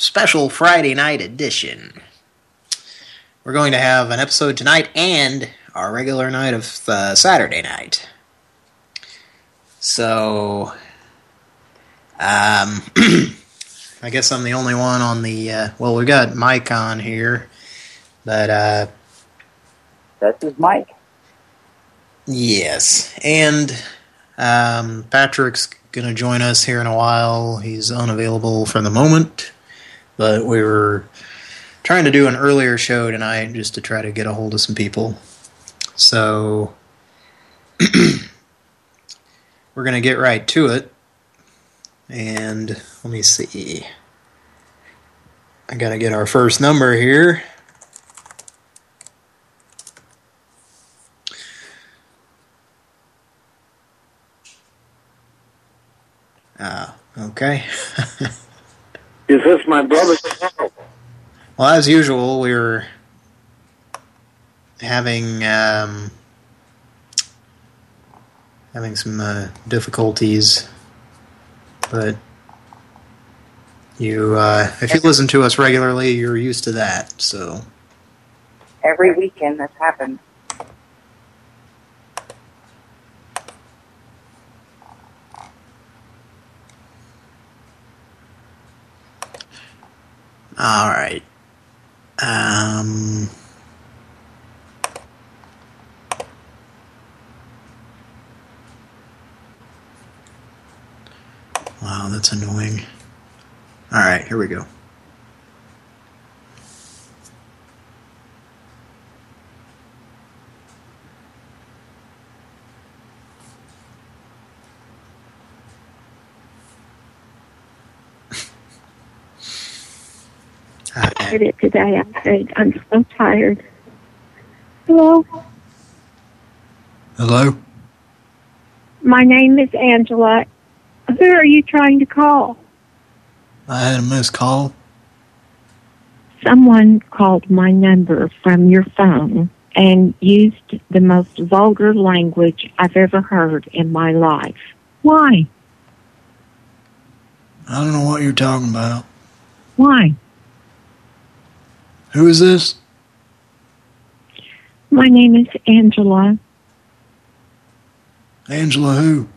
special Friday night edition. We're going to have an episode tonight and our regular night of uh, Saturday night. So, um, I guess I'm the only one on the, uh, well, we got Mike on here, but, uh... This is Mike. Yes, and, um, Patrick's going to join us here in a while. He's unavailable for the moment, but we were trying to do an earlier show tonight just to try to get a hold of some people. So we're going to get right to it. And let me see. I got to get our first number here. Ah, okay. Is this my brother? Well, as usual, we are having um, having some uh, difficulties, but you, uh, if you listen to us regularly, you're used to that. So Every weekend that's happens. All right. Um. Wow, that's annoying. All right, here we go. I did it today. I said, I'm so tired. Hello, Hello? my name is Angela. Who are you trying to call? I had a missed call. Someone called my number from your phone and used the most vulgar language I've ever heard in my life. Why? I don't know what you're talking about. Why? Who is this? My name is Angela. Angela who?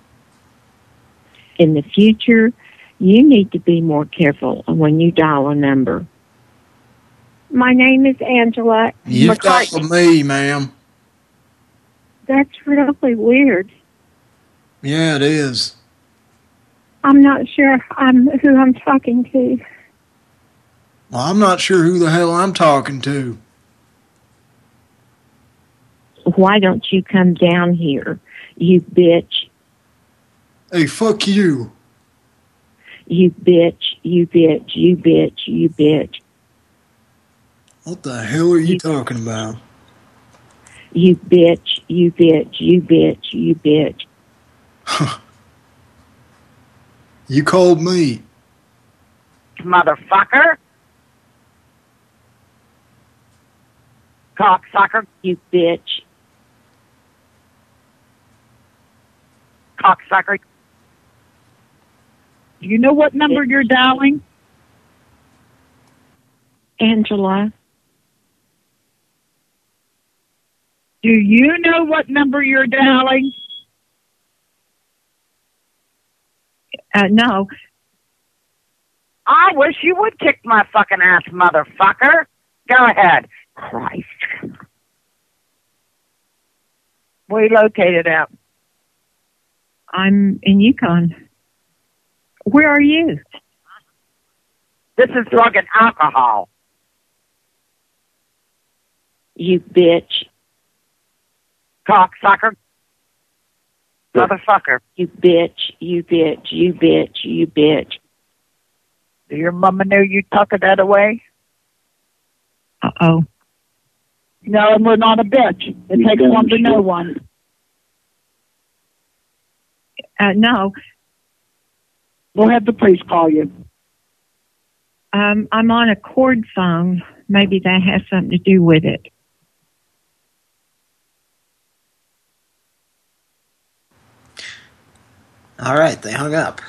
In the future, you need to be more careful when you dial a number. My name is Angela You've got McCartney. with me, ma'am. That's really weird. Yeah, it is. I'm not sure I'm who I'm talking to. Well, I'm not sure who the hell I'm talking to. Why don't you come down here, you bitch? Hey, fuck you. You bitch, you bitch, you bitch, you bitch, What the hell are you talking about? you bitch, you bitch, you bitch, you bitch. You called me. Motherfucker. Cocksucker. You bitch. Cocksucker. Do you know what number you're dialing? Angela, Do you know what number you're dialing? uh, no, I wish you would kick my fucking ass, motherfucker. Go ahead. Christ. Where you located at? I'm in Yukon. Where are you? This is drug and alcohol. You bitch, Cocksucker. Motherfucker. you bitch, you bitch, you bitch, you bitch. Do your mama know you tucking that away? Uh-oh. No, and we're not a bitch. It takes one to know one. Uh, no, We'll have the police call you. um, I'm on a cord phone. Maybe that has something to do with it. All right, they hung up.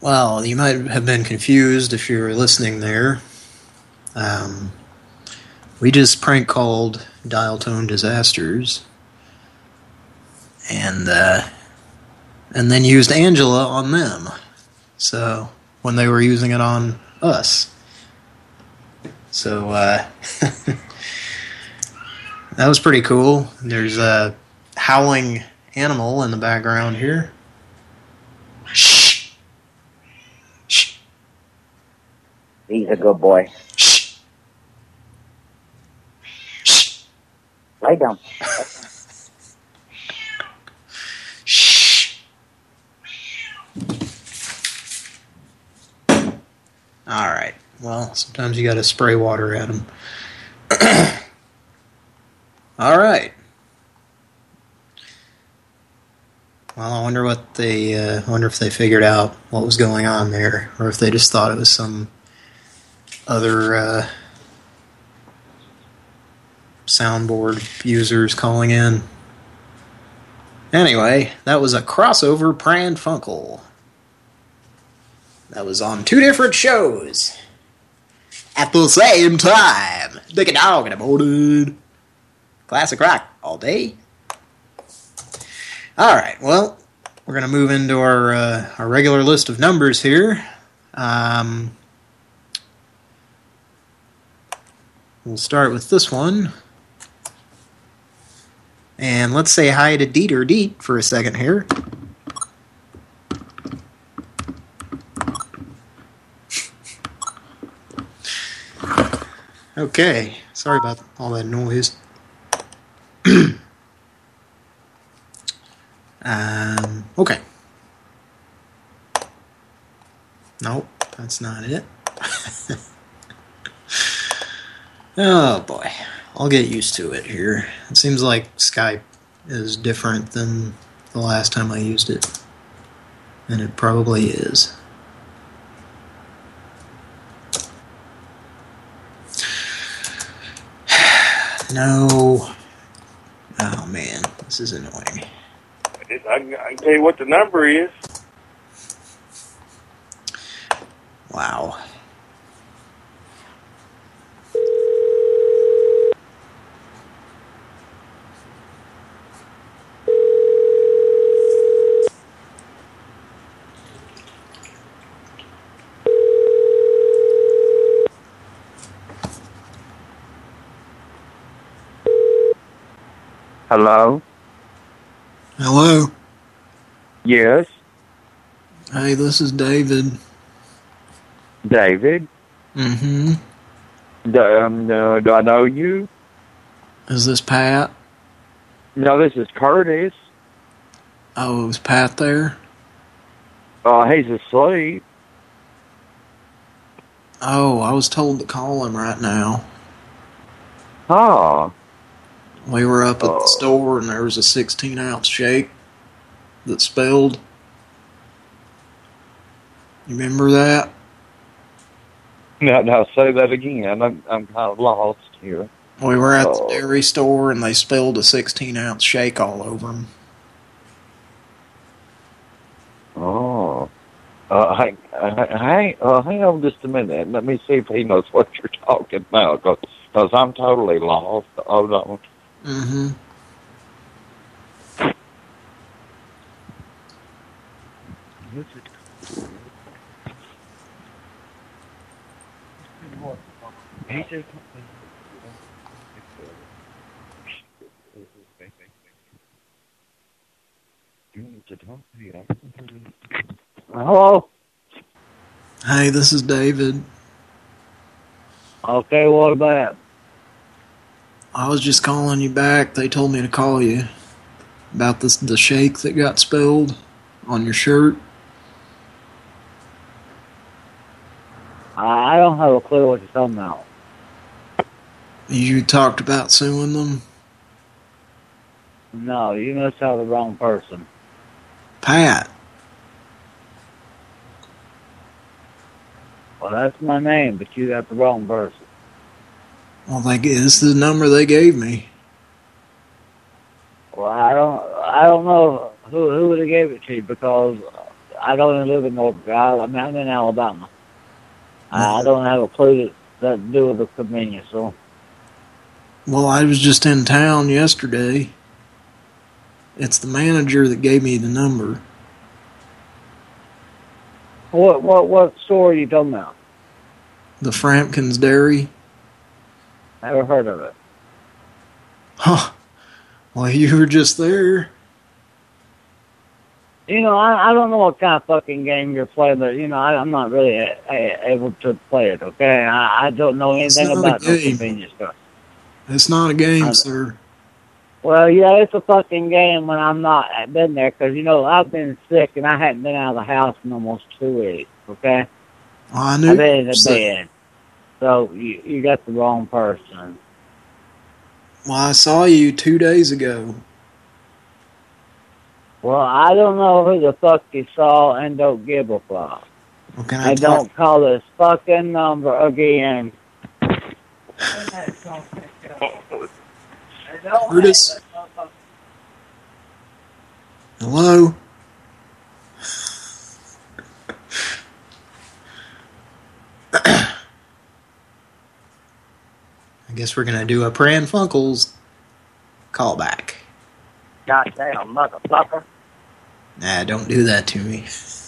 Well, you might have been confused if you were listening there. Um, we just prank called Dial Tone Disasters, and uh, and then used Angela on them. So when they were using it on us, so uh, that was pretty cool. There's a howling animal in the background here. Shh. Shh. He's a good boy. Shh. Shh. Lay down. Shh. All right. Well, sometimes you got to spray water at them. All right. Well, I wonder what they. Uh, I wonder if they figured out what was going on there, or if they just thought it was some other uh, soundboard users calling in. Anyway, that was a crossover Pran Funkel. That was on two different shows. At the same time. Dick a dog in the morning. Classic rock all day. Alright, well, we're going to move into our, uh, our regular list of numbers here. Um, we'll start with this one. And let's say hi to Dieter Deet for a second here. Okay, sorry about all that noise. um, okay. Nope, that's not it. oh boy. I'll get used to it here. It seems like Skype is different than the last time I used it. And it probably is. No. Oh man, this is annoying. I can, tell you what the number is. Wow. Hello? Hello. Yes, Hey, this is David. David. Mm-hmm. Do, um, uh, do I know you? Is this Pat? No, this is Curtis. Oh, is Pat there? Uh, he's asleep. Oh, I was told to call him right now. Oh, We were up at Oh. the store and there was a 16 ounce shake that spilled. You remember that? now, now say that again. I'm, I'm kind of lost here. We were at the Oh. dairy store and they spilled a 16 ounce shake all over them. Oh. Uh, hang, uh, hang, uh, hang on just a minute. Let me see if he knows what you're talking about, because I'm totally lost. Hold on. Mm-hmm. Hello? Hey, this is David. Okay, what about? I was just calling you back. They told me to call you about this the shake that got spilled on your shirt. I, I don't have a clue what you're talking about. You talked about suing them? No, you must have the wrong person. Pat. Well, that's my name, but you got the wrong person. Well, they, this is the number they gave me. Well, I don't, I don't know who who would have gave it to you because I don't even live in North Carolina. I mean, I'm in Alabama. I, I don't have a clue that that to do with the convenience store. Well, I was just in town yesterday. It's the manager that gave me the number. What what what store are you talking about? The Frampkins Dairy. Never heard of it. Huh. Well, you were just there. You know, I I don't know what kind of fucking game you're playing, but you know, I, I'm not really a, a, able to play it. Okay, I, I don't know anything about no convenience store. It's not a game, I- sir. Well, yeah, it's a fucking game when I'm not I've been there because you know I've been sick and I hadn't been out of the house in almost two weeks. Okay, I knew. I've been in the bed, so you you got the wrong person. Well, I saw you two days ago. Well, I don't know who the fuck you saw and don't give a fuck. Well, I And don't call this fucking number again. Curtis? Hello? I guess we're gonna do a Pran Funkels callback. Goddamn motherfucker. Nah, don't do that to me.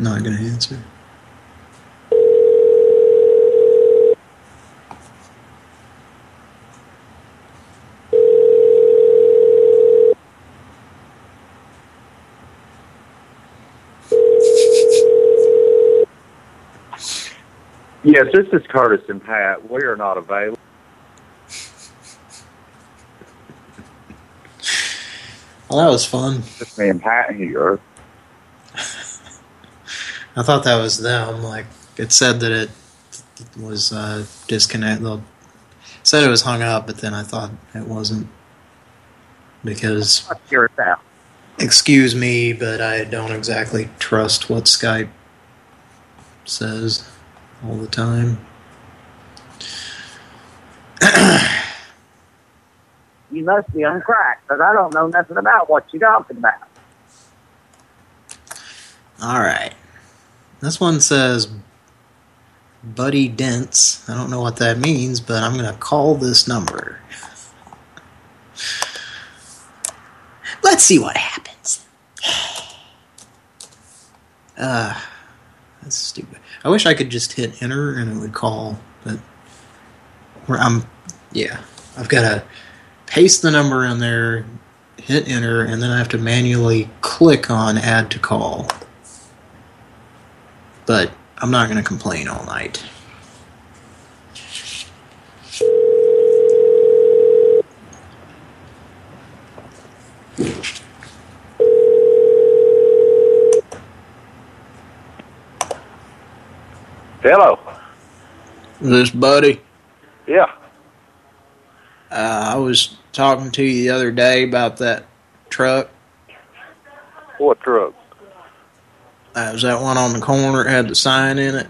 Not gonna answer. Yes, this is Curtis and Pat. We are not available. Well, that was fun. Just me and Pat here. I thought that was them. Like it said that it was uh, disconnect. Well, it said it was hung up, but then I thought it wasn't because. Fuck yourself. Excuse me, but I don't exactly trust what Skype says all the time. You must be on crack, because I don't know nothing about what you're talking about. All right. This one says Buddy Dents. I don't know what that means, but I'm going to call this number. Let's see what happens. Uh, that's stupid. I wish I could just hit enter and it would call, but I'm, yeah, I've got to paste the number in there, hit enter, and then I have to manually click on add to call. But I'm not going to complain all night. Hello. This buddy, Yeah. uh, I was talking to you the other day about that truck. What truck? Uh, was that one on the corner that had the sign in it?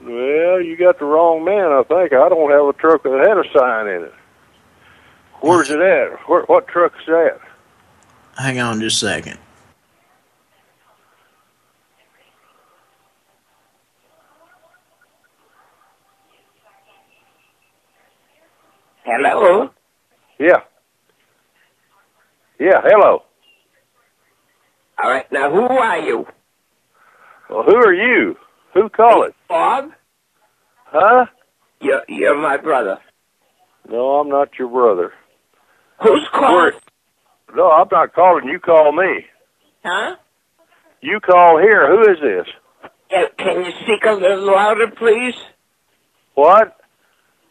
Well, you got the wrong man, I think. I don't have a truck that had a sign in it. Where's it at? Where, what truck's that? Hang on just a second. Hello? Yeah. Yeah, hello. All right, now who are you? Well, who are you? Who call it? Bob? Huh? You're, you're my brother. No, I'm not your brother. Who's calling? No, I'm not calling. You call me. Huh? You call here. Who is this? Yeah, can you speak a little louder, please? What?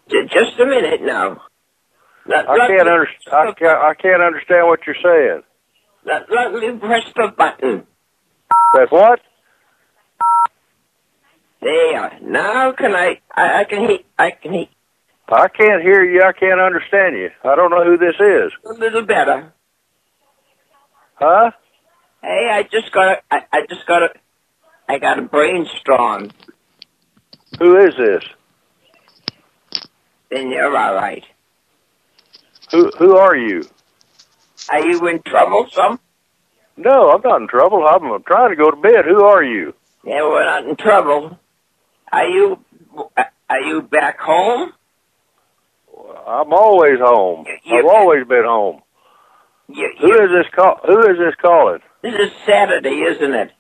Just a minute now. I can't me- under, I can't. I can't understand what you're saying. Me press the button. That's what? There. Now can I? I, I can hear. I can hear I can't hear you. I can't understand you. I don't know who this is. a little better. Huh? Hey, I just got. A, I, I just got a. I got a brainstorm. Who is this? Then you're all right. Who Who are you? Are you in trouble, some? No, I'm not in trouble. I'm trying to go to bed. Who are you? Yeah, we're not in trouble. Are you? Are you back home? I'm always home. I've always been home. You, Who is this call? Who is this calling? This is Saturday, isn't it?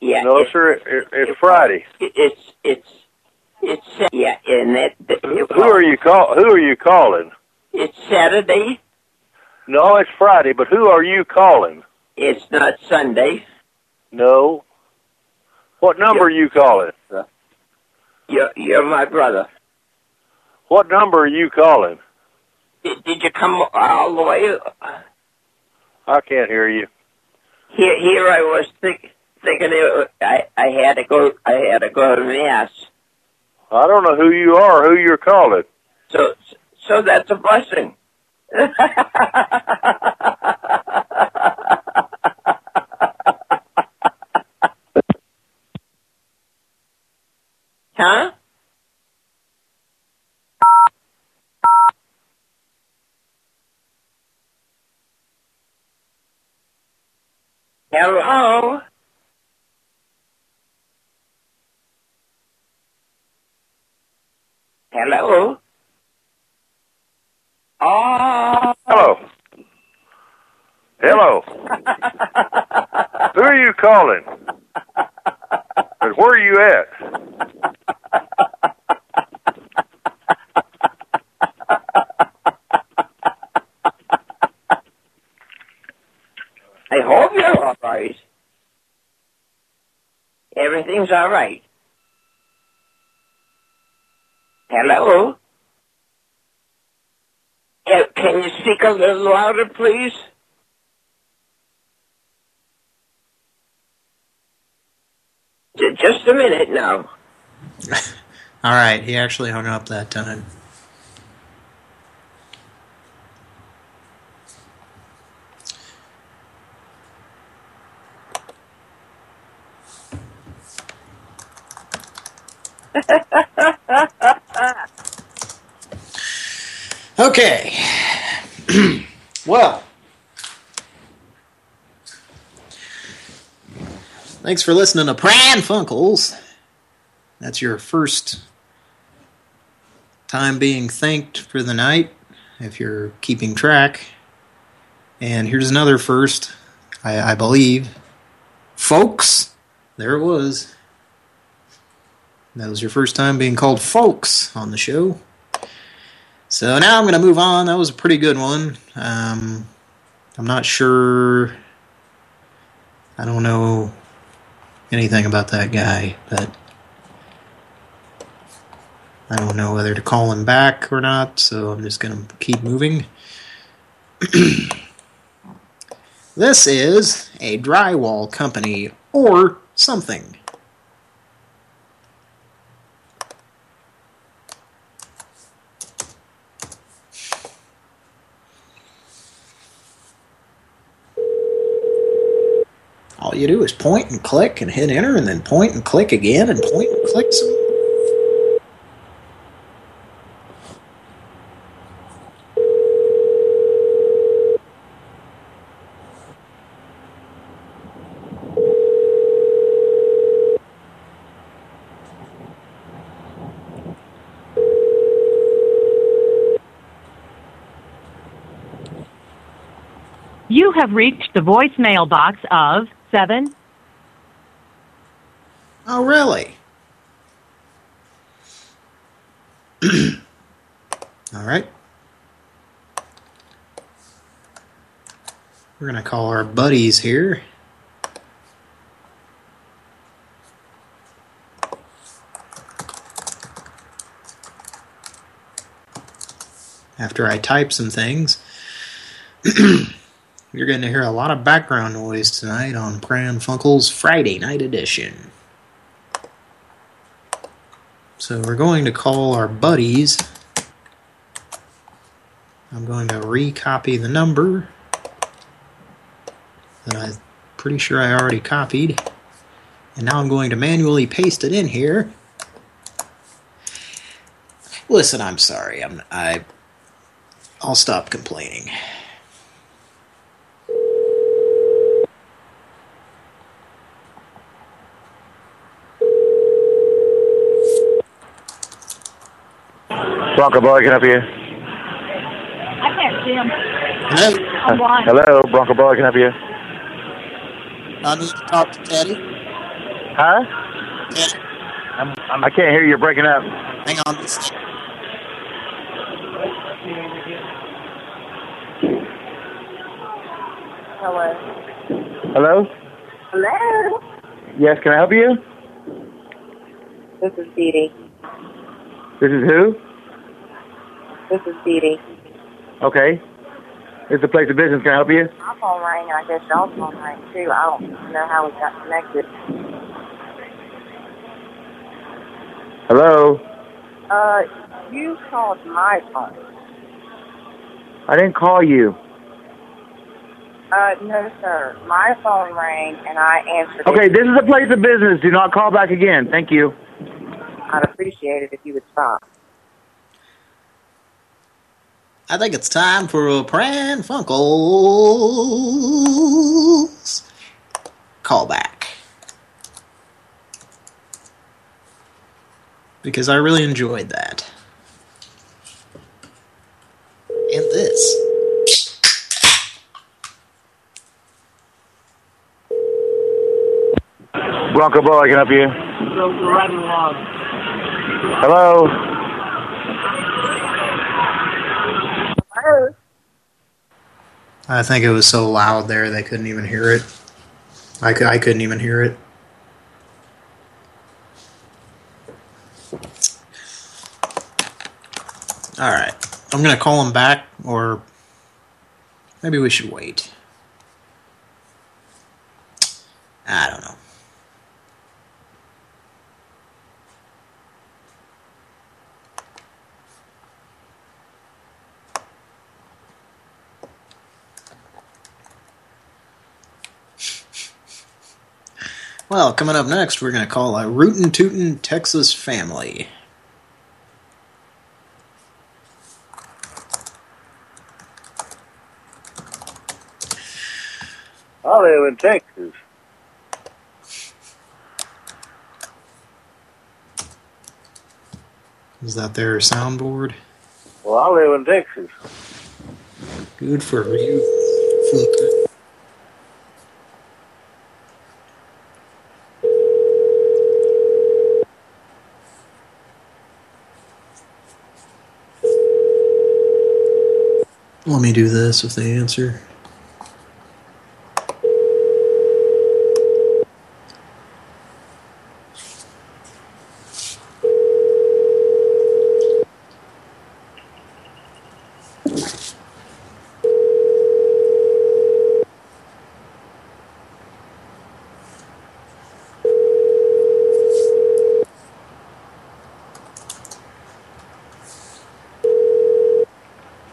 Yeah. No, it- sir. It, it's Friday. it- It's it's it's yeah, and it, Who are you call? Who are you calling? It's Saturday. No, it's Friday. But who are you calling? It's not Sunday. No. What number are you calling? You're you're my brother. What number are you calling? Did, did you come all the way? I can't hear you. Here here I was think, thinking it, I I had to go I had to go to mass. I don't know who you are. Who you're calling? So so that's a blessing. Huh? Hello? Oh. Hello. Hello. who are you calling? Where are you at? I hope you're all right. Everything's all right. Hello? Uh, can you speak a little louder, please? J- Just a minute now. All right, he actually hung up that time. Okay. well. Thanks for listening to Pran Funkels. That's your first time being thanked for the night, if you're keeping track. And here's another first, I, I believe. Folks, there it was. That was your first time being called folks on the show. So now I'm going to move on. That was a pretty good one. Um, I'm not sure. I don't know anything about that guy, but I don't know whether to call him back or not, so I'm just going to keep moving. this is a drywall company or something. All you do is point and click and hit enter and then point and click again and point and click some You have reached the voicemail box of 7. Oh, really? All right. We're going to call our buddies here. After I type some things, you're going to hear a lot of background noise tonight on Pran Funkel's Friday night edition. So we're going to call our buddies. I'm going to recopy the number that I'm pretty sure I already copied. And now I'm going to manually paste it in here. Listen, I'm sorry. I'm I I'll stop complaining. Bronco Boy, can I help you? I can't see him. Hello? I'm blind. Hello, Bronco Boy, can I help you? I need to talk to Teddy. Huh? I'm, I'm, I can't hear you. You're breaking up. Hang on. just a second. Hello. Hello? Hello. Yes, can I help you? This is Dee Dee. This is who? This is Dee Dee. Okay. It's a place of business. Can I help you? My phone rang, and I guess y'all's phone rang too. I don't know how we got connected. Hello? Uh, you called my phone. I didn't call you. Uh, no, sir. My phone rang, and I answered Okay, it. this is a place of business. Do not call back again. Thank you. I'd appreciate it if you would stop. I think it's time for a Pran Funkels callback. Because I really enjoyed that. And this. Bronco Boy, can I help you? right along. Hello? Hello. I think it was so loud there they couldn't even hear it. I, cou- I couldn't even hear it. All right. I'm going to call him back, or maybe we should wait. I don't know. Well, coming up next, we're going to call a Rootin' Tootin' Texas family. I live in Texas. Is that their soundboard? Well, I live in Texas. Good for you. Fucker. Let me do this if they answer.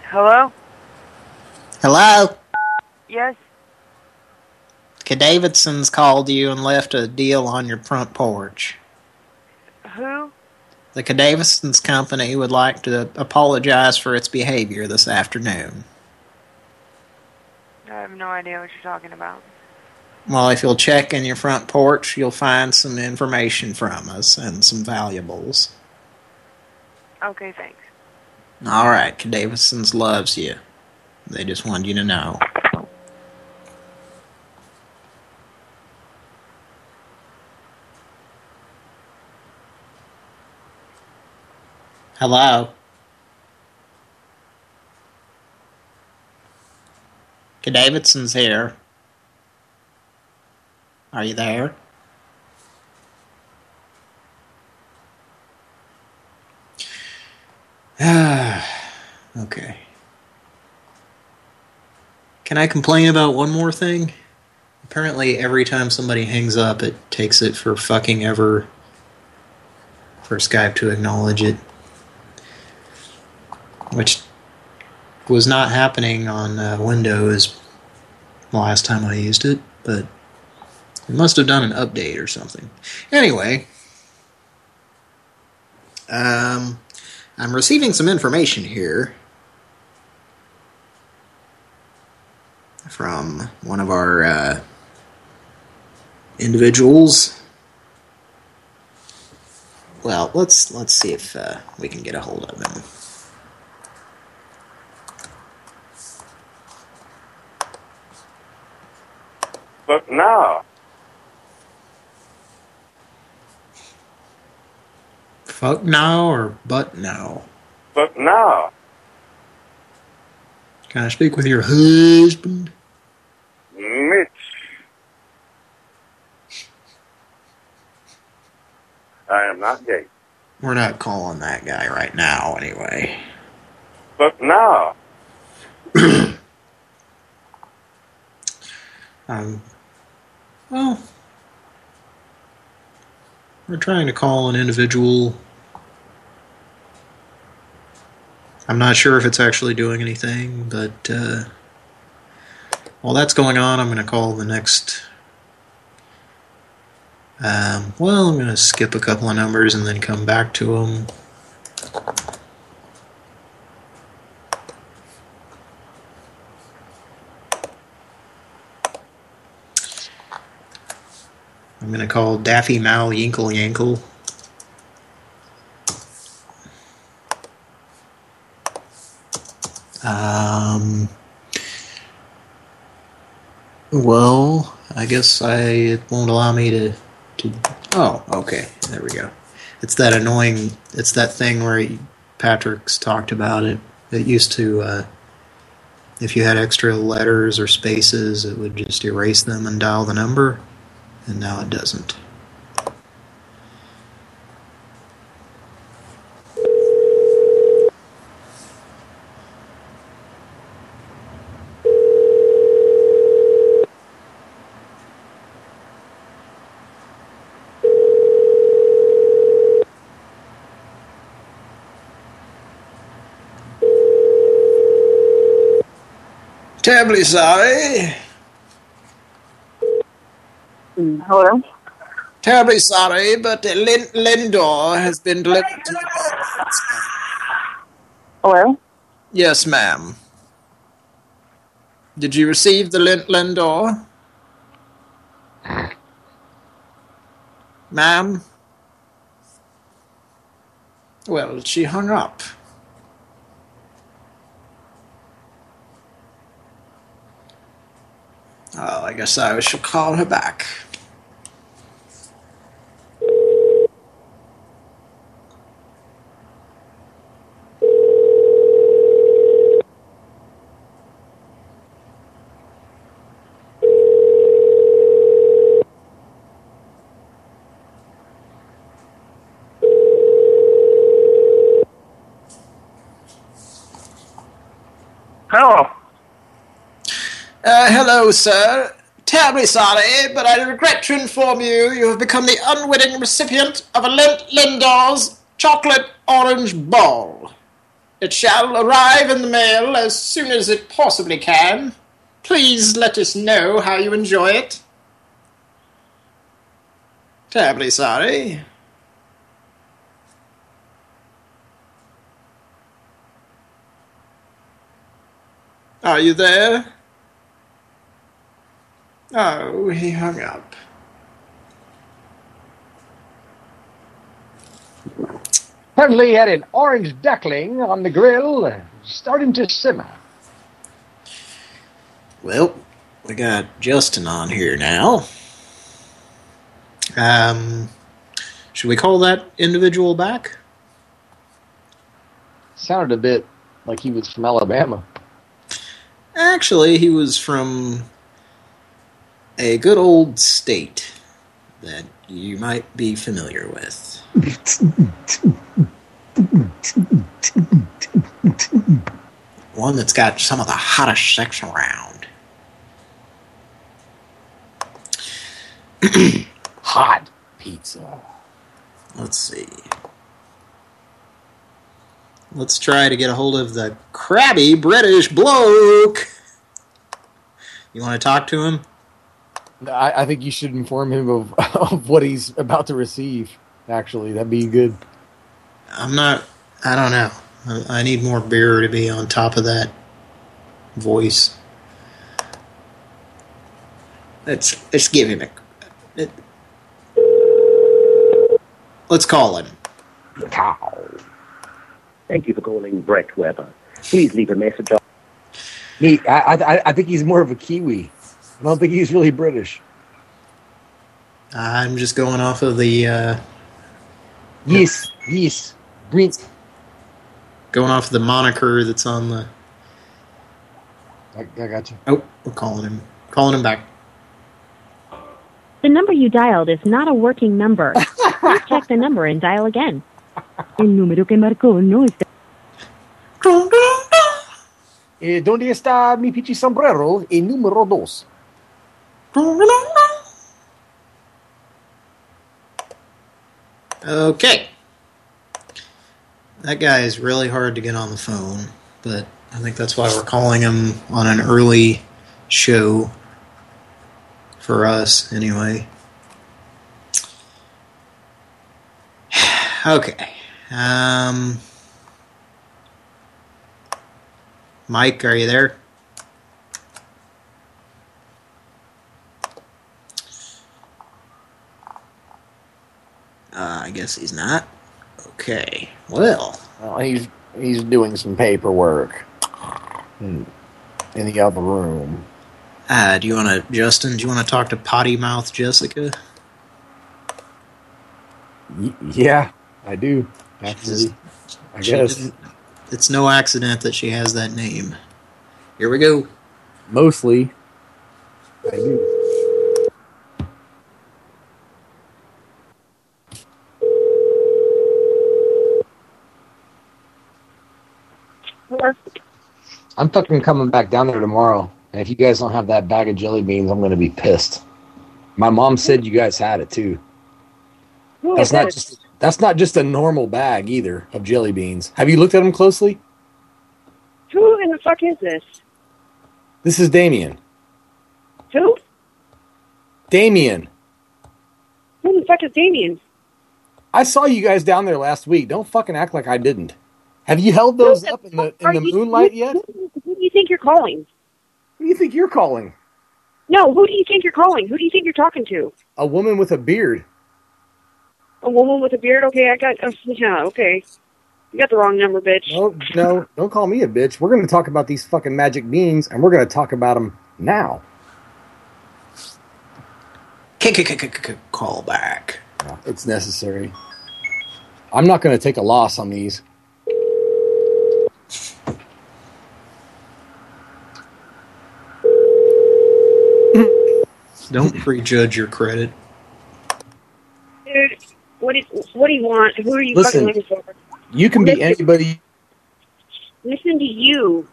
Hello? Hello? Yes? K. Davidson's called you and left a deal on your front porch. Who? The K. Davidson's company would like to apologize for its behavior this afternoon. I have no idea what you're talking about. Well, if you'll check in your front porch, you'll find some information from us and some valuables. Okay, thanks. All right, K. Davidson's loves you. They just wanted you to know. Hello? Davidson's here. Are you there? okay. Can I complain about one more thing? Apparently every time somebody hangs up, it takes it for fucking ever for Skype to acknowledge it. Which was not happening on uh, Windows the last time I used it, but it must have done an update or something. Anyway, um, I'm receiving some information here from one of our uh, individuals. Well, let's let's see if uh, we can get a hold of him. But now, Fuck now or but now? but now, Can I speak with your husband? Mitch. I am not gay. We're not calling that guy right now, anyway. But now, Um, well, we're trying to call an individual. I'm not sure if it's actually doing anything, but uh, while that's going on, I'm going to call the next. Um, well, I'm going to skip a couple of numbers and then come back to them. I'm going to call Daffy Mal Yinkle Yankle. Um, well, I guess I it won't allow me to to. Oh, okay, there we go. It's that annoying. It's that thing where he, Patrick's talked about it. It used to, uh, if you had extra letters or spaces, it would just erase them and dial the number, and now it doesn't. Terribly sorry. Mm, hello? Terribly sorry, but Lindt Lindor has been delivered to the Hello? Yes, ma'am. Did you receive the Lindt Lindor? Ma'am? Well, she hung up. Oh, I guess I shall call her back. Hello. Uh, hello, sir. Terribly sorry, but I regret to inform you you have become the unwitting recipient of a Lindt Lindor's chocolate orange ball. It shall arrive in the mail as soon as it possibly can. Please let us know how you enjoy it. Terribly sorry. Are you there? Oh, he hung up. Suddenly had an orange duckling on the grill, starting to simmer. Well, we got Justin on here now. Um, should we call that individual back? Sounded a bit like he was from Alabama. Actually, he was from a good old state that you might be familiar with. One that's got some of the hottest sex around. Hot pizza. Let's see. Let's try to get a hold of the crabby British bloke. You want to talk to him? I, I think you should inform him of, of what he's about to receive. Actually, that'd be good. I'm not. I don't know. I, I need more beer to be on top of that voice. Let's let's give him a. It, let's call him. Cow. Thank you for calling Brett Weber. Please leave a message on. He, I, I, I think he's more of a Kiwi. I don't think he's really British. I'm just going off of the. Uh, yes, yes, Brent. Going off the moniker that's on the. I, I got you. Oh, we're calling him. Calling him back. The number you dialed is not a working number. Please check the number and dial again. El número que marcó no está. Eh, ¿Dónde está mi pichi sombrero? El número dos. Okay. That guy is really hard to get on the phone, but I think that's why we're calling him on an early show. For us, anyway. Okay. Um, Mike, are you there? Uh, I guess he's not. Okay. Well. Well, he's he's doing some paperwork in, in the other room. Uh, do you want to, Justin, do you want to talk to Potty Mouth Jessica? Y yeah, I do. Actually, I guess. It's no accident that she has that name. Here we go. Mostly, I do. I'm fucking coming back down there tomorrow, and if you guys don't have that bag of jelly beans, I'm gonna be pissed. My mom said you guys had it too. That's not just that's not just a normal bag either of jelly beans. Have you looked at them closely? Who in the fuck is this? This is Damien. Who? Damien. Who the fuck is Damien? I saw you guys down there last week. Don't fucking act like I didn't. Have you held those up in the in the moonlight yet? Who do you think you're calling? Who do you think you're calling? No, who do you think you're calling? Who do you think you're talking to? A woman with a beard. A woman with a beard? Okay, I got. Uh, yeah, okay. You got the wrong number, bitch. No, no, don't call me a bitch. We're going to talk about these fucking magic beans, and we're going to talk about them now. Call back. It's necessary. I'm not going to take a loss on these. Don't prejudge your credit. Dude, what do, what do you want? Who are you Listen. fucking looking for? You can be anybody. Listen to you.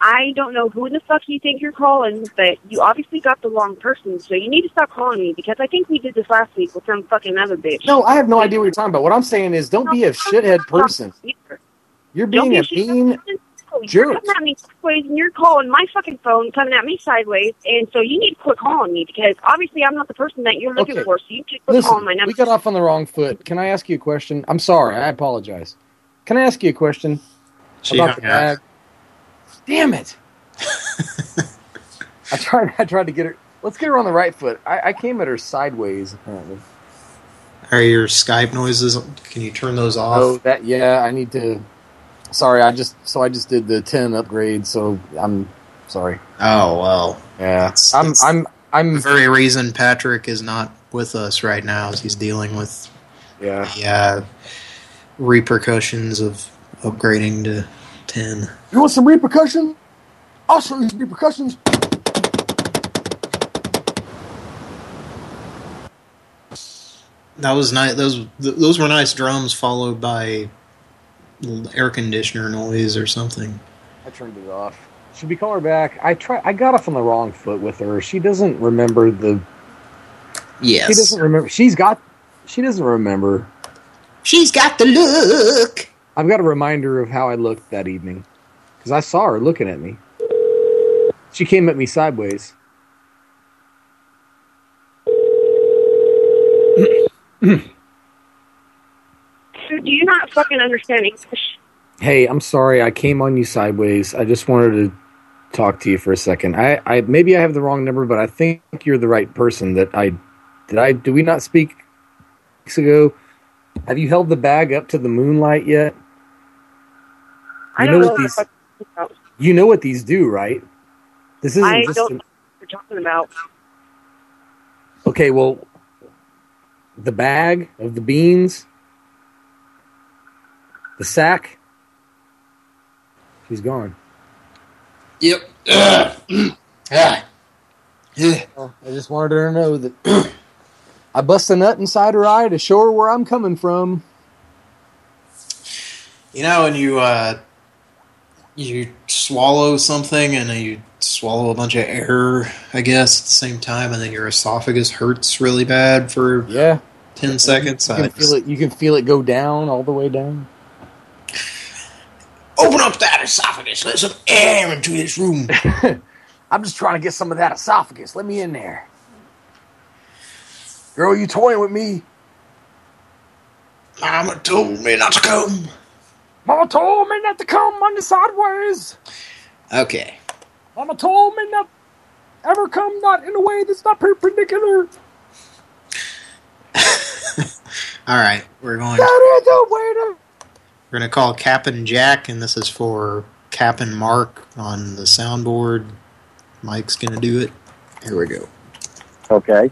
I don't know who the fuck you think you're calling, but you obviously got the wrong person, so you need to stop calling me because I think we did this last week with some fucking other bitch. No, I have no idea what you're talking about. What I'm saying is, don't be a shithead person. You're being be a a shithead mean Oh, You're coming at me sideways and you're calling my fucking phone, coming at me sideways, and so you need to quit calling me because obviously I'm not the person that you're looking Okay. for, so you should quit Listen, calling my number. we got off on the wrong foot. Can I ask you a question? I'm sorry. I apologize. Can I ask you a question She about the hung up. bag? Damn it! I tried. I tried to get her. Let's get her on the right foot. I, I came at her sideways. Apparently. Are your Skype noises? Can you turn those off? Oh, that yeah. I need to. Sorry, I just so I just did the ten upgrade. So I'm sorry. Oh well. Yeah, I'm. I'm. I'm. The very reason Patrick is not with us right now is he's dealing with yeah the uh, repercussions of upgrading to ten. You want some repercussion? I'll show you some repercussions. That was nice. Those those were nice drums, followed by air conditioner noise or something. I turned it off. Should we call her back? I try. I got off on the wrong foot with her. She doesn't remember the. Yes. She doesn't remember. She's got. She doesn't remember. She's got the look. I've got a reminder of how I looked that evening, because I saw her looking at me. She came at me sideways. Do you not fucking understand English? Hey, I'm sorry. I came on you sideways. I just wanted to talk to you for a second. I, I maybe I have the wrong number, but I think you're the right person. That I did. I do we not speak weeks ago? Have you held the bag up to the moonlight yet? I You don't know know what these- fuck you're about. You know what these do, right? This isn't I don't an- know what you're talking about. okay. Well, the bag of the beans, the sack. She's gone. Yep. I just wanted her to know that I bust a nut inside her eye to show her where I'm coming from. You know when you uh, you swallow something and then you swallow a bunch of air, I guess, at the same time, and then your esophagus hurts really bad for yeah ten seconds. You I can feel it. You can feel it go down all the way down. Open up that esophagus. Let some air into this room. I'm just trying to get some of that esophagus. Let me in there. Girl, you toying with me? Mama told me not to come. Mama told me not to come on the sideways. Okay. Mama told me not ever come not in a way that's not perpendicular. All right, we're going. That is the way to. We're gonna call Captain Jack, and this is for Captain Mark on the soundboard. Mike's gonna do it. Here we go. Okay.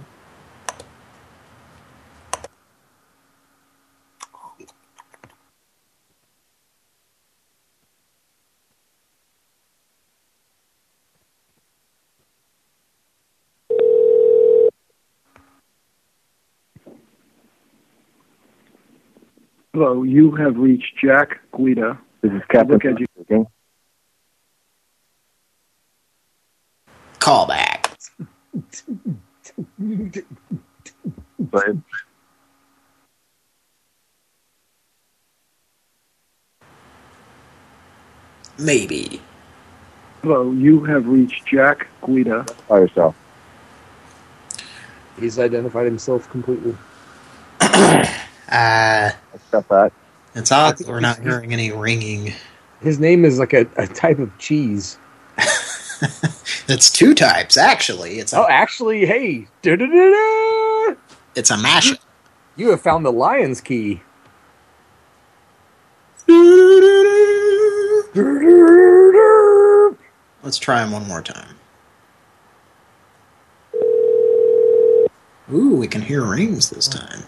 Hello, you have reached Jack Guida. This is Captain Look at you. speaking. Call back. But Maybe. Hello, you have reached Jack Guida. by yourself. He's identified himself completely. Uh, Accept that. it's odd that we're not hearing any ringing. His name is like a, a type of cheese. It's two types, actually. It's a, Oh, actually, hey, da-da-da-da. it's a mashup. you have found the lion's key. Let's try him one more time. Ooh, we can hear rings this time.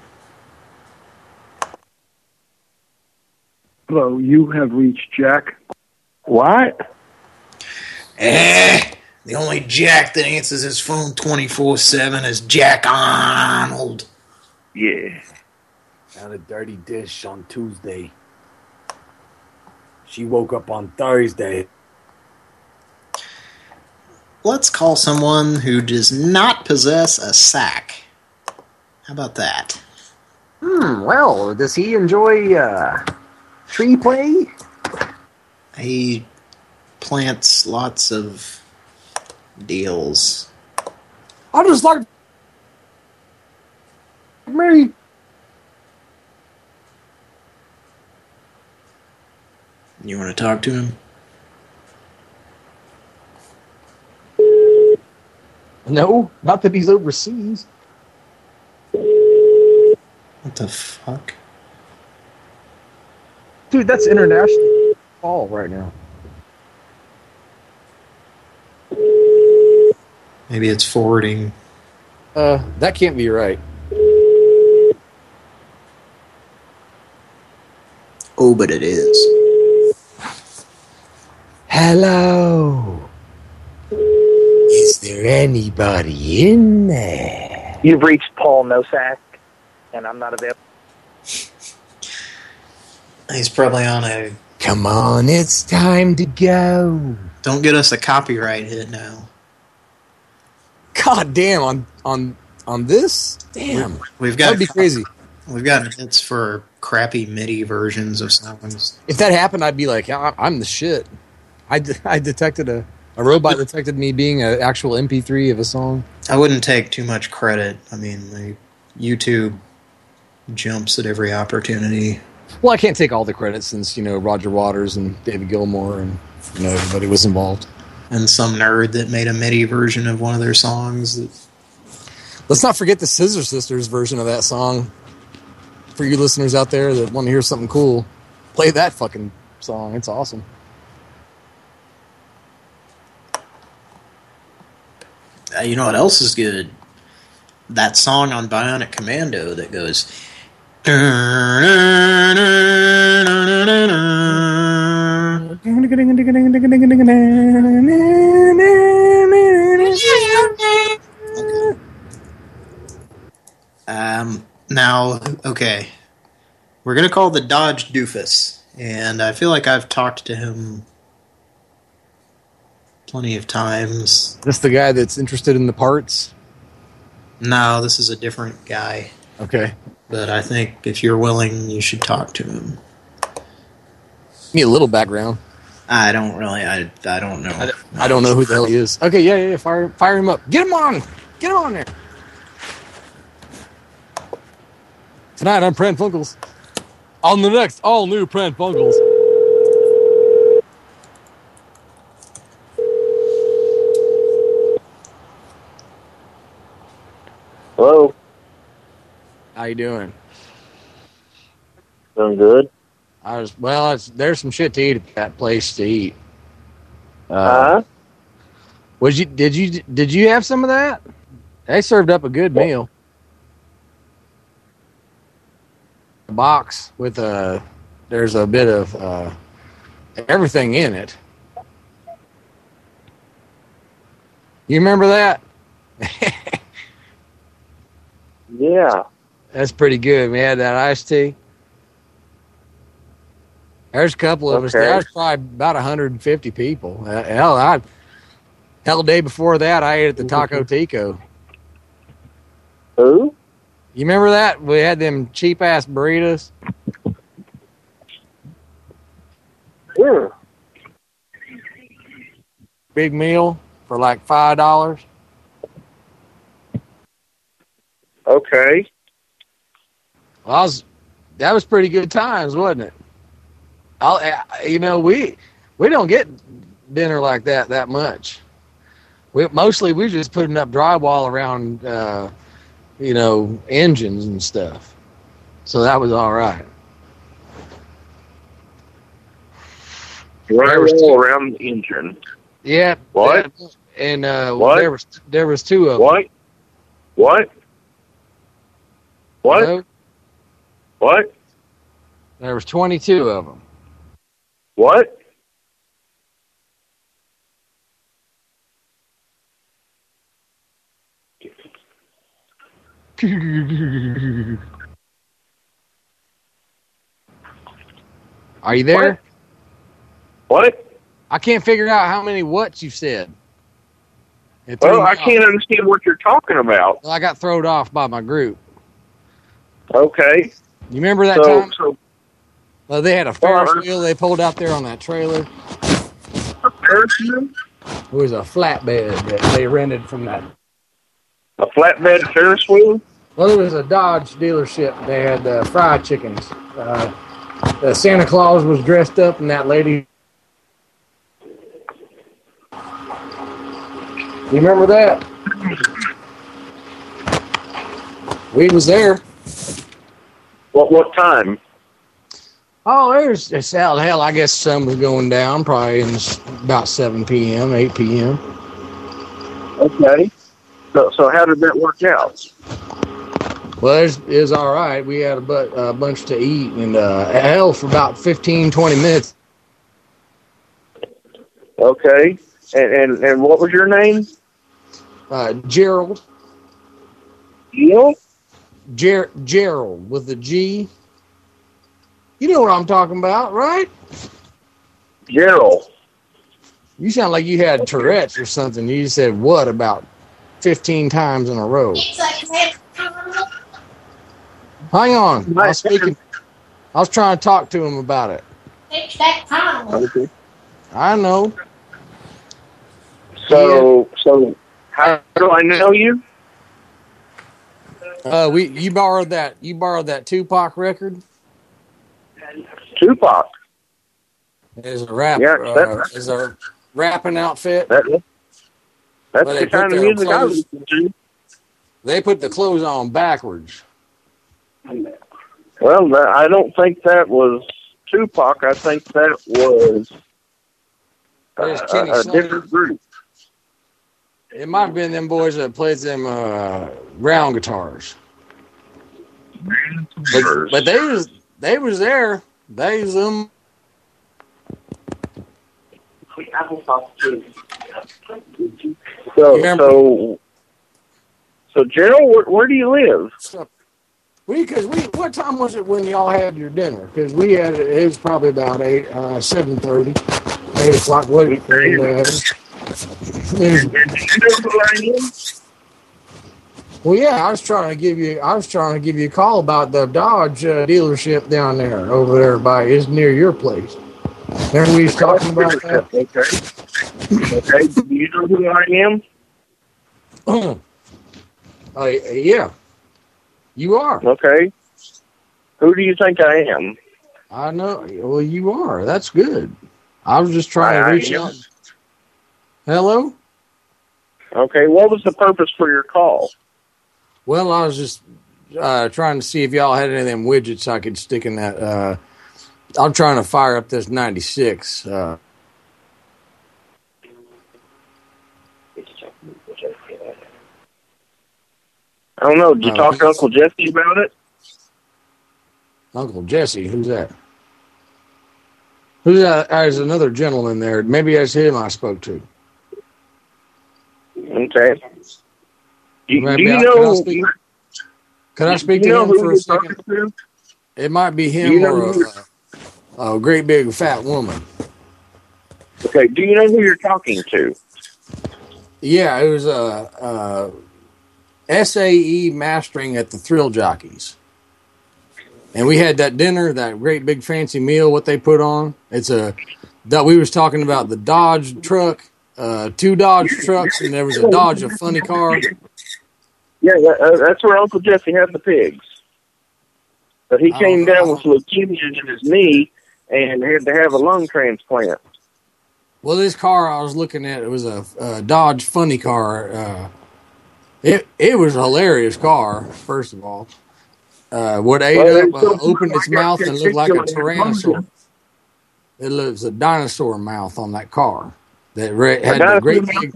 Hello, you have reached Jack. What? Eh, the only Jack that answers his phone 24-7 is Jack Arnold. Yeah. Found a dirty dish on Tuesday. She woke up on Thursday. Let's call someone who does not possess a sack. How about that? Hmm, well, does he enjoy uh, tree play? He plants lots of deals. I just like me. You want to talk to him? No, not that he's overseas. What the fuck? Dude, that's international call right now. Maybe it's forwarding. Uh, that can't be right. Oh, but it is. Hello. Is there anybody in there? You've reached Paul Nosak, and I'm not available. He's probably on a... Come on, it's time to go. Don't get us a copyright hit now. God damn, on on on this? Damn. We've got That'd be crazy. We've got hits for crappy MIDI versions of songs. If that happened, I'd be like, I'm the shit. I, de I detected a, a robot detected me being an actual MP3 of a song. I wouldn't take too much credit. I mean, the YouTube jumps at every opportunity. Well, I can't take all the credit since, you know, Roger Waters and David Gilmour and, you know, everybody was involved. And some nerd that made a MIDI version of one of their songs. That... Let's not forget the Scissor Sisters version of that song. For you listeners out there that want to hear something cool, play that fucking song. It's awesome. Uh, you know what else is good? That song on Bionic Commando that goes... Um, now, okay. We're going to call the Dodge Doofus. And I feel like I've talked to him plenty of times. This the guy that's interested in the parts? No, this is a different guy. Okay. But I think if you're willing, you should talk to him. Give me a little background. I don't really. I I don't know. I, I don't know who the hell he is. Okay, yeah, yeah, yeah, fire fire him up. Get him on. Get him on there. Tonight on Pran Funkels. On the next all new Pran Funkels. Hello. How you doing? Doing good. I was well. It's, there's some shit to eat at that place to eat. Uh. Was you did you did you have some of that? They served up a good meal. A box with a there's a bit of uh, everything in it. You remember that? Yeah. That's pretty good. We had that iced tea. There's a couple of us. Okay. There was probably about 150 people. Uh, hell, I hell, the day before that, I ate at the Taco Tico. Who? You remember that? We had them cheap ass burritos. Yeah. Big meal for like five dollars. Okay. Well, I was, that was pretty good times, wasn't it? I'll, uh, you know, we we don't get dinner like that that much. We mostly we're just putting up drywall around, uh, you know, engines and stuff. So that was all right. Right all around the engine. Yeah. What? And uh, What? there was there was two of them. What? What? What? What? There was 22 of them. What? Are you there? What? I can't figure out how many whats you said. It Well, I can't understand what you're talking about. Well, I got thrown off by my group. Okay. You remember that so, time? So, Well, they had a Ferris wheel they pulled out there on that trailer. A Ferris wheel? It was a flatbed that they rented from that. A flatbed Ferris wheel? Well, it was a Dodge dealership. They had uh, fried chickens. Uh, the Santa Claus was dressed up, and that lady. You remember that? We was there. What what time? Oh, there's it's hell. Hell, I guess sun was going down probably in about 7 p.m., 8 p.m. Okay. So so how did that work out? Well, it's, it's all right. We had a, bu- a bunch to eat, and uh, hell, for about 15, 20 minutes. Okay. And and, and what was your name? Uh, Gerald. Gil? Ger- Gerald with the G. You know what I'm talking about, right? Gerald. You sound like you had Tourette's or something. You said what about 15 times in a row. Hang on. I was speaking. I was trying to talk to him about it. Okay. I know. So, so how do I know you? Uh, we you borrowed that you borrowed that Tupac record Tupac. is a rap Yeah, uh, as a rapping outfit. That, that's the put kind of music I listen to. They put the clothes on backwards. Well, I don't think that was Tupac. I think that was uh, a, a different group. It might have been them boys that played them uh, round guitars. But, but they was they was there. They was them. So, so, so Gerald, where, where do you live? We because we what time was it when y'all had your dinner? Because we had it. It was probably about eight, uh, seven thirty, eight o'clock. What? Well, yeah, I was trying to give you. I was trying to give you a call about the Dodge uh, dealership down there, over there by is near your place. There we was talking about that. Okay. Okay. Do you know who I am? Uh, yeah, you are. Okay. Who do you think I am? I know. Well, you are. That's good. I was just trying I- to reach am. out. Hello. Okay. What was the purpose for your call? Well, I was just uh, trying to see if y'all had any of them widgets I could stick in that. Uh, I'm trying to fire up this 96. Uh, I don't know. Did you Uh, talk to Uncle Jesse about it? Uncle Jesse, who's that? Who's that? There's another gentleman there. Maybe that's him I spoke to. Okay. Do, Maybe do you I- know? Can I speak, can I speak to him for a second? to? It might be him you know or a, a great big fat woman. Okay. Do you know who you're talking to? Yeah, it was uh, uh, a, a SAE mastering at the Thrill Jockeys, and we had that dinner, that great big fancy meal. What they put on? It's a that we was talking about the Dodge truck, uh, two Dodge trucks, and there was a Dodge, a funny car. Yeah, that, uh, that's where Uncle Jesse had the pigs. But he came down oh. with leukemia in his knee and had to have a lung transplant. Well, this car I was looking at, it was a, a Dodge funny car. Uh, it it was a hilarious car. First of all, uh, what ate Well, up uh, opened its mouth and looked like a tyrannosaur. It looks a dinosaur mouth on that car that had dinosaur great big.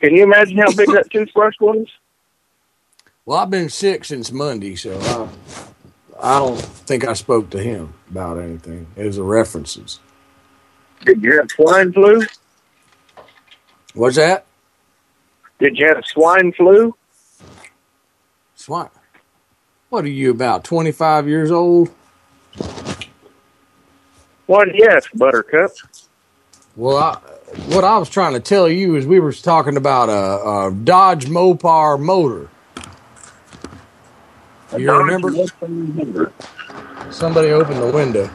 Can you imagine how big that toothbrush was? Well, I've been sick since Monday, so I, I don't think I spoke to him about anything. It was the references. Did you have swine flu? What's that? Did you have swine flu? Swine. What are you about? Twenty five years old? What? Yes, Buttercup. Well, I, what I was trying to tell you is we were talking about a, a Dodge Mopar motor. You remember? Somebody opened the window.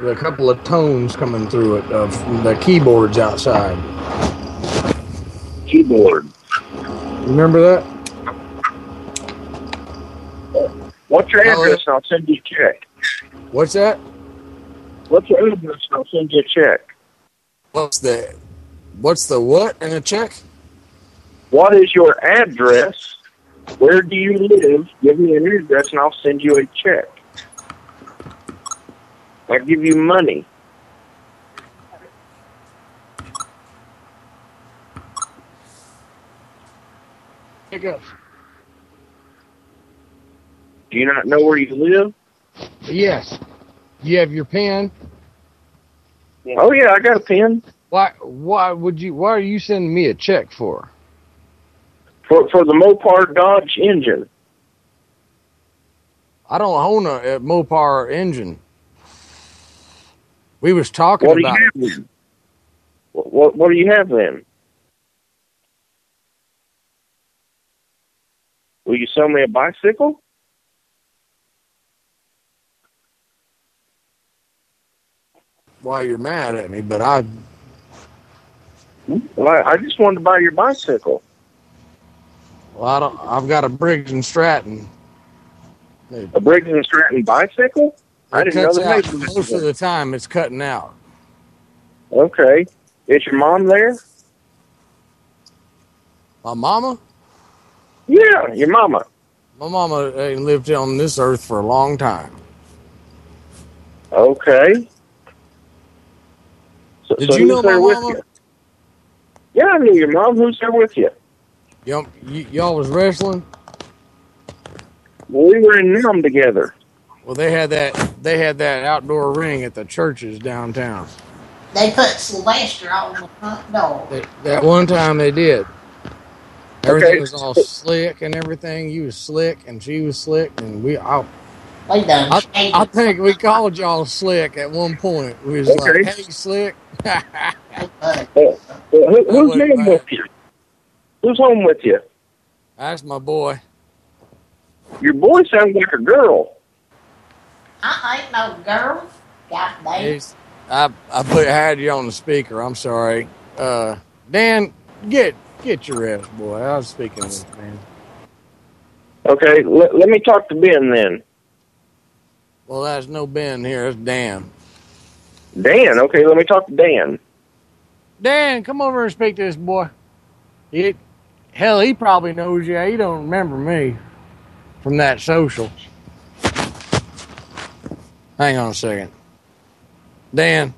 A couple of tones coming through it uh, of the keyboards outside. Keyboard. Remember that? What's your address? I'll send you a check. What's that? What's your address? and I'll send you a check. What's the what's the what in a check? What is your address? Where do you live? Give me an address and I'll send you a check. I'll give you money. Pick up. Do you not know where you live? Yes. You have your pen. Oh yeah, I got a pen. Why? Why would you? Why are you sending me a check for? For for the Mopar Dodge engine. I don't own a, a Mopar engine. We was talking What do you about. have then? What, what what do you have then? Will you sell me a bicycle? Why you're mad at me? But I. Well, I, just wanted to buy your bicycle. Well, I don't. I've got a Briggs and Stratton. A Briggs and Stratton bicycle? I didn't know cuts they out made most of the time. It's cutting out. Okay. Is your mom there? My mama. Yeah, your mama. My mama ain't lived on this earth for a long time. Okay. So, Did so you know who's there my with mama? you? Yeah, I knew your mom. Who's there with you? Y'all, y- y'all was wrestling. Well, we were in Nam together. Well, they had that. They had that outdoor ring at the churches downtown. They put Sylvester on the front door. That, that one time they did. Everything Okay. was all slick and everything. You was slick and she was slick, and we. I, They done I, I think we called y'all slick at one point. We was Okay. like, "Hey, slick." Uh, who, who's wasn't home with you? Who's home with you? That's my boy. Your boy sounds like a girl. I ain't no girl. God damn. I I put had you on the speaker. I'm sorry. Uh, Dan, get get your ass, boy. I was speaking with man. Okay, let, let me talk to Ben then. Well, that's no Ben here. It's Dan. Dan, okay, let me talk to Dan. Dan, come over and speak to this boy. He, hell, he probably knows you. He don't remember me from that social. Hang on a second. Dan.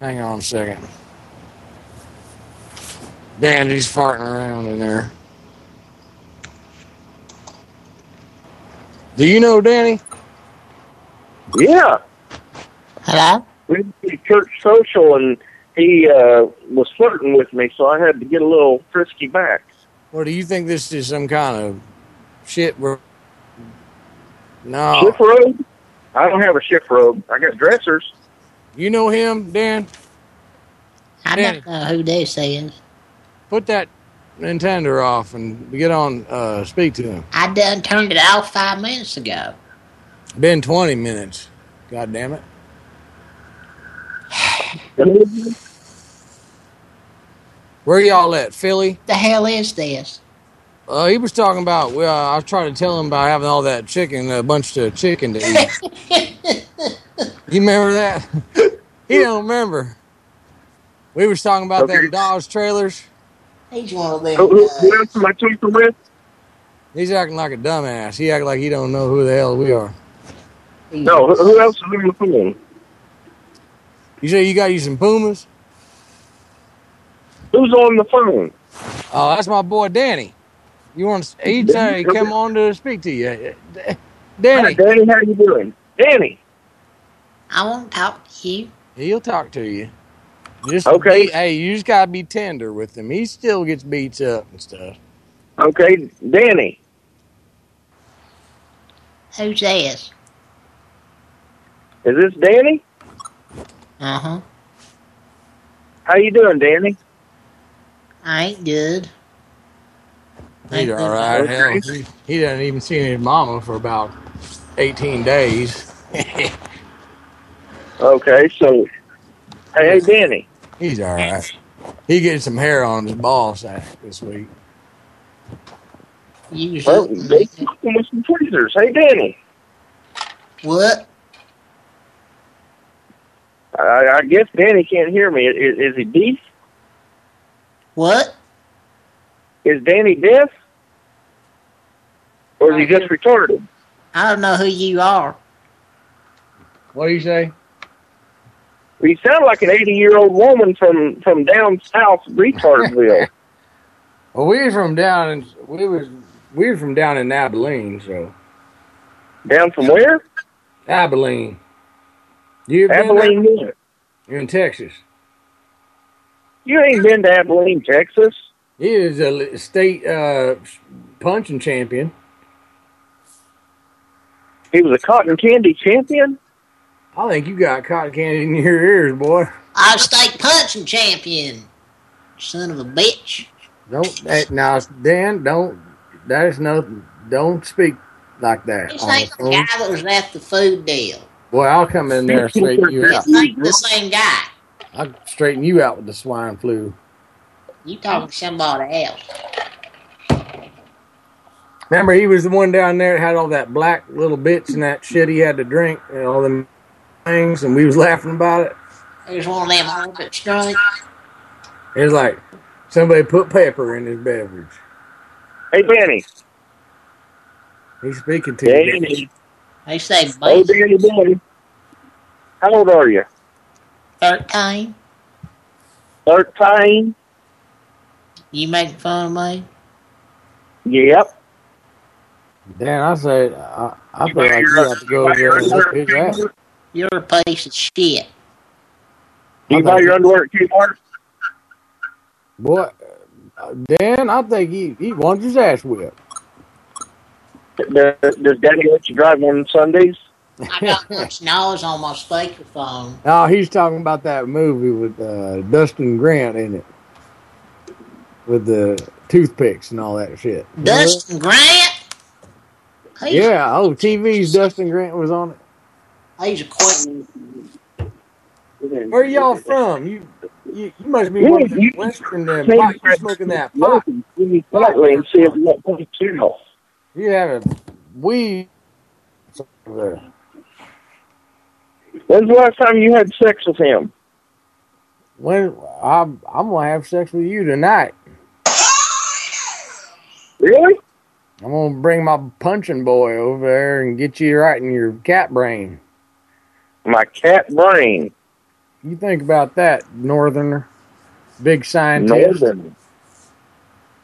Hang on a second. Dan, he's farting around in there. Do you know Danny? Yeah. Hello? We went to church social and he uh, was flirting with me, so I had to get a little frisky back. Or do you think this is some kind of shit where No. Shift robe? I don't have a shift robe. I got dressers. You know him, Dan? I Danny, don't know who this is. put that Nintendo off and get on uh speak to him. I done turned it off five minutes ago. Been twenty minutes. God damn it. Where y'all at? Philly? The hell is this? Uh, he was talking about. Well, I was trying to tell him about having all that chicken, a bunch of chicken to eat. you remember that? he don't remember. We was talking about Okay. them Dodge trailers. He's one of. Who, who, uh, who else am I talking with? He's acting like a dumbass. He act like he don't know who the hell we are. No, who, who else is on the phone? You say you got you some Pumas? Who's on the phone? Oh, that's my boy Danny. You want? to, He say come on to speak to you, Danny. Hi, Danny, how you doing? Danny. I won't talk to you. He'll talk to you. Just Okay. be- hey, you just gotta be tender with him. He still gets beats up and stuff. Okay, Danny. Who's this? Is this Danny? Uh-huh. How you doing, Danny? I ain't good. He's all right. Okay. Hell, he, he doesn't even see his mama for about eighteen days. Okay, so hey, hey Danny. He's all right. He getting some hair on his ball sack this week. You Well, they talking with some tweezers. Hey, Danny. What? I, I guess Danny can't hear me. Is, is he deaf? What? Is Danny deaf? Or is he just retarded? I don't know who you are. What do you say? Well, you sound like an 80-year-old woman from, from down south, Retardville. Well, we was from down in we was we was from down in Abilene, so down from where? Abilene. You ever been Abilene, there? what? You're in Texas. You ain't been to Abilene, Texas. He is a state uh, punching champion. He was a cotton candy champion. I think you got cotton candy in your ears, boy. I was state punching champion. Son of a bitch. Don't that, now, Dan. Don't. That is no. Don't speak like that. This on the ain't the guy that was at the food deal. Boy, I'll come in there and straighten you out. This ain't the same guy. I'll straighten you out with the swine flu. You talking to somebody else. Remember, he was the one down there that had all that black little bits and that shit he had to drink and all them things, and we was laughing about it. There's one of them orbit strikes. It was like somebody put pepper in his beverage. Hey, Benny. He's speaking to you. Danny. They say Oh, basic Danny boy. How old are you? 13. Thirteen. You making fun of me? Yep. Dan, I say, I, I feel like you have to go over there and whip his ass. You're a piece of shit. Do you buy your underwear at Kmart? Boy, Dan, I think he, he wants his ass whipped. Does, does Daddy let you drive on Sundays? I got much noise on my speakerphone. No, he's talking about that movie with uh, Dustin Grant in it. With the toothpicks and all that shit. Remember Dustin Grant? He's, Yeah, oh, TV's Dustin Grant was on it. He's a quick. Where y'all from? You you, you must be one of the Western pot, you smoking that pot. Slightly and see if you want to two off. You have a weed over there. When's the last time you had sex with him? When I'm I'm gonna have sex with you tonight. Really? I'm gonna bring my punching boy over there and get you right in your cat brain. My cat brain. You think about that, Northerner, big scientist. Northern.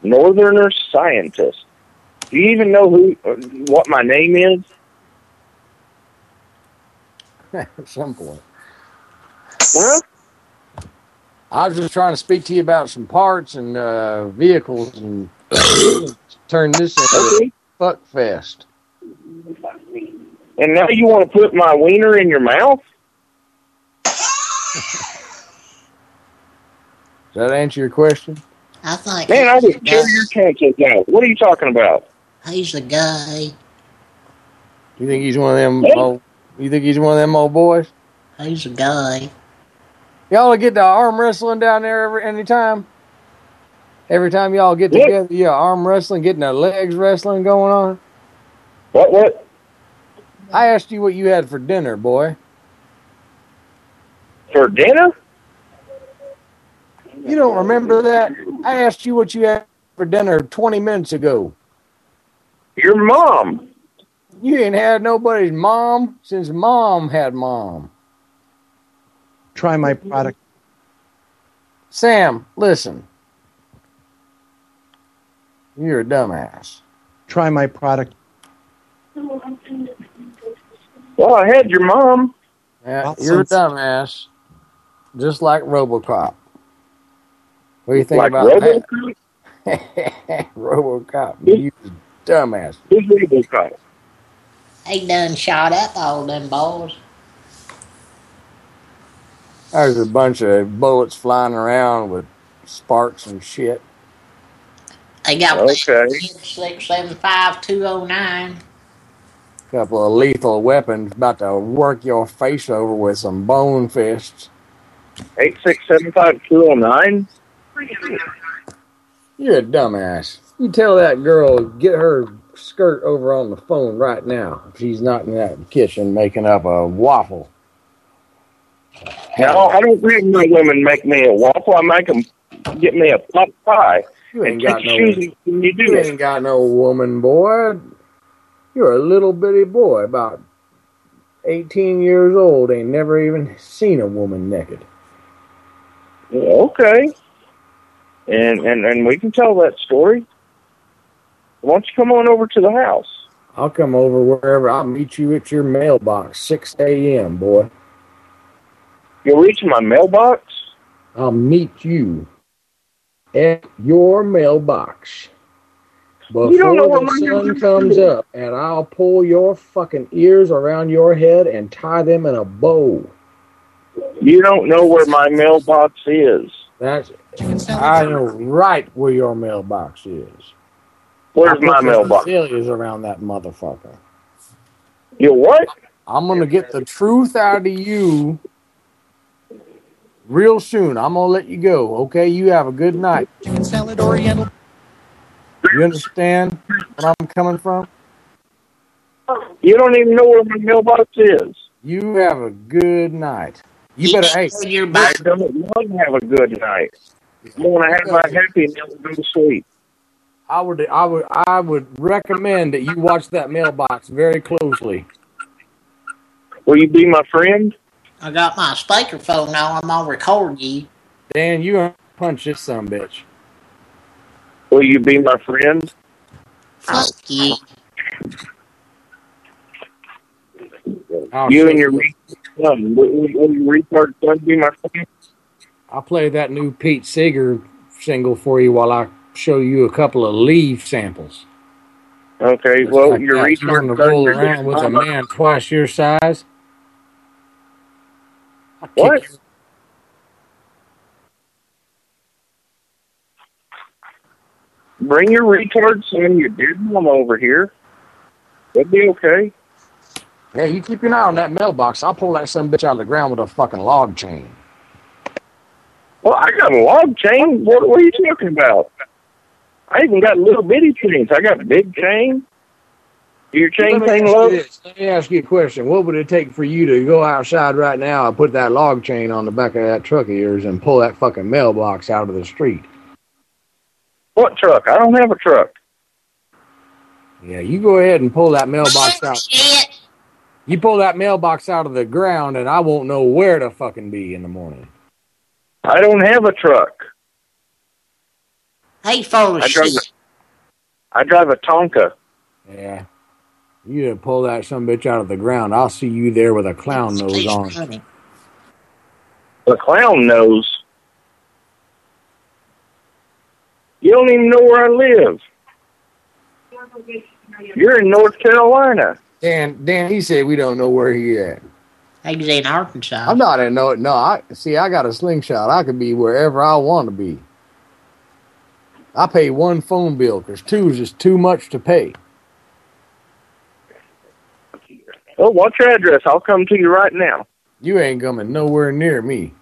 Northerner scientist. Do you even know who, uh, what my name is? At some point. Huh? I was just trying to speak to you about some parts and uh, vehicles and turn this into Okay. a fuck fest. And now you want to put my wiener in your mouth? Does that answer your question? I think Man, I he's, would a tear guy. your tonsils out. What are you talking about? he's a guy. You think he's one of them Hey. old? You think he's one of them old boys? He's a guy. Y'all get the arm wrestling down there every anytime. Every time y'all get Yeah. together, yeah, arm wrestling, getting the legs wrestling going on. What, what? I asked you what you had for dinner, boy. For dinner? You don't remember that? I asked you what you had for dinner 20 minutes ago. Your mom. You ain't had nobody's mom since mom had mom. Try my product. Sam, listen. You're a dumbass. Try my product. Well, I had your mom. Yeah, Well, you're a dumbass. Just like Robocop. What do you think Like about Robocop? that? Robocop. You dumbass. Who's Robocop? He done shot up all them balls. There's a bunch of bullets flying around with sparks and shit. They got Okay. six seven five two oh nine. Couple of lethal weapons about to work your face over with some bone fists. Eight six seven five two oh nine. You're a dumbass. You tell that girl get her skirt over on the phone right now. If she's not in that kitchen making up a waffle. No, I don't make my women make me a waffle. I make them get me a pot pie. You ain't And got no. your you do You ain't got no woman, boy. You're a little bitty boy, about 18 years old. Ain't never even seen a woman naked. Okay. And and and we can tell that story. Why don't you come on over to the house? I'll come over wherever. I'll meet you at your mailbox, 6 a.m., boy. You'll reach my mailbox? I'll meet you at your mailbox. Before You don't know where the sun comes is. up, and I'll pull your fucking ears around your head and tie them in a bow. You don't know where my mailbox is. That's I know right where your mailbox is. Where's I'll put my some mailbox? Azaleas around that motherfucker. You what? I'm gonna get the truth out of you real soon. I'm gonna let you go. Okay, you have a good night. Chicken salad Oriental. You understand where I'm coming from? You don't even know where my mailbox is. You have a good night. You better hey I don't want to have a good night. I want to have my happy meal and go to sleep. I would I would I would recommend that you watch that mailbox very closely. Will you be my friend? I got my speakerphone now. I'm gonna record you. Dan, you gonna punch this son bitch. Will you be my friend? Fuck you. I'll you and your son. Will, will, will your retard son be my friend? I'll play that new Pete Seeger single for you while I show you a couple of leaf samples. Okay, well, Like your that, trying retard to son. roll around with a man twice your size. I'll What? Bring your retard son, your dead mom over here. That'd be okay. Yeah, you keep an eye on that mailbox. I'll pull that some bitch out of the ground with a fucking log chain. Well, I got a log chain. What, what are you talking about? I even got little bitty chains. I got a big chain. Your chain Let me thing ask you low? Let me ask you a question. What would it take for you to go outside right now and put that log chain on the back of that truck of yours and pull that fucking mailbox out of the street? What truck? I don't have a truck. Yeah, you go ahead and pull that mailbox out. You pull that mailbox out of the ground, and I won't know where to fucking be in the morning. I don't have a truck. Hey, full of I drive a, I drive a Tonka. Yeah. You pull that some bitch out of the ground. I'll see you there with a clown nose on. The clown nose. You don't even know where I live. You're in North Carolina. Dan, Dan, he said we don't know where he at. He's in Arkansas. I'm not in no, no. I see. I got a slingshot. I could be wherever I want to be. I pay one phone bill because two is just too much to pay. Oh, well, what's your address? I'll come to you right now. You ain't coming nowhere near me.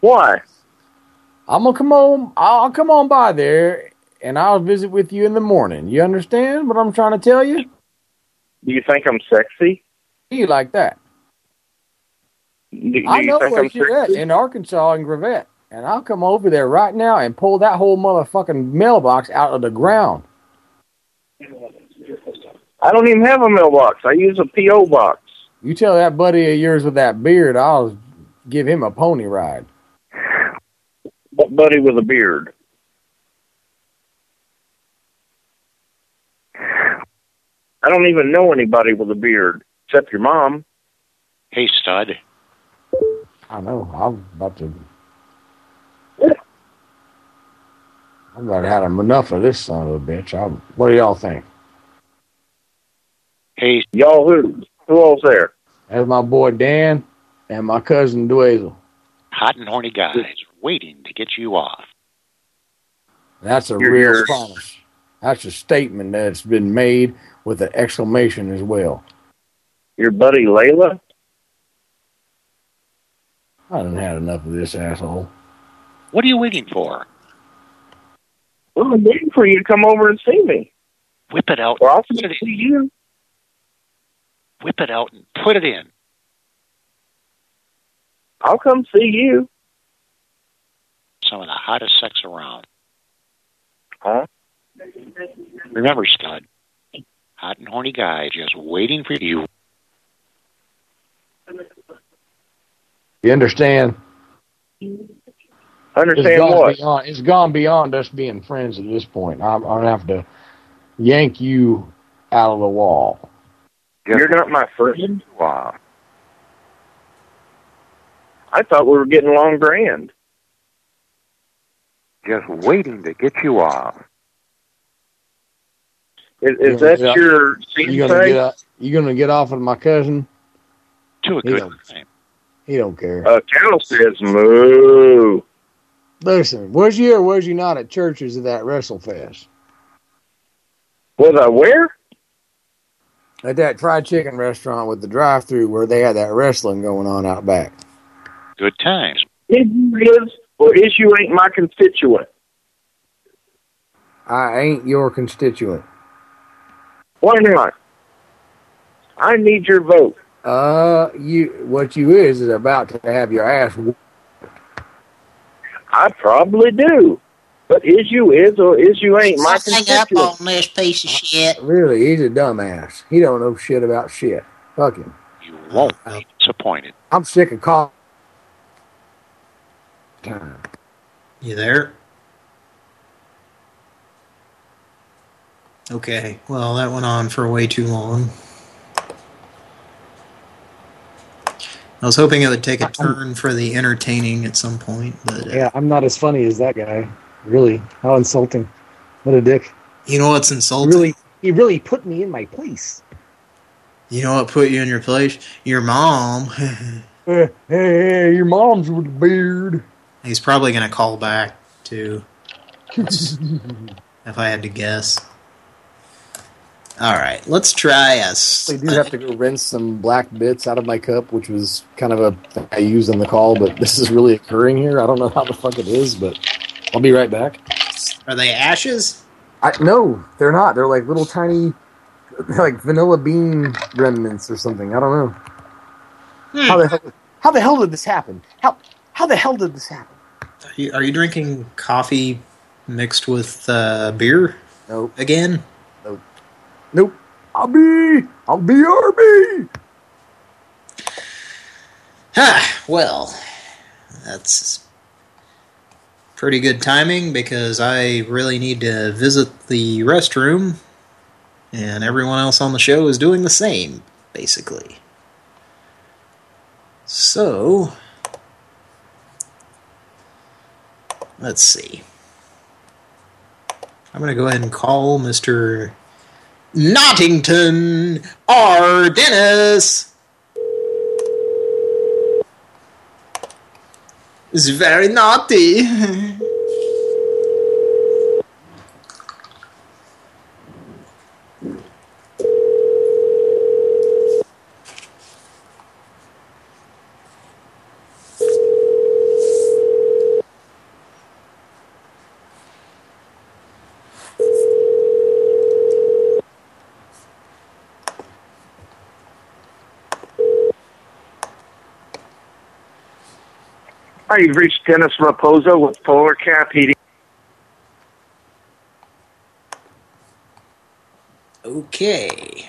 Why? I'm gonna come on. I'll come on by there, and I'll visit with you in the morning. You understand what I'm trying to tell you? Do you think I'm sexy? You like that? Do, do I know where I'm you're at in Arkansas and Gravette, and I'll come over there right now and pull that whole motherfucking mailbox out of the ground. I don't even have a mailbox. I use a P.O. box. You tell that buddy of yours with that beard, I'll give him a pony ride. What buddy with a beard? I don't even know anybody with a beard except your mom. Hey, stud. I know. I'm about to. I've about had enough of this son of a bitch. I, what do y'all think? Hey, y'all who? Who else there? That's my boy Dan and my cousin Dweezil. Hot and horny guys waiting to get you off. That's a You're- real you're- promise. That's a statement that's been made with an exclamation as well. Your buddy Layla? I done had enough of this asshole. What are you waiting for? Well, I'm waiting for you to come over and see me. Whip it out. Or I'll Put see you. Whip it out and put it in. I'll come see you. Some of the hottest sex around. Huh? Remember, stud. Hot and horny guy just waiting for you. You understand? Understand it's gone what? Beyond, it's gone beyond us being friends at this point. I'm, I'm gonna have to yank you out of the wall. You're not my first Wow. I thought we were getting along grand. Just waiting to get you off. Is, You is gonna that get off- your You gonna get off, you gonna get off with my cousin? To a He good don't, time. he don't care. Uh, cow says moo. Listen, was you or was you not at Church's at that WrestleFest? Was I where? At that fried chicken restaurant with the drive-through where they had that wrestling going on out back. Good times. Is you is or is you ain't my constituent? I ain't your constituent. Why not? I need your vote. Uh, you what you is is about to have your ass. whooped. I probably do. But is you is or is you ain't my Hang up on this piece of shit. Really, he's a dumbass. He don't know shit about shit. Fuck him. You won't be disappointed. I'm sick of calling. You there? Okay, well, that went on for way too long. I was hoping it would take a turn for the entertaining at some point, but uh, Yeah, I'm not as funny as that guy. Really, how insulting! What a dick. you know what's insulting? Really, he really put me in my place. You know what put you in your place? Your mom. Hey, hey, your mom's with a beard. He's probably going to call back, too, if I had to guess. All right, let's try a... I do have to go rinse some black bits out of my cup, which was kind of a thing I used on the call, but this is really occurring here. I don't know how the fuck it is, but I'll be right back. Are they ashes? I No, they're not. They're like little tiny, like vanilla bean remnants or something. I don't know. Hmm. How the hell? How the hell did this happen? How how the hell did this happen? Are you, are you drinking coffee mixed with uh, beer? Nope. Again? Nope. Nope. I'll be I'll be RB. Ah, well, that's pretty good timing because I really need to visit the restroom and everyone else on the show is doing the same, basically. So, let's see. I'm going to go ahead and call Mr. Nottington R. Dennis. It's very naughty. Hi, you've reached Dennis Raposo with Polar Cap Heating. Okay.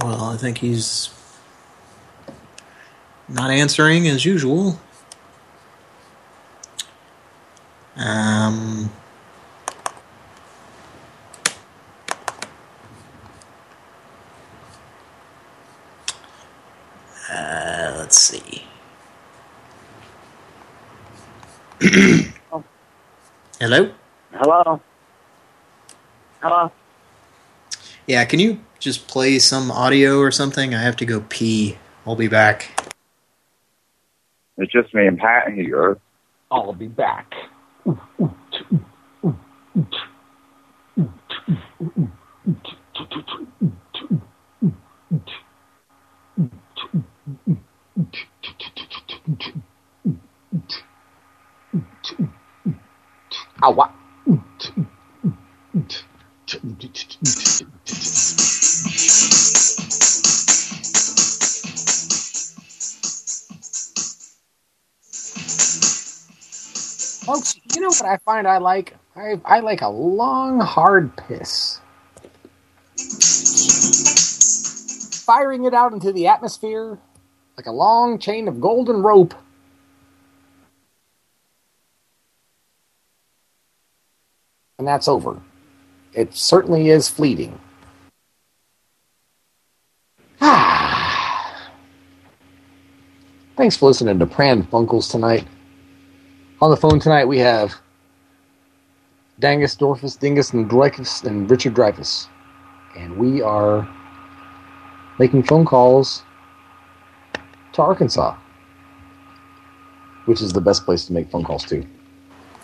Well, I think he's not answering as usual. Um. Uh, let's see. Hello? Hello? Hello? Yeah, can you just play some audio or something? I have to go pee. I'll be back. It's just me and Pat here. I'll be back. Awa. Folks, you know what I find I like? I, I like a long, hard piss. Firing it out into the atmosphere like a long chain of golden rope. and that's over. It certainly is fleeting. Ah. Thanks for listening to Pran Funkels tonight. On the phone tonight we have Dangus, Dorfus, Dingus, and Dreyfus, and Richard Dreyfus. And we are making phone calls to Arkansas, which is the best place to make phone calls to.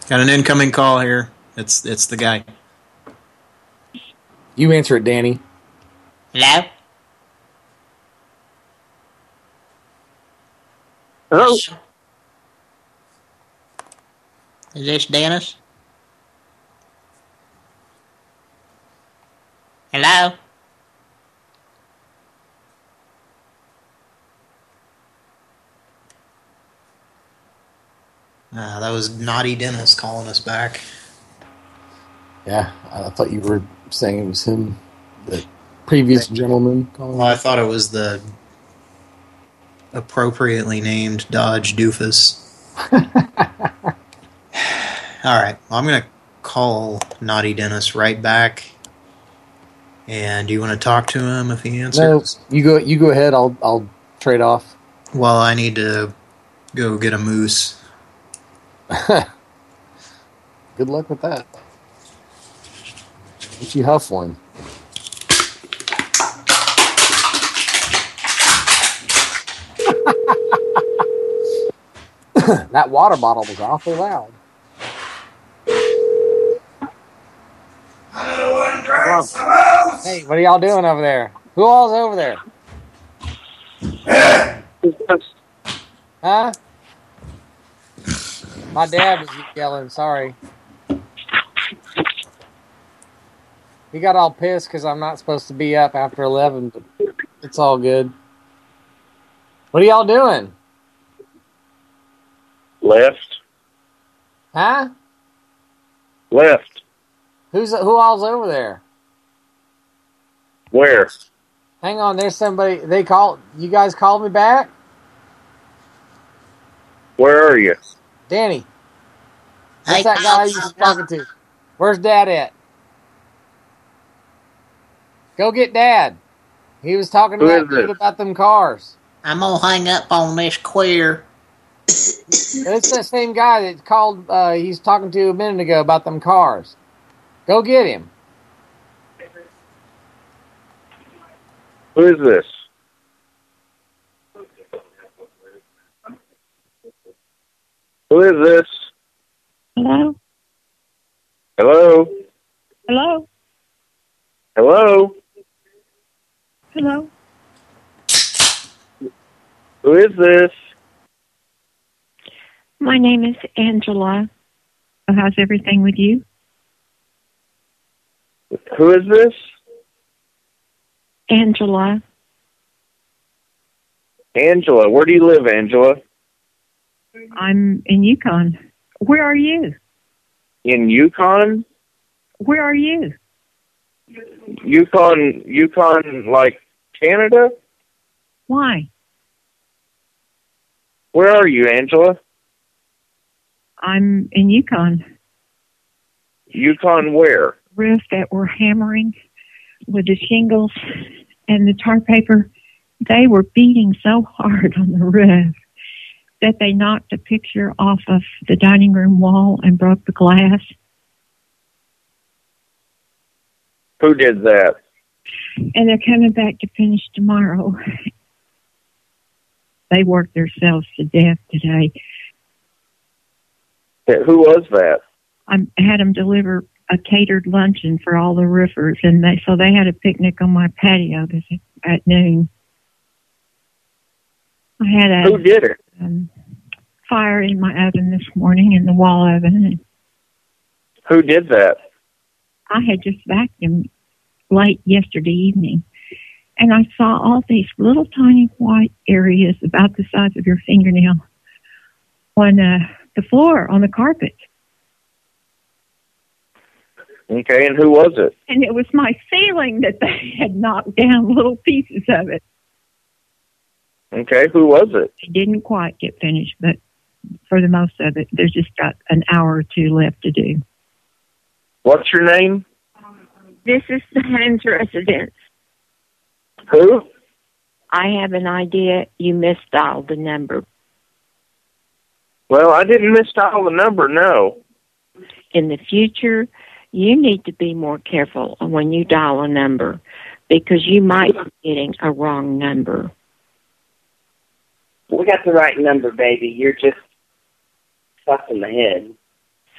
Got an incoming call here. It's it's the guy. You answer it, Danny. Hello? Hello? Is this Dennis? Hello? Uh, that was Naughty Dennis calling us back. Yeah, I thought you were saying it was him, the previous gentleman. Calling Well, I thought it was the appropriately named Dodge Doofus. All right, well, I'm going to call Naughty Dennis right back. And do you want to talk to him if he No, answers? you go. You go ahead. I'll I'll trade off. Well, I need to go get a moose. Good luck with that. What you huffling? that water bottle was awfully loud. Hey, what are y'all doing over there? Who all's over there? Huh? My dad was yelling, sorry. He got all pissed because I'm not supposed to be up after 11, but it's all good. What are y'all doing? Left. Huh? Left. Who's Who all's over there? Where? Hang on, there's somebody. They call You guys called me back? Where are you? Danny. What's that guy you was talking to? Where's Dad at? Go get Dad. He was talking to Who that is dude about them cars. I'm gonna hang up on this queer. It's that same guy that called. Uh, he's talking to a minute ago about them cars. Go get him. Who is this? Who is this? Hello? Hello? Hello? Hello? Hello? Who is this? My name is Angela. How's everything with you? Who is this? Angela. Angela. Where do you live, Angela? I'm in Yukon. Where are you? In Yukon? Where are you? Yukon, Yukon, like Canada? Why? Where are you, Angela? I'm in Yukon. Yukon where? Roof that we're hammering with the shingles and the tar paper. They were beating so hard on the roof that they knocked a picture off of the dining room wall and broke the glass. Who did that? And they're coming back to finish tomorrow. They worked themselves to death today. Who was that? I had them deliver a catered luncheon for all the roofers, and they so they had a picnic on my patio this at noon. I had a Who did it? Um, fire in my oven this morning in the wall oven, Who did that? I had just vacuumed late yesterday evening, and I saw all these little tiny white areas about the size of your fingernail on uh, the floor on the carpet. Okay, and who was it? And it was my ceiling that they had knocked down little pieces of it. Okay, who was it? It didn't quite get finished, but for the most of it, there's just got an hour or two left to do. What's your name? This is the Hans residence. Who? I have an idea you misdialed the number. Well, I didn't misdial the number, no. In the future, you need to be more careful when you dial a number because you might be getting a wrong number. We got the right number, baby. You're just stuck in the head.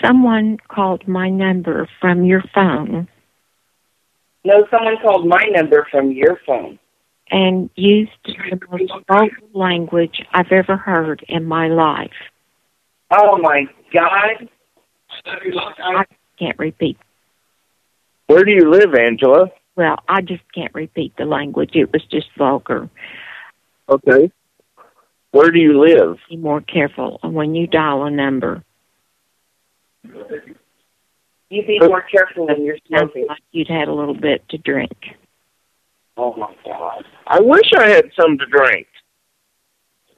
Someone called my number from your phone No, someone called my number from your phone. and used the most vulgar language I've ever heard in my life. Oh my God! I can't repeat. Where do you live, Angela? Well, I just can't repeat the language. It was just vulgar. Okay. Where do you live? Be more careful when you dial a number. You be more careful when you're Sounds smoking. like you'd had a little bit to drink. Oh my God! I wish I had some to drink.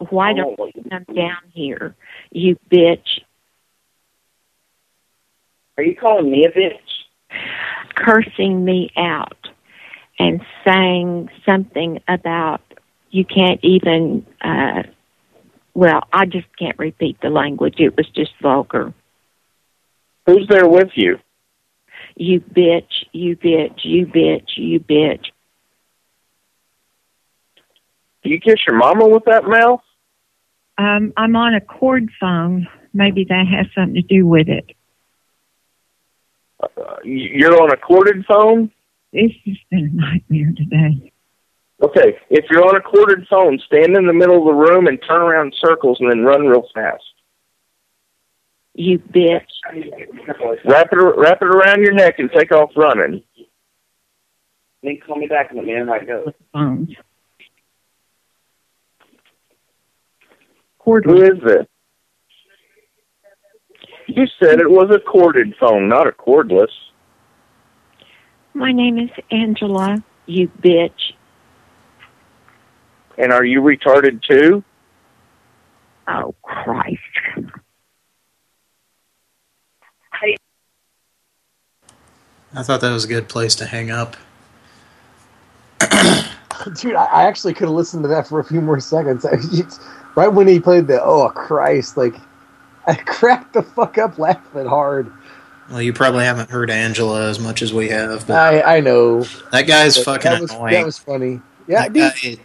Why don't you come down here, you bitch? Are you calling me a bitch? Cursing me out and saying something about you can't even. uh Well, I just can't repeat the language. It was just vulgar. Who's there with you? You bitch, you bitch, you bitch, you bitch. Do you kiss your mama with that mouth? Um, I'm on a cord phone. Maybe that has something to do with it. Uh, you're on a corded phone? This just been a nightmare today. Okay, if you're on a corded phone, stand in the middle of the room and turn around in circles and then run real fast. You bitch. Wrap it, wrap it around your neck and take off running. Then call me back and let me know how it goes. Phones. Cordless. Who is this? You said it was a corded phone, not a cordless. My name is Angela, you bitch. And are you retarded too? Oh, Christ. I thought that was a good place to hang up. Dude, I, I actually could have listened to that for a few more seconds. Right when he played the "Oh Christ," like I cracked the fuck up laughing hard. Well, you probably haven't heard Angela as much as we have, but I I know that guy's But fucking that was, annoying. That was funny. Yeah, That dude, guy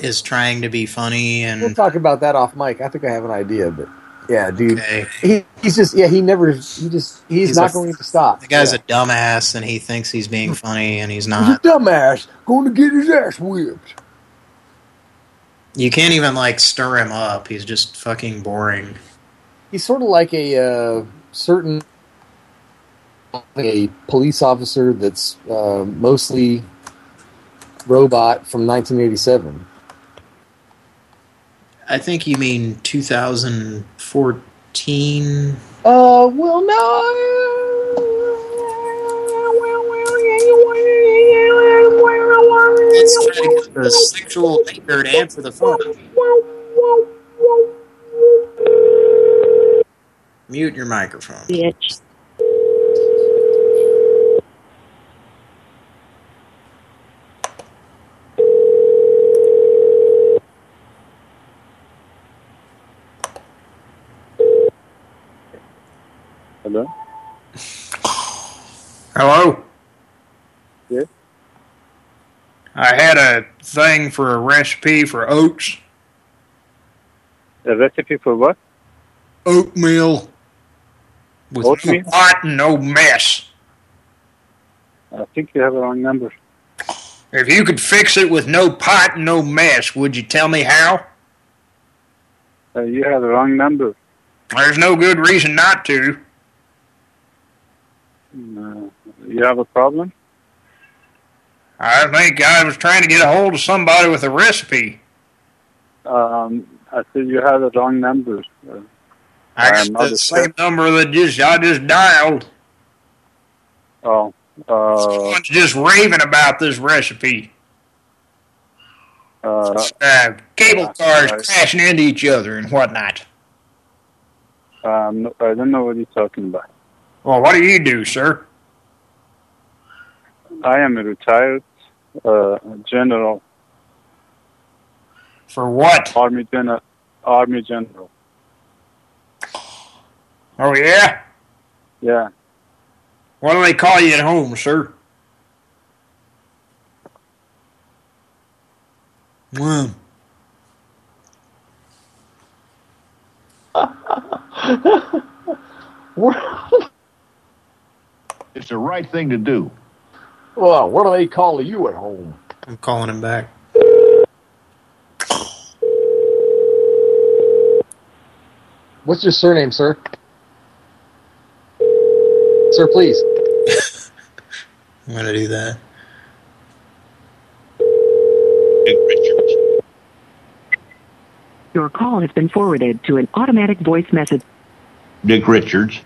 is trying to be funny and we'll talk about that off mic. I think I have an idea, but yeah, dude, he, he's just yeah, he never he just he's, He's not a- going to stop. the guy's yeah. a dumbass and he thinks he's being funny and he's He's a not. dumbass going to get his ass whipped. You can't even like stir him up. He's just fucking boring. He's sort of like a uh, certain a police officer that's uh, mostly robot from 1987. I think you mean 2014. Uh, well, no. Let's try to get the sexual nightmare to answer the phone. Mute your microphone. Bitch. Hello? Hello? Yes? I had a thing for a recipe for oats. A recipe for what? Oatmeal. With Oatmeal? no pot and no mess. I think you have the wrong number. If you could fix it with no pot and no mess, would you tell me how? Uh, you have the wrong number. There's no good reason not to. Uh, you have a problem? I think I was trying to get a hold of somebody with a recipe. Um, I said you have the wrong number. Uh, I got the same number that just I just dialed. Oh, uh, Someone's just raving about this recipe. uh, Uh, cable cars right. crashing into each other and whatnot. um, I don't know what you're talking about. Well, what do you do, sir? I am a retired uh, general. For what? Army general. Army general. Oh, yeah? Yeah. What do they call you at home, sir? Wow. It's the right thing to do. Well, what do they call you at home? I'm calling him back. What's your surname, sir? Sir, please. I'm going to do that. Dick Richards. Your call has been forwarded to an automatic voice message. Dick Richards.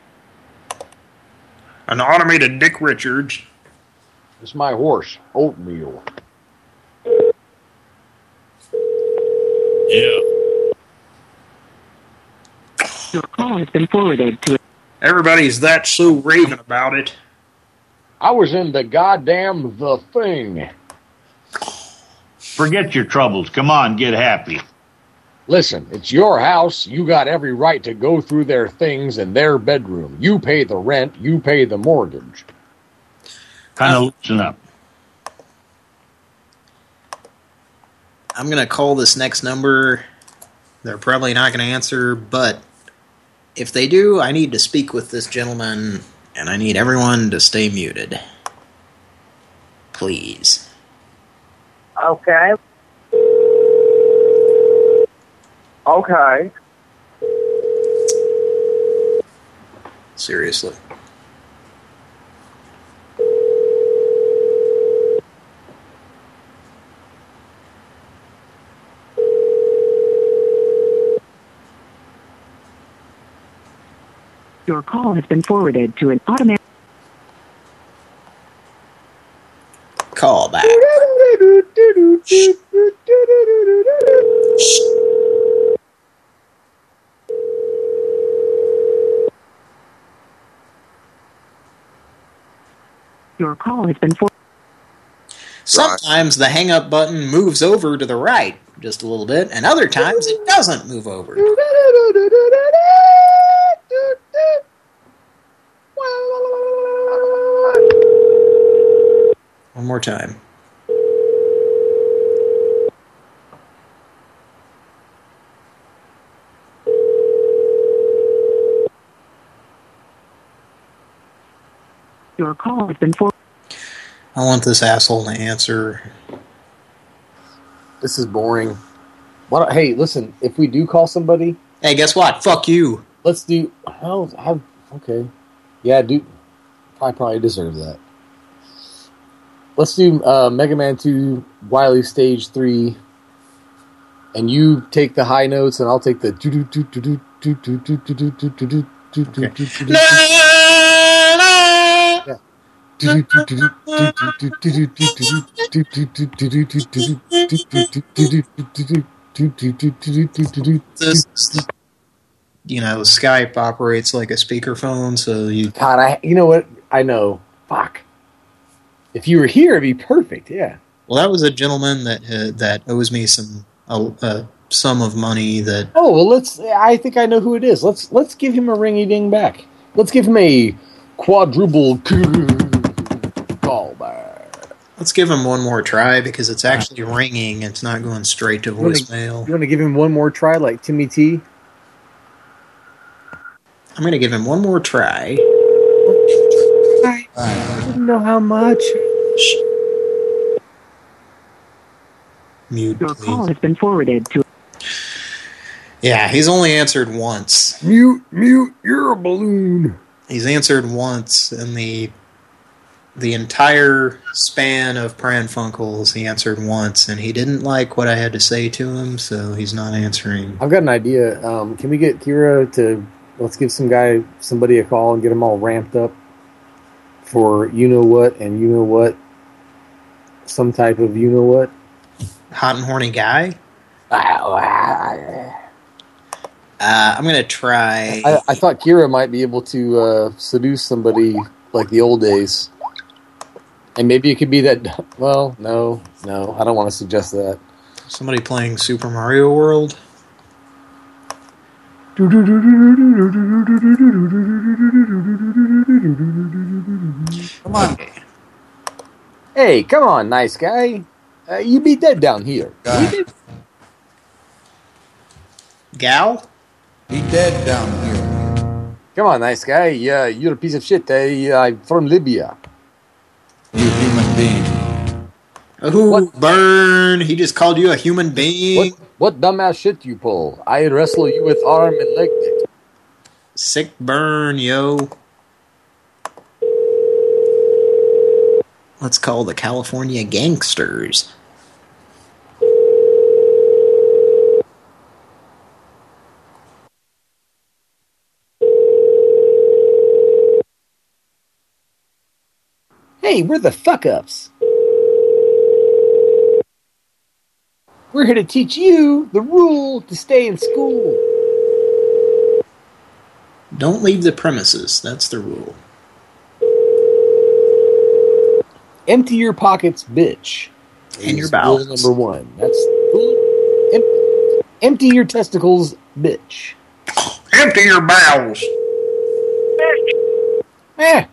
An automated Dick Richards. It's my horse, Oatmeal. Yeah. Your call has been forwarded to Everybody's that so raving about it. I was in the goddamn The Thing. Forget your troubles. Come on, get happy. Listen, it's your house. You got every right to go through their things in their bedroom. You pay the rent. You pay the mortgage. Kind of mm-hmm. loosen up. I'm going to call this next number. They're probably not going to answer, but if they do, I need to speak with this gentleman, and I need everyone to stay muted. Please. Okay. Okay. Seriously. Your call has been forwarded to an automatic Call back. Your call has been for Sometimes the hang up button moves over to the right just a little bit, and other times it doesn't move over. One more time. Your call has been for I want this asshole to answer. This is boring. What? Hey, listen. If we do call somebody, hey, guess what? Fuck you. Let's do. How? How? Okay. Yeah, dude. I probably deserve that. Let's do uh, Mega Man 2 Wily Stage 3. And you take the high notes, and I'll take the. This, you know, Skype operates like a speakerphone, so you. God, I. You know what? I know. Fuck. If you were here, it'd be perfect. Yeah. Well, that was a gentleman that uh, that owes me some a, a sum of money that. Oh well, let's. I think I know who it is. Let's let's give him a ringy ding back. Let's give him a quadruple call back. Let's give him one more try because it's actually ringing. It's not going straight to voicemail. You want to give him one more try, like Timmy T? I'm going to give him one more try. I didn't know how much. Mute. your call has been forwarded to Yeah, he's only answered once. Mute, mute. You're a balloon. He's answered once in the the entire span of Pran Funkels. He answered once, and he didn't like what I had to say to him, so he's not answering. I've got an idea. Um, can we get Kira to let's give some guy somebody a call and get them all ramped up for you know what and you know what, some type of you know what. Hot and horny guy. Uh, I'm gonna try. I, I thought Kira might be able to uh, seduce somebody like the old days. And maybe it could be that. Well, no, no, I don't want to suggest that. Somebody playing Super Mario World. Come on. Hey, come on, nice guy. Uh, you be dead down here. You Gal? Be dead down here. Come on, nice guy. Yeah, you're a piece of shit. eh? I'm from Libya. You human being. Oh, burn! He just called you a human being. What, what dumbass shit do you pull? I wrestle you with arm and leg dick. Sick burn, yo. Let's call the California gangsters. Hey, we're the fuck ups. We're here to teach you the rule to stay in school. Don't leave the premises. That's the rule. Empty your pockets, bitch. And your is rule bowels. number one. That's rule. Em- empty your testicles, bitch. Empty your bowels. Eh.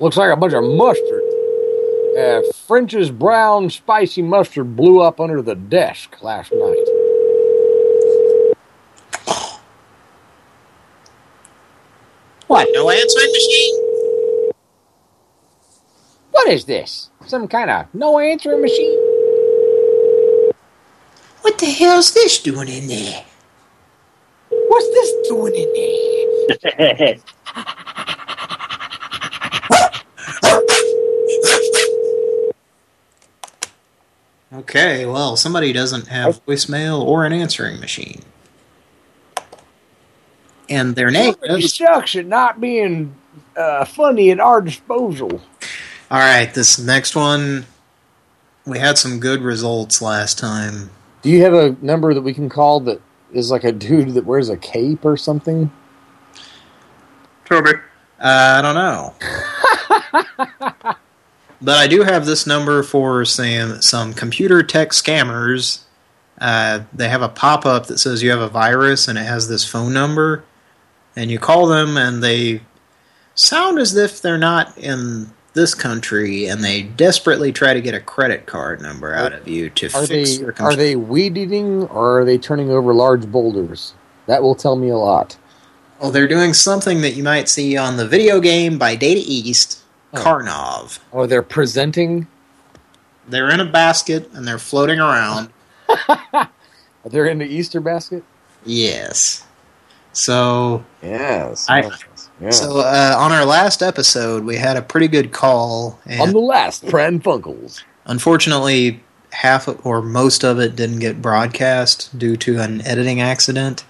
Looks like a bunch of mustard. Uh, French's brown spicy mustard blew up under the desk last night. What? No answering machine? What is this? Some kind of no answering machine? What the hell's this doing in there? What's this doing in there? Okay, well, somebody doesn't have voicemail or an answering machine. And their name is... sucks not being uh, funny at our disposal. All right, this next one, we had some good results last time. Do you have a number that we can call that is like a dude that wears a cape or something? Toby. Uh, I don't know. but I do have this number for some, some computer tech scammers. Uh, they have a pop-up that says you have a virus and it has this phone number. And you call them and they sound as if they're not in this country and they desperately try to get a credit card number out of you to Are fix they your are they weed eating or are they turning over large boulders? That will tell me a lot. Well, they're doing something that you might see on the video game by Data East, Karnov. Or they're presenting. They're in a basket and they're floating around. They're in the Easter basket. Yes. So yes, I, Yeah. so uh, on our last episode, we had a pretty good call. And On the last Pran Funkels. unfortunately, half or most of it didn't get broadcast due to an editing accident.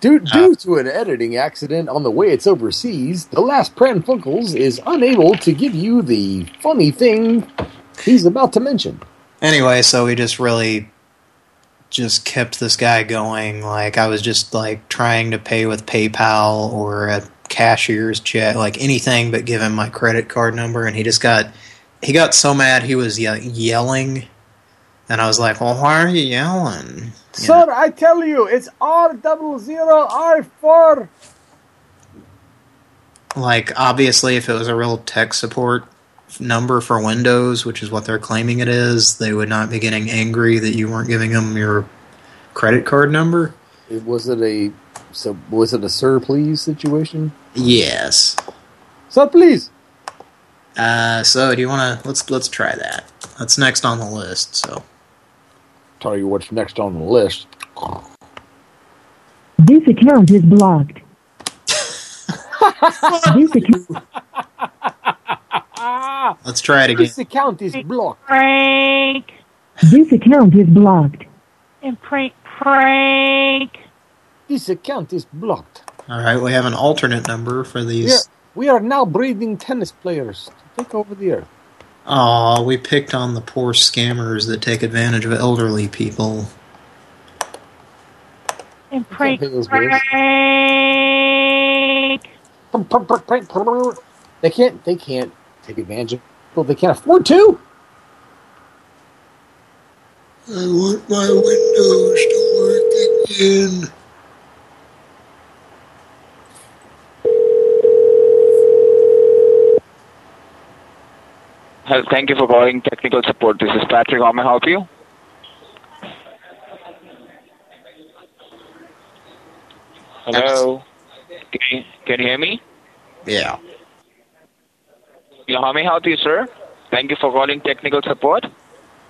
Due, uh, due to an editing accident on the way it's overseas, the last Pran Funkels is unable to give you the funny thing he's about to mention. Anyway, so we just really just kept this guy going. Like I was just like trying to pay with PayPal or a cashier's check, like anything but give him my credit card number, and he just got he got so mad he was ye yelling, and I was like, "Well, why are you yelling?" Sir, I tell you, it's R double zero R four. Like obviously, if it was a real tech support number for Windows, which is what they're claiming it is, they would not be getting angry that you weren't giving them your credit card number. It was it a so was it a sir please situation? Yes. Sir please. Uh, so do you want to let's let's try that. That's next on the list. So Tell you what's next on the list. This account is blocked. this account. let's try it again. This account is blocked. Prank. This account is blocked. And prank. Prank. This account is blocked. All right, we have an alternate number for We are, these. we are now breeding tennis players to take over the earth. Aw, we picked on the poor scammers that take advantage of elderly people. And prank. pay those bills. Prank. They can't. They can't take advantage of people. They can't afford to. I want my windows to work again. Thank you for calling technical support. This is Patrick. How may I help you? Hello. Can you, can you hear me? Yeah. Yeah, how may I help you, sir? Thank you for calling technical support.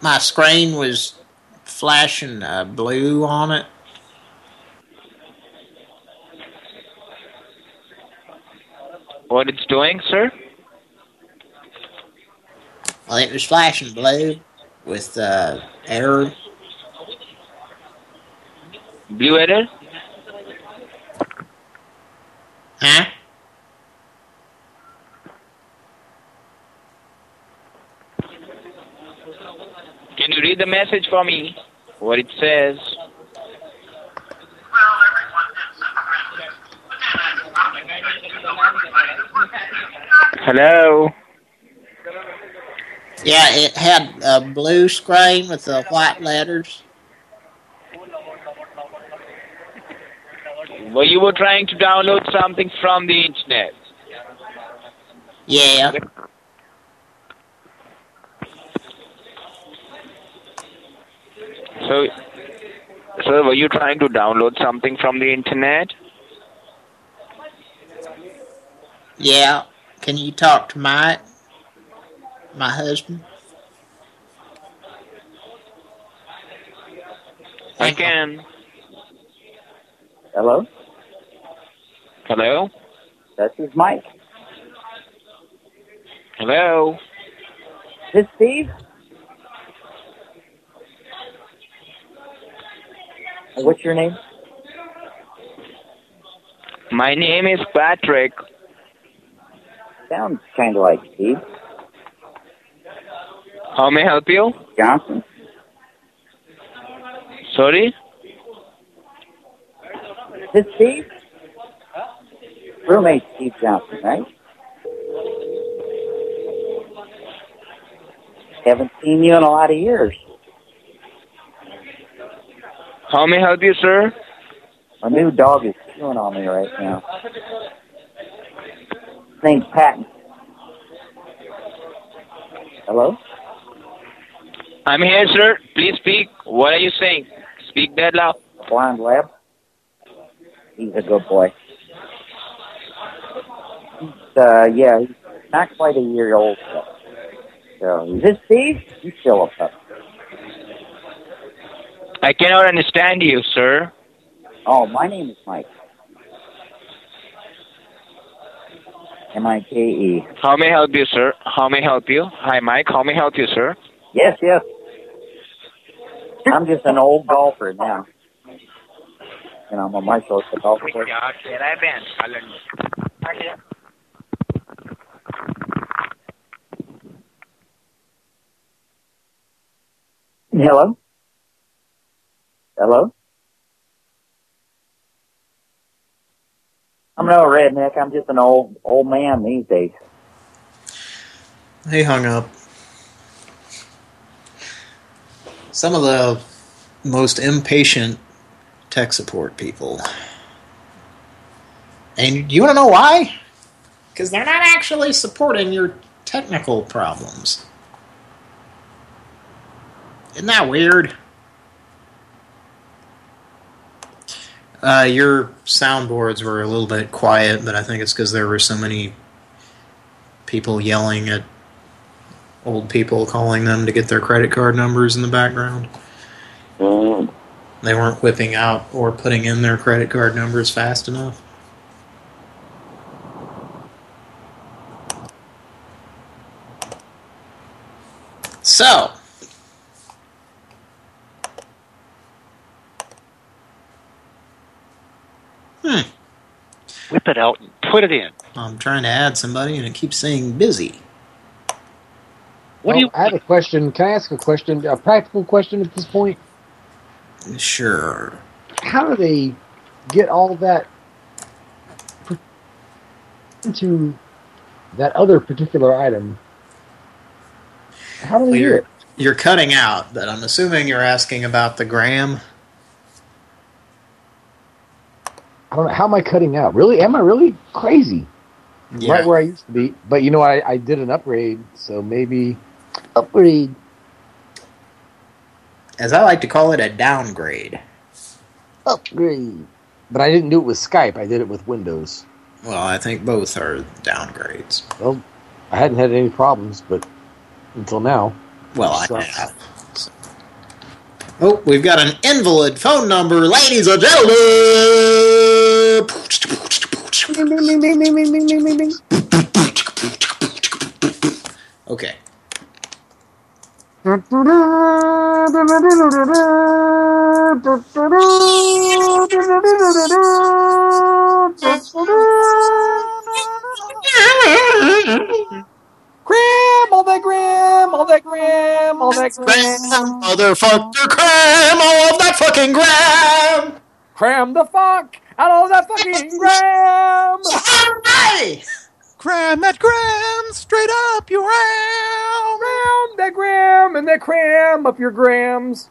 My screen was flashing uh, blue on it. What it's doing, sir? Well, it was flashing blue with uh, error. Blue error? Huh? Can you read the message for me? What it says? Hello. Yeah, it had a blue screen with the white letters. Well, you were trying to download something from the internet. Yeah. So, so were you trying to download something from the internet? Yeah. Can you talk to Mike? My husband? I can. Hello? Hello? This is Mike. Hello? This is Steve? What's your name? My name is Patrick. Sounds kind of like Steve. How may I help you? Johnson. Sorry? This Steve? Roommate Steve Johnson, right? Haven't seen you in a lot of years. How may I help you, sir? My new dog is chewing on me right now. His name's Patton. Hello? I'm here, sir. Please speak. What are you saying? Speak that loud. Blonde Lab. He's a good boy. He's, uh, yeah, he's not quite a year old. So, is this Steve? He's still a pup. I cannot understand you, sir. Oh, my name is Mike. M-I-K-E. How may I help you, sir? How may I help you? Hi, Mike. How may I help you, sir? Yes, yes. I'm just an old golfer now. And I'm on my social golf course. Hello? Hello? I'm no redneck. I'm just an old old man these days. He hung up. Some of the most impatient tech support people. And you want to know why? Because they're not actually supporting your technical problems. Isn't that weird? Uh, your soundboards were a little bit quiet, but I think it's because there were so many people yelling at old people calling them to get their credit card numbers in the background. They weren't whipping out or putting in their credit card numbers fast enough. So, hmm. Whip it out and put it in. I'm trying to add somebody and it keeps saying busy. What do oh, you? I have a question. Can I ask a question? A practical question at this point. Sure. How do they get all that into that other particular item. How do we Well, do you're, it? you're cutting out, but I'm assuming you're asking about the gram. I don't know. How am I cutting out? Really? Am I really crazy? Yeah. Right where I used to be. But you know, I, I did an upgrade, so maybe upgrade. As I like to call it, a downgrade. Upgrade. But I didn't do it with Skype. I did it with Windows. Well, I think both are downgrades. Well, I hadn't had any problems, but until now. Well, I have. Oh, we've got an invalid phone number, ladies and gentlemen. Okay. All that Graham, all that Graham, all that Graham. Motherfucker, cram all of that fucking gram. Cram the fuck out of that fucking Graham. Hey! Cram that gram straight up your ram. Cram that Graham and that cram up your grams.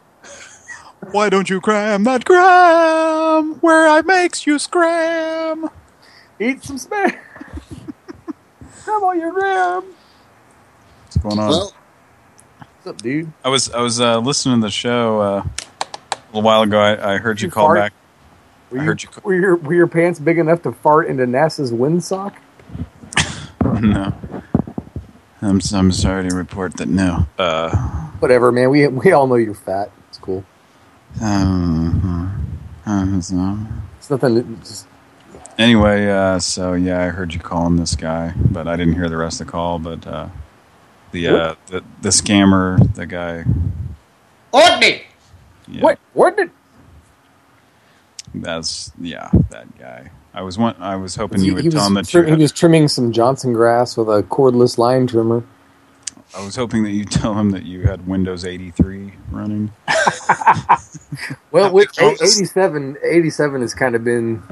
Why don't you cram that gram where I makes you scram? Eat some spam. Cram all your gram. What's going on? Well, What's up, dude? I was I was uh, listening to the show uh, a little while ago. I, I heard you, You call fart? back. Were I you, heard you. Were your, were your pants big enough to fart into NASA's windsock? no, I'm I'm sorry to report that no. Uh, Whatever, man. We we all know you're fat. It's cool. um, uh, so- It's nothing. that- Just Anyway, uh, so yeah, I heard you calling this guy, but I didn't hear the rest of the call. But uh, the uh, the the scammer, the guy, Ordney! yeah, what? What did? that's yeah, that guy. I was one. I was hoping He, you would he tell was him that tr- you. he was trimming some Johnson grass with a cordless line trimmer. I was hoping that you tell him that you had Windows 83 running. Well, with 87, 87 has kind of been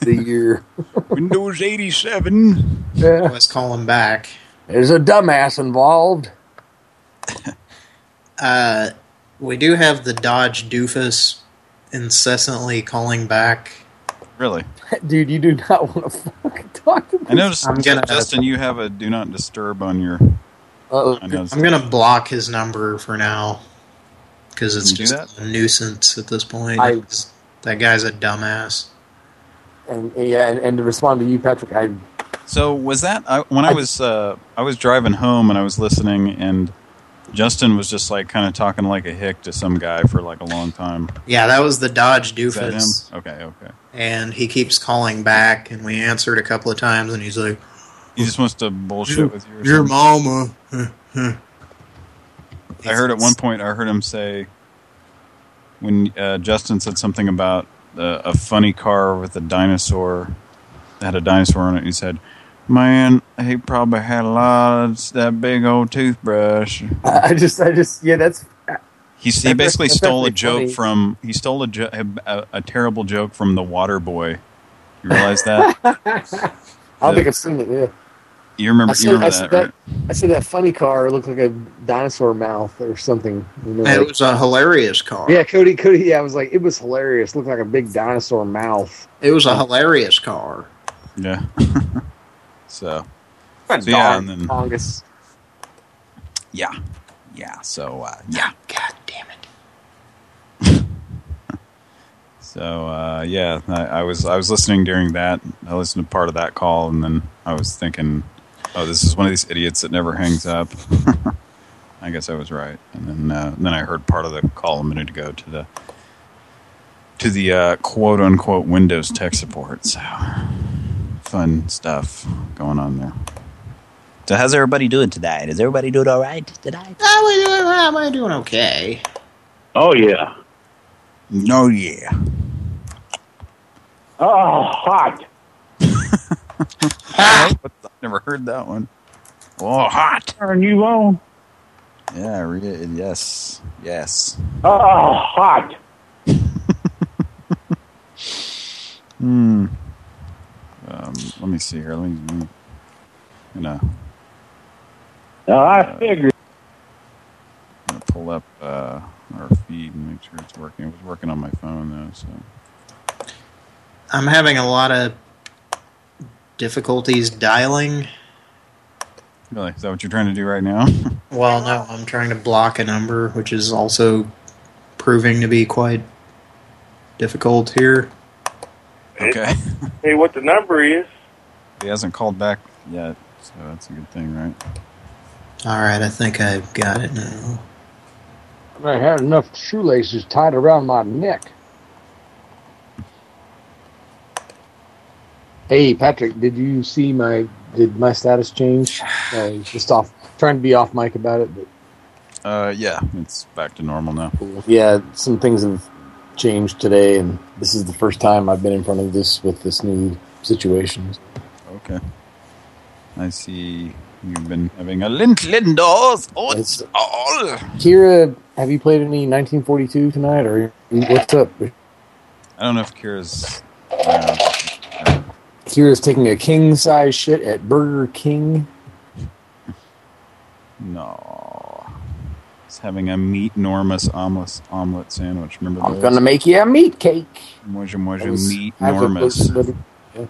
the year. Windows 87. Yeah. Let's call him back. There's a dumbass involved. Uh, we do have the Dodge doofus incessantly calling back. Really? Dude, you do not want to fucking talk to me. I noticed, I'm gonna- Justin, you have a do not disturb on your. Uh-oh. I noticed I'm gonna block his number for now because it's Can you just a nuisance at this point. I- that guy's a dumbass. And yeah, and, and to respond to you, Patrick, I So was that I, when I was uh, I was driving home and I was listening and Justin was just like kind of talking like a hick to some guy for like a long time. Yeah, that was the Dodge doofus. Okay, okay. And he keeps calling back, and we answered a couple of times, and he's like, He just wants to bullshit with you. Or "Your mama." I heard at one point I heard him say when uh, Justin said something about uh, a funny car with a dinosaur that had a dinosaur on it. He said, "Man, he probably had a lot of that big old toothbrush." I just, I just, yeah, that's. He, he basically stole a joke funny. from he stole a, jo a a terrible joke from the Waterboy. You realize that? I don't think I've seen it. Yeah, You remember? I said, You remember I that, said right? I said that funny car looked like a dinosaur mouth or something. You know, It was a hilarious car. yeah, Cody, Cody. Yeah, I was like, it was hilarious. Looked like a big dinosaur mouth. It was a hilarious car. Yeah. so, so yeah, and then Tongus. yeah, yeah. So uh, yeah. God damn it. So uh, yeah, I, I was I was listening during that. I listened to part of that call, and then I was thinking, "Oh, this is one of these idiots that never hangs up." I guess I was right, and then uh, then I heard part of the call a minute ago to the to the uh, quote unquote Windows tech support. So fun stuff going on there. So how's everybody doing tonight? Is everybody doing all right tonight? How we doing? How am I doing? Okay. Oh, yeah. Oh yeah. Oh, hot. Never heard that one. Oh, hot. Turn you on. Yeah, read it. Yes, yes. Oh, hot. Hmm. Um, let me see here. Let me. let me- gonna No, I figured. gonna pull up uh, our feed and make sure it's working. It was working on my phone though, so I'm having a lot of difficulties dialing. really, is that what you're trying to do right now? Well, no, I'm trying to block a number, which is also proving to be quite difficult here. Okay. Hey, what the number is? he hasn't called back yet, so that's a good thing, right? All right, I think I've got it now. I had enough shoelaces tied around my neck. Hey, Patrick, did you see my did my status change? Uh, just off trying to be off mic about it, but Uh, yeah, it's back to normal now. yeah, some things have changed today, and this is the first time I've been in front of this with this new situation. Okay. I see you've been having a Lindt Lindors. Oh, it's all. Kira, have you played any 1942 tonight, or what's up? I don't know if Kira's. Uh, Kira's taking a king size shit at Burger King. no. He's having a meat enormous omelet omelet sandwich. Remember I'm gonna make you a meat cake. Moja moja was- meat I enormous. yeah.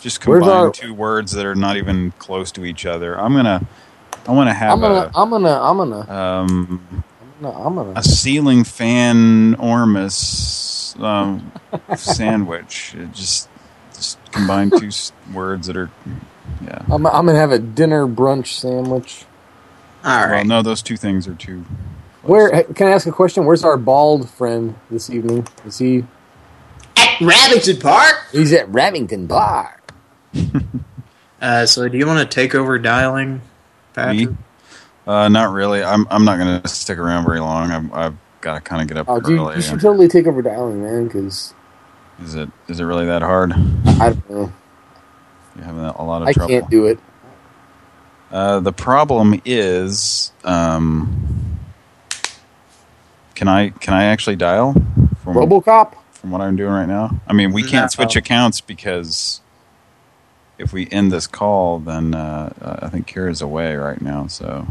Just combine our- two words that are not even close to each other. I'm gonna. I want to have I'm gonna, I'm gonna, I'm gonna, a um I'm gonna, I'm gonna. a ceiling fan enormous um, sandwich. It just just combine two words that are yeah. I'm, I'm gonna have a dinner brunch sandwich. All Well, no, those two things are too. Where can I ask a question? Where's our bald friend this evening? Is he at Rabington Park? He's at Rabington Park. Uh, so do you want to take over dialing, Patrick? Me? Uh, not really. I'm I'm not gonna stick around very long. I've I've got to kind of get up Oh, dude, early. you should totally take over dialing, man. Because Is it is it really that hard? I don't know. You're having a lot of I trouble. can't do it. Uh, the problem is, um, can I can I actually dial from RoboCop? from what I'm doing right now? I mean, we can't switch accounts because if we end this call, then uh, I think Kira's away right now. So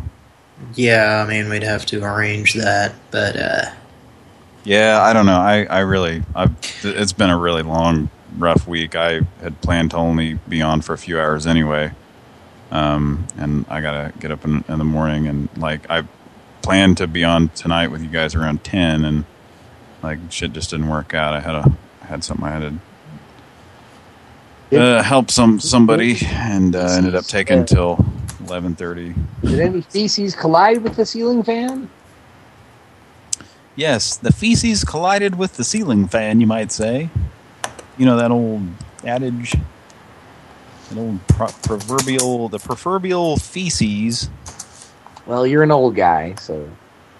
Yeah, I mean, we'd have to arrange that, but uh, yeah, I don't know. I I really I've it's been a really long, rough week. I had planned to only be on for a few hours anyway. Um, and I gotta get up in, in the morning and like I planned to be on tonight with you guys around ten, and like shit just didn't work out. I had a I had something I had to uh, help some somebody, and uh, ended up taking till eleven thirty. Did any feces collide with the ceiling fan? Yes, the feces collided with the ceiling fan. You might say, you know that old adage, that old pro proverbial, the proverbial feces. Well, you're an old guy, so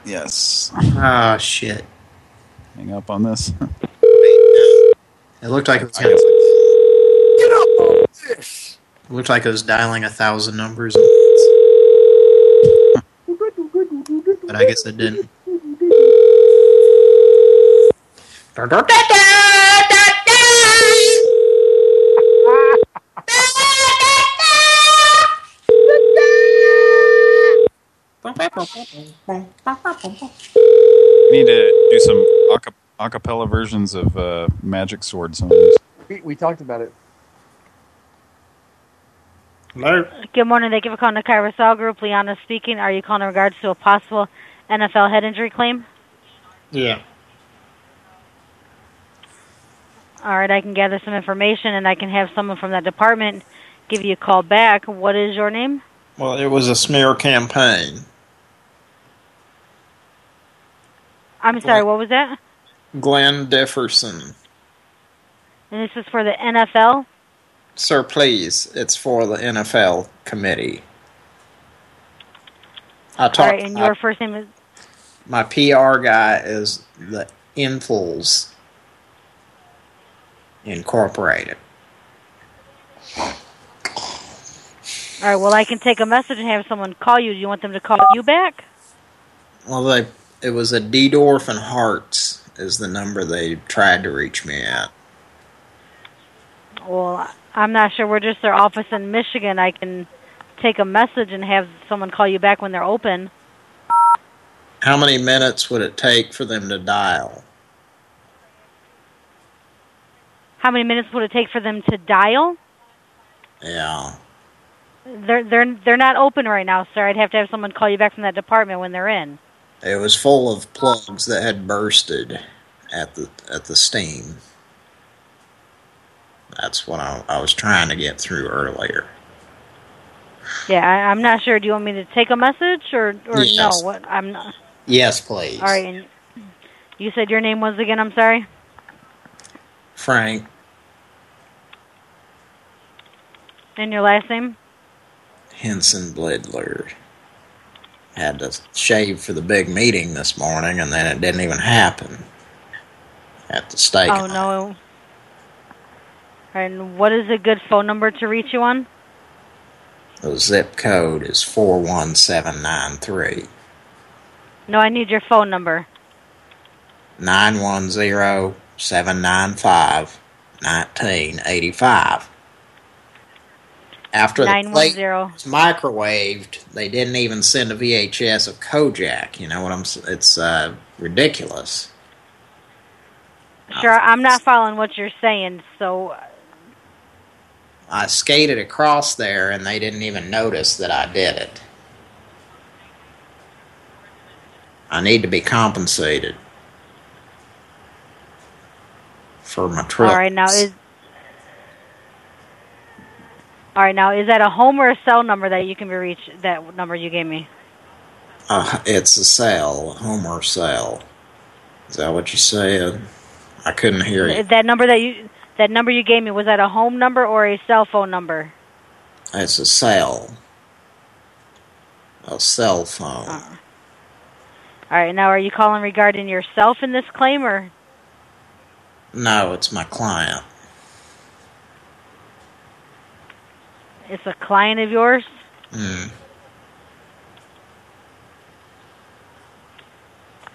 Yes. Ah, shit. Hang up on this. It looked like it was gonna, get up on this. it looked like it was dialing a thousand numbers, but I guess it didn't. Need to do some aca acapella versions of uh, Magic Sword songs. We, we talked about it. Hello. Good morning. Thank you for calling the Carousel Group. Liana speaking. Are you calling in regards to a possible NFL head injury claim? Yeah. All right, I can gather some information and I can have someone from that department give you a call back. What is your name? Well, it was a smear campaign. I'm sorry, what was that? Glenn Defferson. And this is for the NFL? Sir, please, it's for the NFL committee. I All talked. right, and your first name is my PR guy is the Infuls Incorporated. All right, well, I can take a message and have someone call you. Do you want them to call you back? Well, they it was a Dorf and Hearts is the number they tried to reach me at. Well, I'm not sure. We're just their office in Michigan. I can take a message and have someone call you back when they're open. How many minutes would it take for them to dial? How many minutes would it take for them to dial? Yeah. They're they're they're not open right now, sir. I'd have to have someone call you back from that department when they're in. It was full of plugs that had bursted at the at the steam. That's what I, I was trying to get through earlier. Yeah, I, I'm not sure. Do you want me to take a message or or Yes. no? What I'm not. Yes, please. All right. And you said your name was again. I'm sorry. Frank, And your last name? Henson Blidler. Had to shave for the big meeting this morning, and then it didn't even happen at the steak. Oh no. And what is a good phone number to reach you on? The zip code is 41793. No, I need your phone number. 910-795-1985. After the plate 910. was microwaved, they didn't even send a VHS of Kojak. You know what I'm It's uh, ridiculous. Sure, I'm not following what you're saying. So, I skated across there, and they didn't even notice that I did it. I need to be compensated for my trip. all right, now is all right now is that a home or a cell number that you can be reached? That number you gave me. Uh, it's a cell, home or cell. Is that what you said? I couldn't hear you. That number that you that number you gave me was that a home number or a cell phone number? It's a cell. A cell phone. All right, now are you calling regarding yourself in this claim or? No, it's my client. It's a client of yours. Hmm.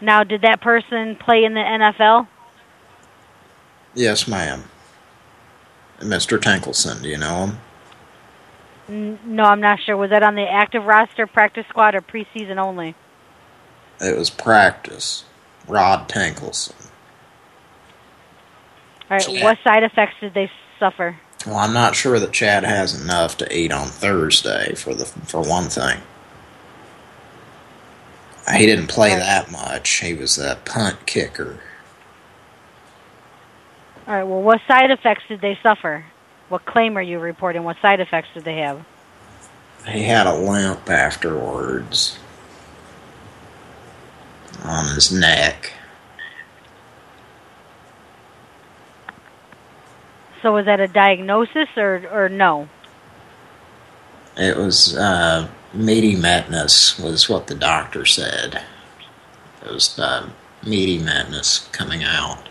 Now, did that person play in the NFL? Yes, ma'am. Mr. Tankelson, do you know him? N- no, I'm not sure. Was that on the active roster, practice squad, or preseason only? It was practice. Rod Tankelson. All right, Yeah. what side effects did they suffer? Well, I'm not sure that Chad has enough to eat on Thursday for the for one thing. He didn't play that much. He was a punt kicker. All right, well, what side effects did they suffer? What claim are you reporting? What side effects did they have? He had a limp afterwards on his neck. So was that a diagnosis or or no? It was uh, meaty madness was what the doctor said. It was uh, meaty madness coming out.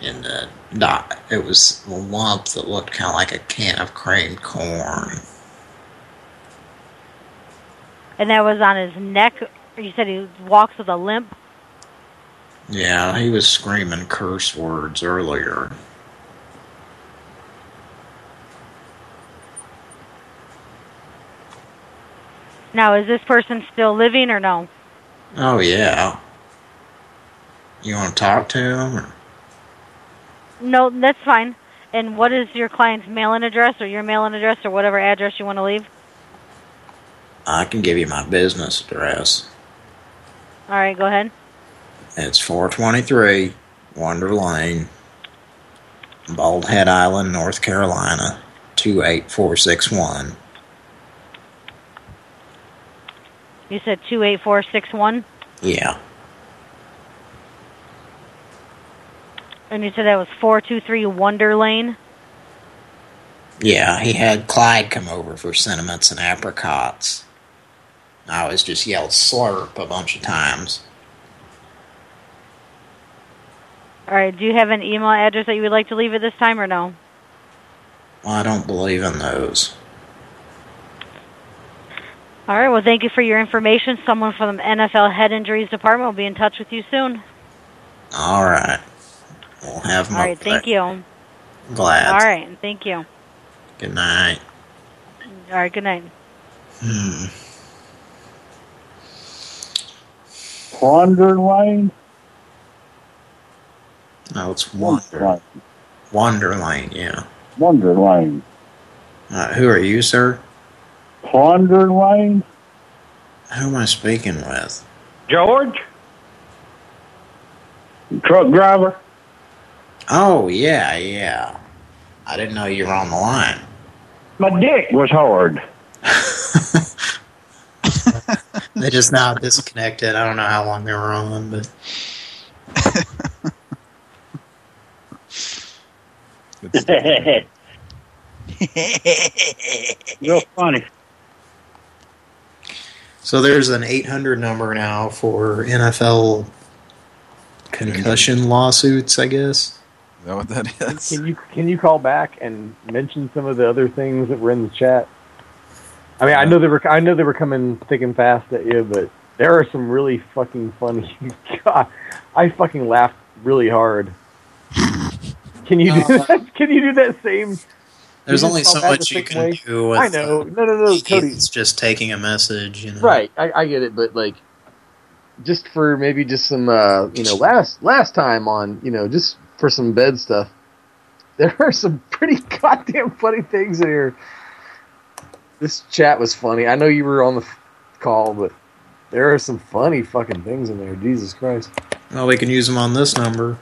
And the doc, it was a lump that looked kind of like a can of creamed corn. And that was on his neck. You said he walks with a limp. Yeah, he was screaming curse words earlier. Now, is this person still living or no? Oh, yeah. You want to talk to him? Or? No, that's fine. And what is your client's mailing address or your mailing address or whatever address you want to leave? I can give you my business address. All right, go ahead. It's 423 Wonder Lane, Bald Head Island, North Carolina, 28461. You said 28461, Yeah, and you said that was 423 Wonder Lane. yeah, he had Clyde come over for sentiments and apricots. I always just yelled slurp a bunch of times. All right, do you have an email address that you would like to leave at this time or no? Well, I don't believe in those. All right, well, thank you for your information. Someone from the NFL Head Injuries Department will be in touch with you soon. All right. We'll have All my right, thank you. Glad. All right, thank you. Good night. All right. Good night. Hmm. Wander Lane? No, it's Wander. Wander Lane, yeah. Wonder Lane. Uh, who are you, sir? Wander Lane? Who am I speaking with? George? Truck driver? Oh, yeah, yeah. I didn't know you were on the line. My dick was hard. They just now disconnected. I don't know how long they were on, but Real funny. So there's an 800 number now for NFL concussion lawsuits, I guess. Is that what that is? Can you can you call back and mention some of the other things that were in the chat? I mean, I know they were I know they were coming thick and fast at you, but there are some really fucking funny. God, I fucking laughed really hard. Can you do Uh, that? Can you do that same? There's only so much you can way? do with I know. No, no, no, Cody. It's just taking a message, you know. Right, I, I get it, but like, just for maybe just some, uh, you know, last last time on, you know, just for some bed stuff. There are some pretty goddamn funny things in here. This chat was funny. I know you were on the f- call, but there are some funny fucking things in there. Jesus Christ! Well, we can use them on this number.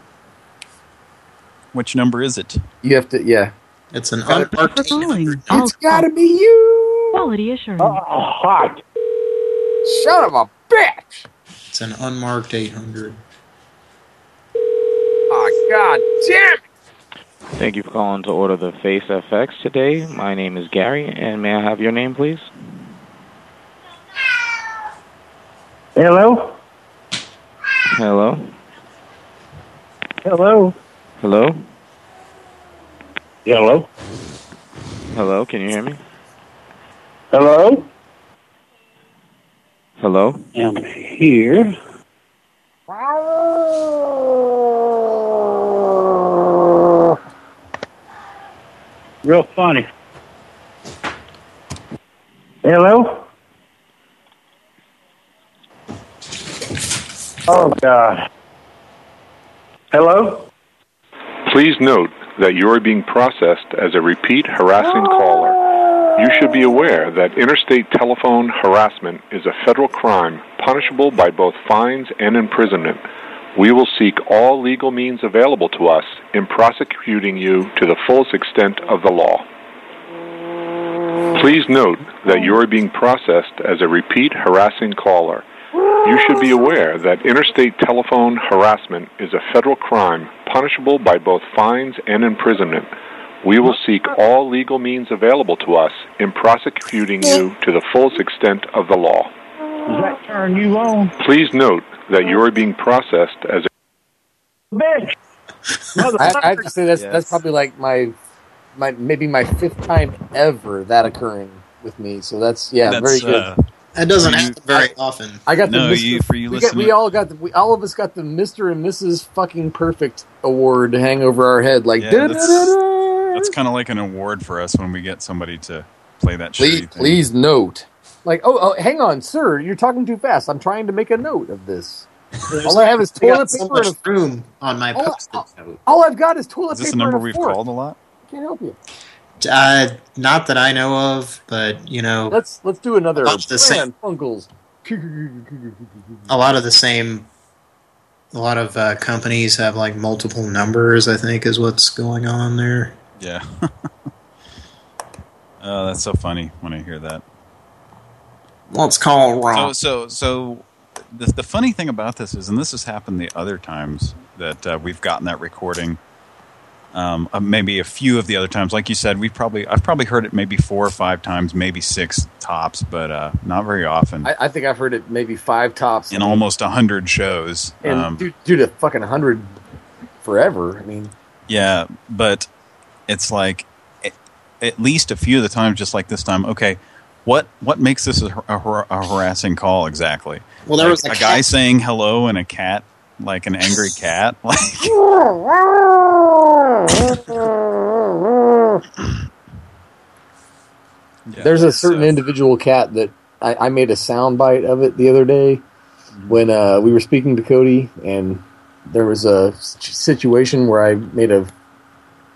Which number is it? You have to, yeah. It's an Thank you unmarked for calling. It's gotta be you. Quality assurance. Oh, hot. Son of a bitch! It's an unmarked 800. Oh god damn! it. Thank you for calling to order the Face FX today. My name is Gary, and may I have your name, please? Hello? Hello? Hello? Hello? Hello? Hello? Can you hear me? Hello? Hello? I'm here. Real funny. Hello? Oh, God. Hello? Please note that you are being processed as a repeat harassing caller. You should be aware that interstate telephone harassment is a federal crime punishable by both fines and imprisonment. We will seek all legal means available to us in prosecuting you to the fullest extent of the law. Please note that you are being processed as a repeat harassing caller. You should be aware that interstate telephone harassment is a federal crime punishable by both fines and imprisonment. We will seek all legal means available to us in prosecuting you to the fullest extent of the law. Does that turn you on? Please note that you are being processed as a Bitch! I, I have to say that's that's probably like my my maybe my fifth time ever that occurring with me. So that's yeah, That's, very good. uh, That doesn't you- happen very often. I got the No, Mr. you- for you we, got, we all got the, we all of us got the Mister and Mrs. fucking perfect award to hang over our head like Yeah, that's, that's kind of like an award for us when we get somebody to play that please thing. please note like oh, oh hang on sir you're talking too fast I'm trying to make a note of this all I have is I got toilet so paper much and a, room on my all, post-it all, all I've got is toilet paper. Is this paper a number and a we've fork. called a lot? I Can't help you. Uh, not that I know of, but you know, Let's let's do another About the same. Pran Funkels. a lot of the same. A lot of uh, companies have like multiple numbers. I think is what's going on there. Yeah. oh, that's so funny when I hear that. Let's call So, wrong. so, so the the funny thing about this is, and this has happened the other times that uh, we've gotten that recording. Um, uh, maybe a few of the other times, like you said, we probably I've probably heard it maybe four or five times, maybe six tops, but uh, not very often. I, I think I've heard it maybe five tops in almost a hundred shows. and Um, due, due to fucking a hundred forever. I mean, Yeah, but it's like a- at least a few of the times, just like this time. Okay, what what makes this a, har- a, har- a harassing call exactly? Well, there Like was a a guy saying hello and a cat, like an angry cat. Like Yeah, There's a certain uh, individual cat that I, I made a sound bite of it the other day Mm-hmm. when uh, we were speaking to Cody, and there was a situation where I made a,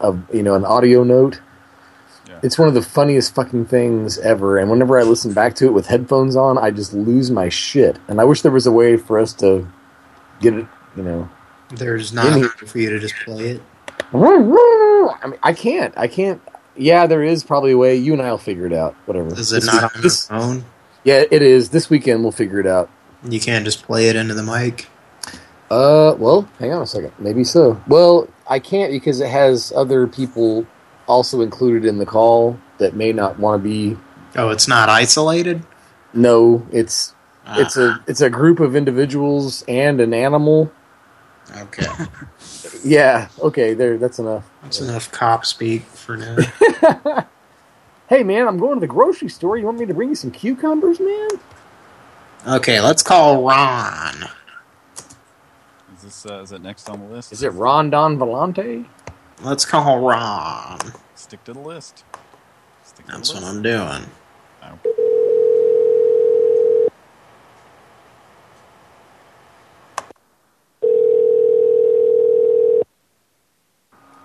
a you know, an audio note. It's one of the funniest fucking things ever, and whenever I listen back to it with headphones on, I just lose my shit. And I wish there was a way for us to get it, you know. There's not in a here. way for you to just play it. I mean, I can't. I can't. Yeah, there is probably a way. You and I'll figure it out. Whatever. Is it This not week- on this- phone? Yeah, it is. This weekend we'll figure it out. You can't just play it into the mic. Uh, well, hang on a second. Maybe so. Well, I can't because it has other people also included in the call that may not want to be. Oh, it's not isolated. No, it's it's Ah. a it's a group of individuals and an animal. Okay, Yeah. Okay. There. That's enough. that's enough cop speak for now. Hey, man, I'm going to the grocery store. You want me to bring you some cucumbers, man? okay, let's call Ron. Is this uh, is it next on the list? Is it Ron Don Volante? Let's call Ron. Stick to the list. Stick to That's the what. I'm doing.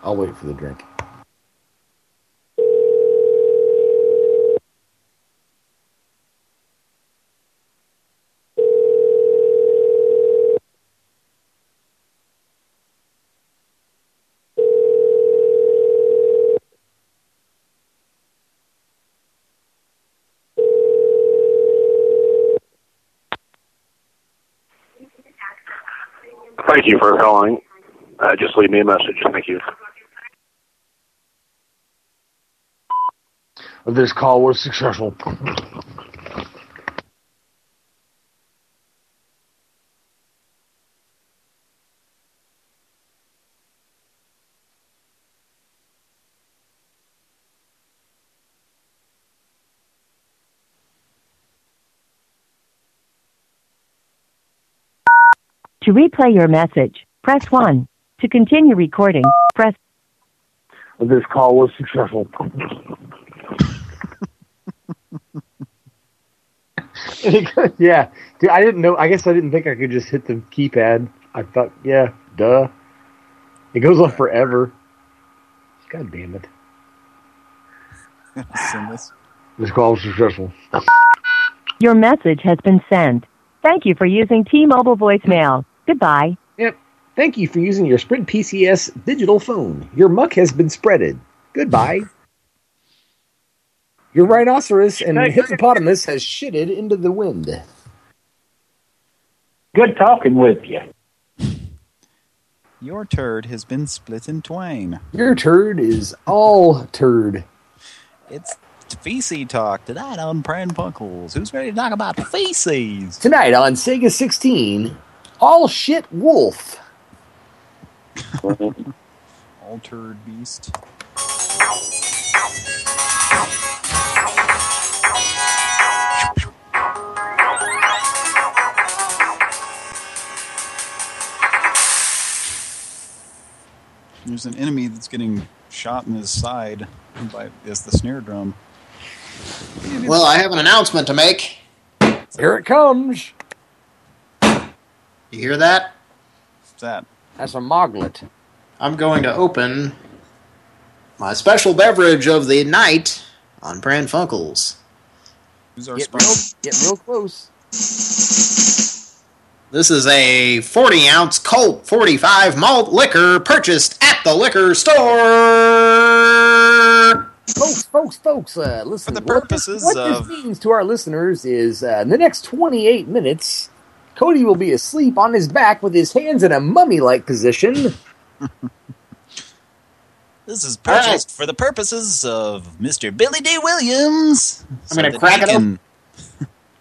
I'll wait for the drink. Thank you for calling. Uh, just leave me a message. Thank you. This call was successful. To replay your message, press 1. To continue recording, press This call was successful. yeah, dude, I didn't know. I guess I didn't think I could just hit the keypad. I thought, yeah, duh. It goes on forever. God damn it! Send this. This call is successful. Your message has been sent. Thank you for using T-Mobile voicemail. Goodbye. Yep. Thank you for using your Sprint PCS digital phone. Your muck has been spreaded. Goodbye. Your rhinoceros and hippopotamus has shitted into the wind. Good talking with you. Your turd has been split in twain. Your turd is all turd. It's feces talk tonight on Pran Punkles. Who's ready to talk about feces? Tonight on Sega 16, All Shit Wolf. All turd beast. There's an enemy that's getting shot in his side by is the snare drum. Well, I have an announcement to make. Here it comes. You hear that? What's that? That's a moglet. I'm going to open my special beverage of the night on Pran Funkels. Who's our Get real, get real close. This is a 40 ounce Colt 45 malt liquor purchased at the liquor store. Folks, folks, folks, uh, listen. For the what this- what of- this means to our listeners is uh, in the next 28 minutes, Cody will be asleep on his back with his hands in a mummy-like position. This is purchased for the purposes of Mr. Billy Dee Williams. I'm gonna crack it can,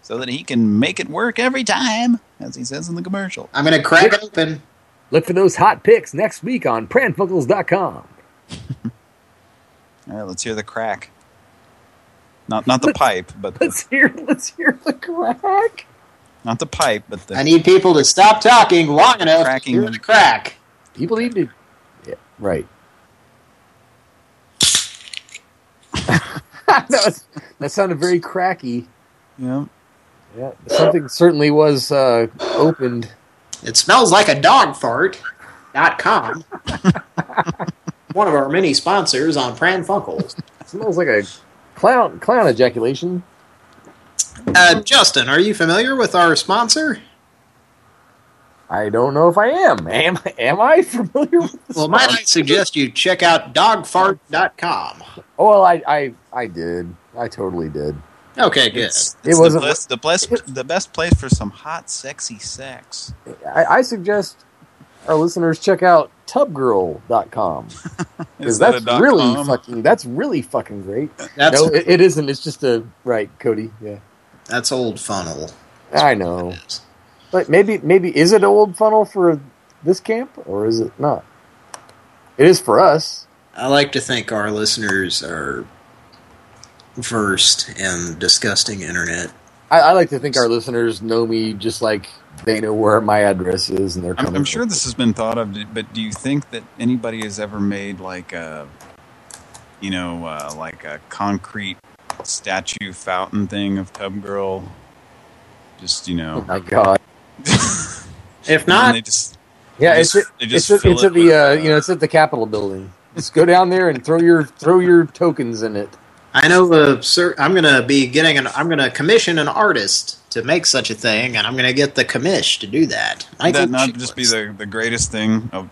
So that he can make it work every time, as he says in the commercial. I'm going to crack it open. Look for those hot picks next week on pranfuckles.com. All right, let's hear the crack. Not not the pipe, but the, Let's hear, let's hear the crack. not the pipe, but the I need people to stop talking long enough Cracking to hear the crack. People need to... Yeah, right. that, was, that sounded very cracky. Yeah. Yeah. Something certainly was uh, opened. It smells like a dog fart. Dot com. One of our many sponsors on Pran Funkels. smells like a clown clown ejaculation. Uh, Justin, are you familiar with our sponsor? I don't know if I am. Am am I familiar with this Well, might I suggest you check out dogfart.com. Oh, well, I, I I did. I totally did. Okay, good. It's, It wasn't- the best, the best, the best place for some hot, sexy sex. I, I suggest our listeners check out tubgirl.com. Is Because that that's really com? fucking that's really fucking great. That's- no, it, it isn't. It's just a right, Cody. Yeah, That's old funnel. I know. But maybe maybe is it old funnel for this camp or is it not? It is for us. I like to think our listeners are versed in disgusting internet. I, I like to think our listeners know me just like they know where my address is and they're I'm, coming. I'm sure this has been thought of, but do you think that anybody has ever made like a, you know, uh, like a concrete statue fountain thing of Tub Girl? Just you know. Oh my god. If not, they just Yeah, they it's just, at, they it's just at, it's it at the uh, you know it's at the Capitol building. Just go down there and throw your throw your tokens in it. I know the sir. I'm going to be getting an. I'm going to commission an artist to make such a thing, and I'm going to get the commish to do that. Would Michael that not Chiklis. just be the the greatest thing of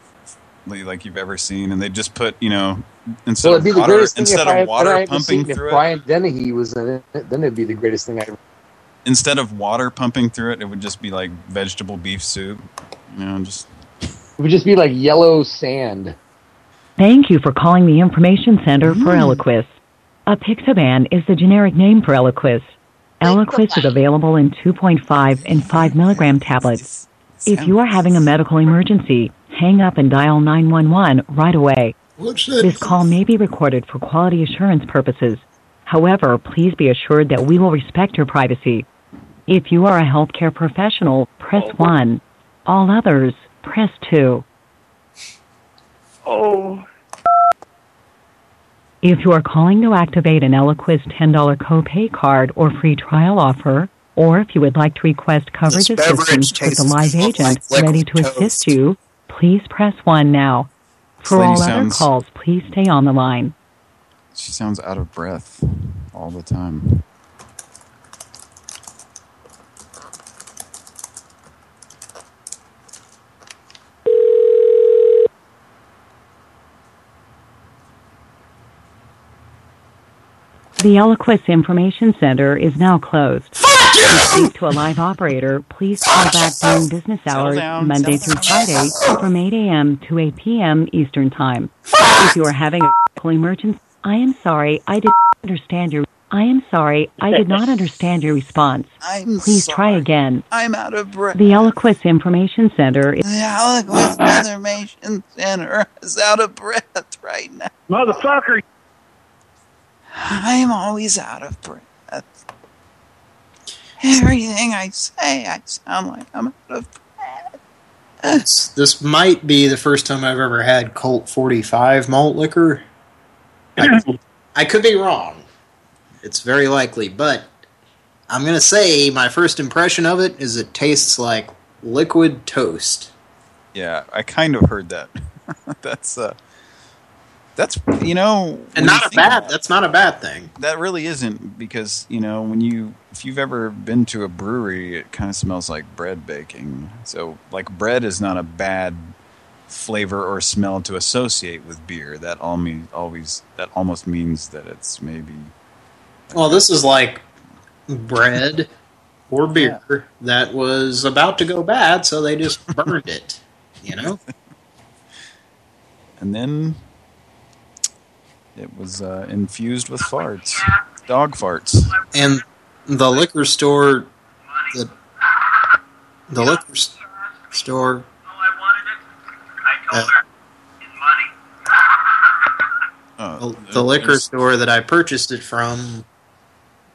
like you've ever seen? And they just put you know instead Well, of water instead if I, water pumping seen if through it. Brian Dennehy was in it. Then it'd be the greatest thing I ever. Instead of water pumping through it, it would just be like vegetable beef soup. You know, just It would just be like yellow sand. Thank you for calling the Information Center for mm. Eliquis. Apixaban is the generic name for Eliquis. Eliquis is available in 2.5 and 5 milligram tablets. If you are having a medical emergency, hang up and dial 911 right away. This call may be recorded for quality assurance purposes. However, please be assured that we will respect your privacy. If you are a healthcare professional, press 1. All others, press 2. Oh. If you are calling to activate an Eliquis $10 copay card or free trial offer, or if you would like to request coverage This beverage assistance with tastes a live agent liquid ready to toast. assist you, please press 1 now. For lady all other calls, please stay on the line. she sounds out of breath all the time. The Eliquis Information Center is now closed. To speak to a live operator, please call back during business hours, down, Monday through Friday, from 8 a.m. to 8 p.m. Eastern Time. If you are having a medical emergency, I am sorry, I did not understand your. I am sorry, I did not understand your response. I'm Please try again. I'm out of breath. The Eliquis Information Center is. The Aliquid Information Center is out of breath right now. Motherfucker. I'm always out of breath. Everything I say, I sound like I'm out of This, this might be the first time I've ever had Colt 45 malt liquor. I, I could be wrong. It's very likely, but I'm going to say my first impression of it is it tastes like liquid toast. Yeah, I kind of heard that. that's uh that's you know And not a bad, about that's not a bad thing. that really isn't because you know when you if you've ever been to a brewery it kind of smells like bread baking. So like bread is not a bad flavor or smell to associate with beer. That all mean always that almost means that it's maybe Well, this is like bread or beer that was about to go bad, so they just burned it, you know? and then it was uh, infused with farts, dog farts. And the liquor store, the, the liquor s- store, uh, Uh, the liquor store that I purchased it from,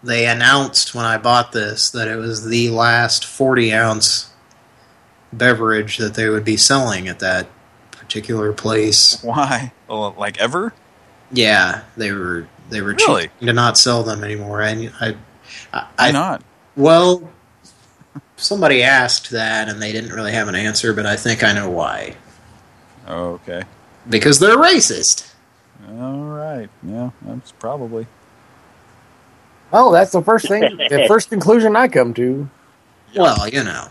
they announced when I bought this that it was the last 40 ounce beverage that they would be selling at that particular place. Why? Oh, like ever? Yeah, they were they were Really? choosing to not sell them anymore. And I, I, Why not? Well, somebody asked that, and they didn't really have an answer, but I think I know why. Oh, okay. Because they're racist. All right. Yeah, that's probably. Oh, that's the first thing, the first conclusion I come to. Well, you know.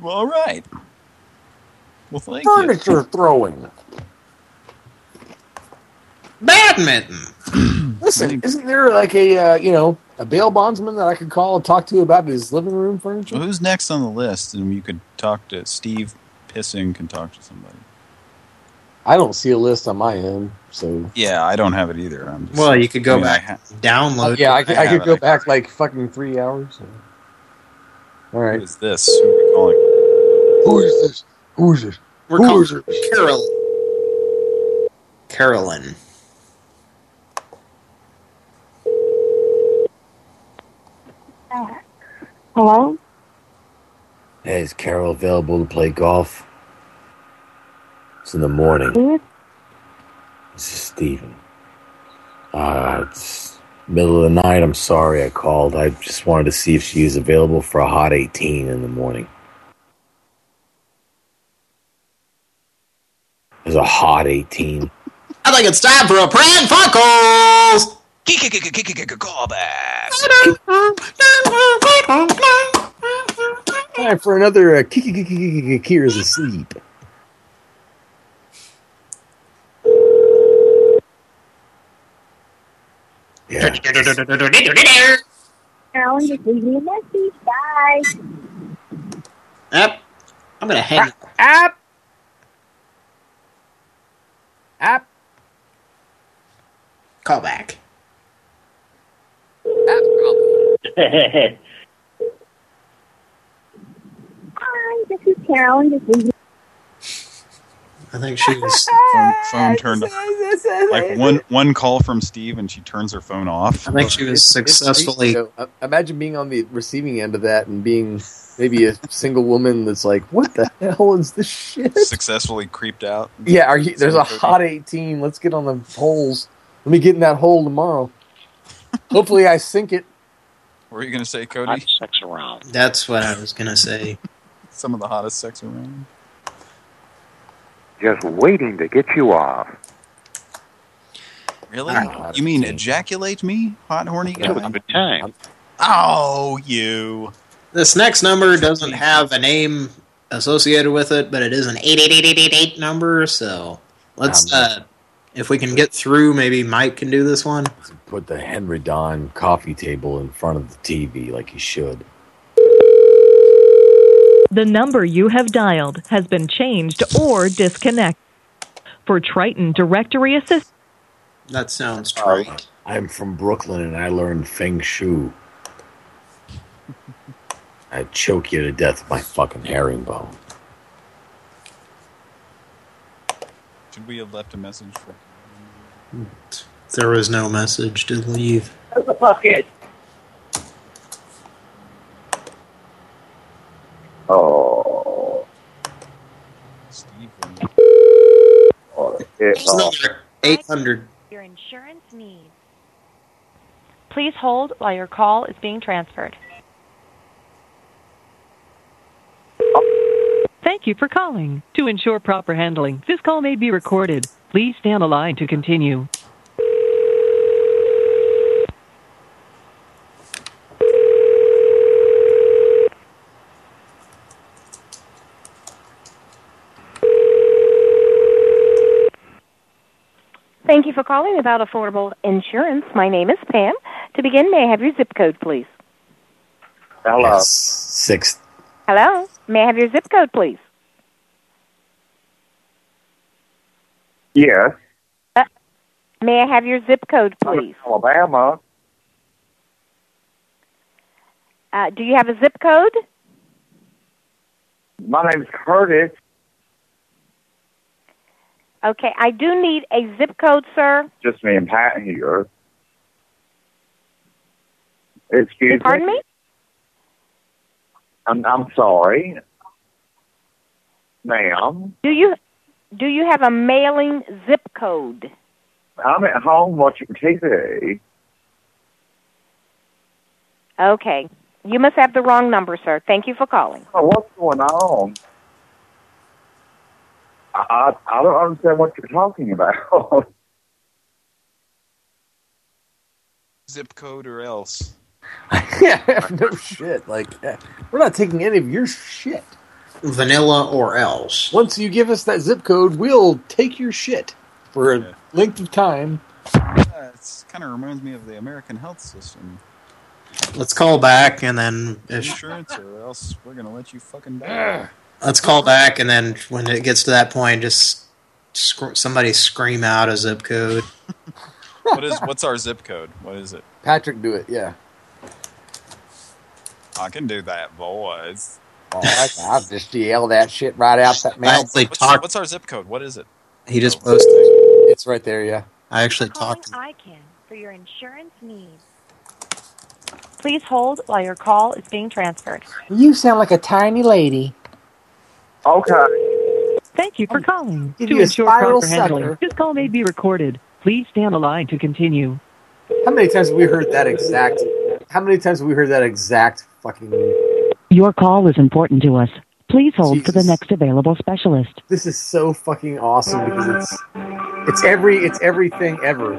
Well, all right. Well, thank you. Furniture throwing. Badminton. Listen, isn't there like a uh, you know a bail bondsman that I could call and talk to about his living room furniture? Well, who's next on the list? And you could talk to Steve Pissing. Can talk to somebody. I don't see a list on my end, so Yeah, I don't have it either. I'm just, Well, you could go I mean, back, ha- download. yeah, I, could- I have could go I- back like fucking three hours. All right, Who is this? Who are we calling? who is this? Who is this? We're Who calling it? Carol. Carolyn. Hello? Hey, is Carol available to play golf? It's in the morning. Who is This is Steven. Uh, it's middle of the night. I'm sorry I called. I just wanted to see if she is available for a hot 18 in the morning. There's a hot 18. I think it's time for a Pran Funkels. Time for another uh, Kiki Kiki Kiki Kira's asleep. Yeah. Carolyn, just leave me a message. Bye. Yep. I'm gonna hang. App. App. Call back. Hi, this is Carolyn. Just leave me I think she was. Phone, phone turned off. like one one call from Steve, and she turns her phone off. I think she was successfully. You know, uh, imagine being on the receiving end of that and being maybe a single woman that's like, "What the hell is this shit?" successfully creeped out. Yeah, are you, there's a hot 18. Let's get on the holes. Let me get in that hole tomorrow. Hopefully, I sink it. What were you going to say, Cody? Hot sex around. That's what I was gonna say. Some of the hottest sex around. Just waiting to get you off. Really? You mean ejaculate me, hot horny Have a guy? good time. Oh, you. This next number doesn't have a name associated with it, but it is an eight eight eight eight eight eight number. So let's, Um, uh, if we can get through, maybe Mike can do this one. Put the Henredon coffee table in front of the TV like you should. The number you have dialed has been changed or disconnected. For Triton Directory Assist, That sounds trite. I'm from Brooklyn and I learned Feng Shui. I'd choke you to death with my fucking herringbone. Should we have left a message for? There was no message to leave. Fuck it. Oh. Steve? oh it, It's another 800. Your insurance needs. Please hold while your call is being transferred. Thank you for calling. To ensure proper handling, this call may be recorded. Please stay on the line to continue. Thank you for calling about affordable insurance. My name is Pam. To begin, may I have your zip code, please? Hello. Six. Hello? May I have your zip code, please? Yes. May I have your zip code, please? Alabama. Uh, do you have a zip code? My name's Curtis. Okay, I do need a zip code, sir. Just me and Pat here. Excuse Pardon me? I'm, I'm sorry. Ma'am. Do you Do you have a mailing zip code? I'm at home watching TV. Okay. You must have the wrong number, sir. Thank you for calling. Oh, what's going on? I, I I don't understand what you're talking about. Zip code or else. Yeah, no shit. Like, eh, we're not taking any of your shit. Vanilla or else. Once you give us that zip code, we'll take your shit for a length of time. Uh, it kind of reminds me of the American health system. Let's call back and then Insurance or else we're going to let you fucking die. let's call back and then when it gets to that point, just sc somebody scream out a zip code. what is What's our zip code? What is it? Patrick, do it. Yeah. I can do that voice. Oh, I, I'll just yell that shit right out that mouth. What's, what's our zip code? What is it? He just oh. posted. It's right there. Yeah. I actually talked. Icon for your insurance needs. Please hold while your call is being transferred. You sound like a tiny lady. Okay. Thank you for calling. Give to a ensure spiral proper handling, sucker. this call may be recorded. Please stay on the line to continue. How many times have we heard that exact? How many times have we heard that exact fucking? Your call is important to us. Please hold for the next available specialist. This is so fucking awesome because it's it's every it's everything ever.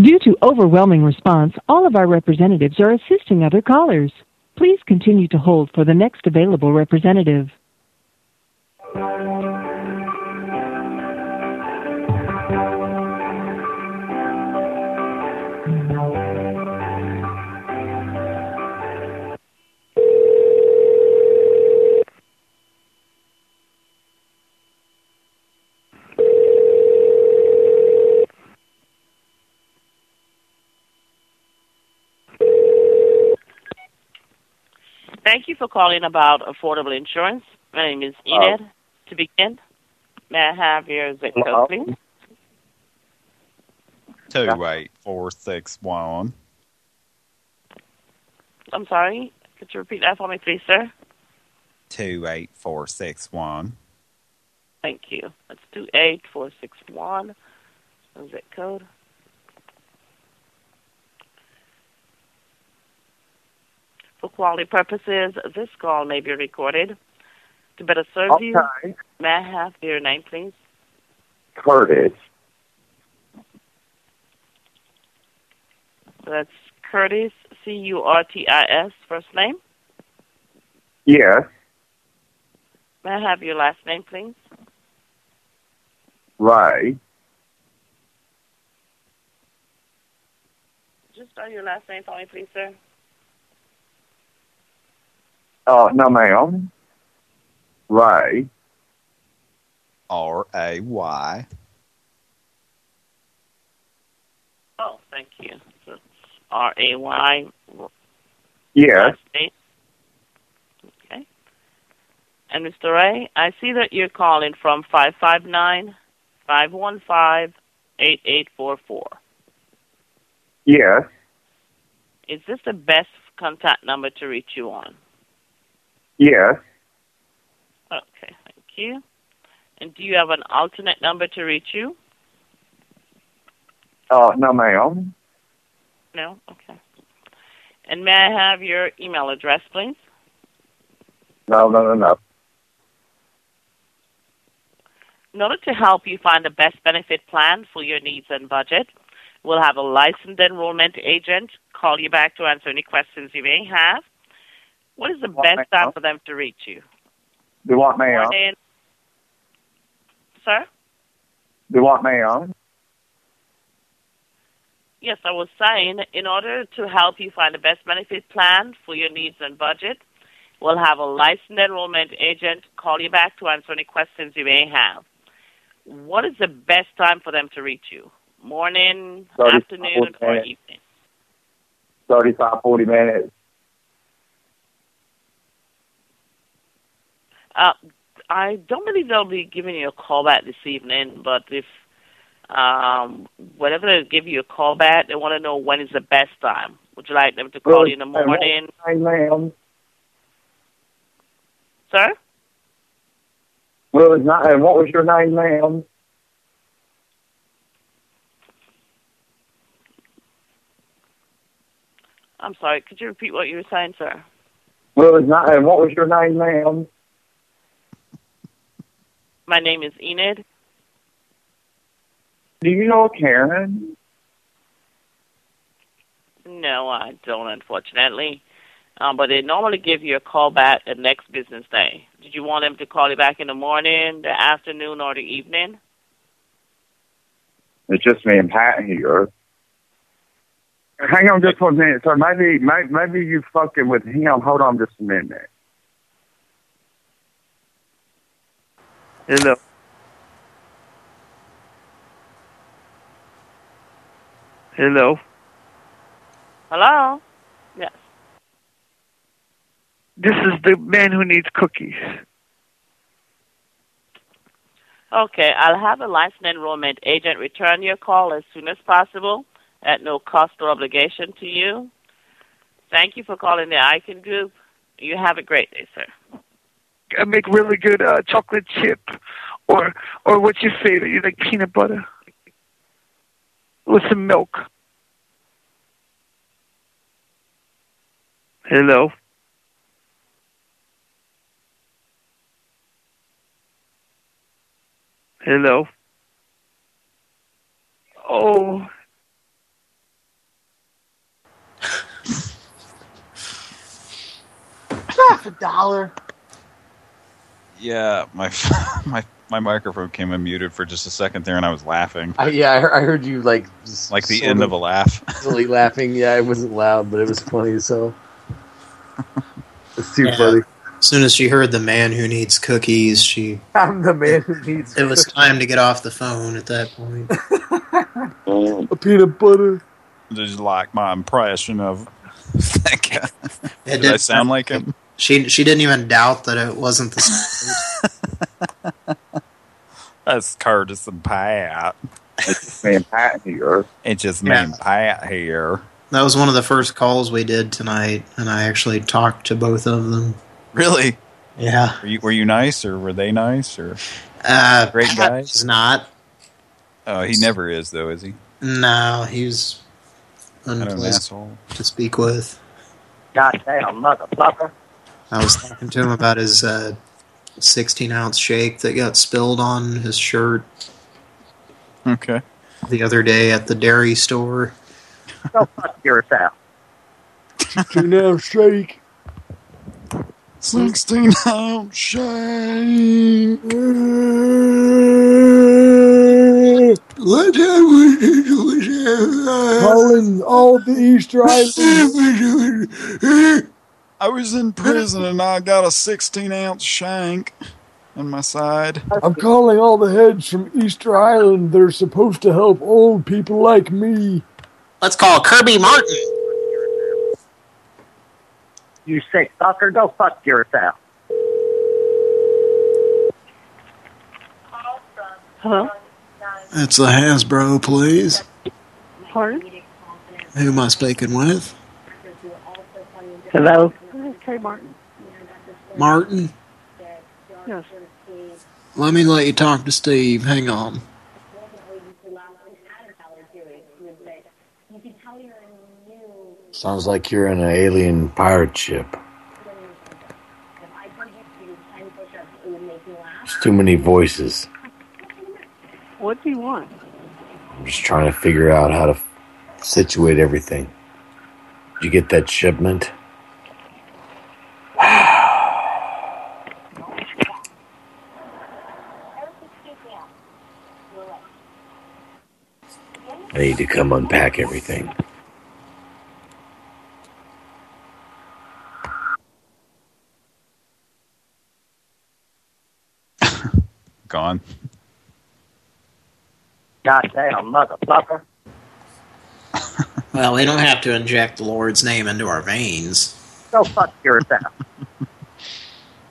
Due to overwhelming response, all of our representatives are assisting other callers. Please continue to hold for the next available representative. Thank you for calling about affordable insurance. My name is Enid. To begin, may I have your zip code, please? Two eight four six one. I'm sorry. Could you repeat that for me, please, sir? Two eight four six one. Thank you. That's two eight four six one. Zip code. For quality purposes, this call may be recorded. To better serve you, may I have your name, please? Curtis. That's Curtis, C-U-R-T-I-S, first name. Yes. May I have your last name, please? Ray. Just spell your last name for me, please, sir. Uh, no, ma'am. Ray. R A Y. Oh, thank you. It's R-A-Y. Yes. Okay. And Mr. Ray, I see that you're calling from 559-515-8844. Yes. Is this the best contact number to reach you on? Yes. Okay, thank you. And do you have an alternate number to reach you? Uh, no, ma'am. No? Okay. And may I have your email address, please? No, no, no, no. In order to help you find the best benefit plan for your needs and budget, we'll have a licensed enrollment agent call you back to answer any questions you may have. What is the What, best time for them to reach you? Do want ma'am? Morning. Sir? Do what, ma'am? Yes, I was saying, in order to help you find the best benefit plan for your needs and budget, we'll have a licensed enrollment agent call you back to answer any questions you may have. What is the best time for them to reach you? Morning, afternoon, or minutes. evening? 35, 40 minutes. Uh, I don't believe they'll be giving you a call back this evening, but if um, whenever they give you a call back, they want to know when is the best time. Would you like them to call you in the morning? Hey, ma'am. Sir? Well, it's not. And what was your name, ma'am? I'm sorry, could you repeat what you were saying, sir? Well, it's not. And what was your name, ma'am? My name is Enid. Do you know Karen? No, I don't, unfortunately. Um, but they normally give you a call back the next business day. Did you want them to call you back in the morning, the afternoon, or the evening? It's just me and Pat here. Hang on just one minute, sir. Maybe, maybe, maybe you fucking with him. Hold on just a minute. Hello. Hello. Hello? Yes. This is the man who needs cookies. Okay, I'll have a licensed enrollment agent return your call as soon as possible at no cost or obligation to you. Thank you for calling the Icon Group. You have a great day, sir. I make really good uh, chocolate chip, or or what's your favorite? You like peanut butter with some milk. Hello. Hello. Oh. Half a dollar. Yeah, my my my microphone came unmuted for just a second there, and I was laughing. I, yeah, I heard, I heard you like like the end of a laugh. silly laughing. Yeah, it wasn't loud, but it was funny as hell. It's too Yeah. funny. As soon as she heard the man who needs cookies, she I'm the man who needs. it was time to get off the phone at that point. a peanut butter. Just like my impression of that guy. It Did I sound like him? She she didn't even doubt that it wasn't the same. That's Curtis and Pat. It's just me and Pat here. It's just me Yeah. and Pat here. That was one of the first calls we did tonight, and I actually talked to both of them. Really? Yeah. Were you, were you nice, or were they nice, or Uh, great Pat guys? is not. Oh, he never is, though, is he? No, he's Kind an unpleasant asshole. to speak with. Goddamn motherfucker. I was talking to him about his uh, 16 ounce shake that got spilled on his shirt Okay. the other day at the dairy store. Go fuck yourself. Two now shake. 16 ounce shake. Calling all the Easter Islands. I was in prison and I got a 16 ounce shank in my side. I'm calling all the heads from Easter Island. They're supposed to help old people like me. Let's call Kirby Martin. You sick fucker, go fuck yourself. Hello? It's a Hasbro, please. Pardon? Who am I speaking with? Hello? This is Trey Martin. Martin? Yes. Let me let you talk to Steve. Hang on. Sounds like you're in an alien pirate ship. It's too many voices. What do you want? I'm just trying to figure out how to situate everything. Did you get that shipment? I need to come unpack everything. Gone. Goddamn motherfucker. Well, we don't have to inject the Lord's name into our veins. Go fuck yourself.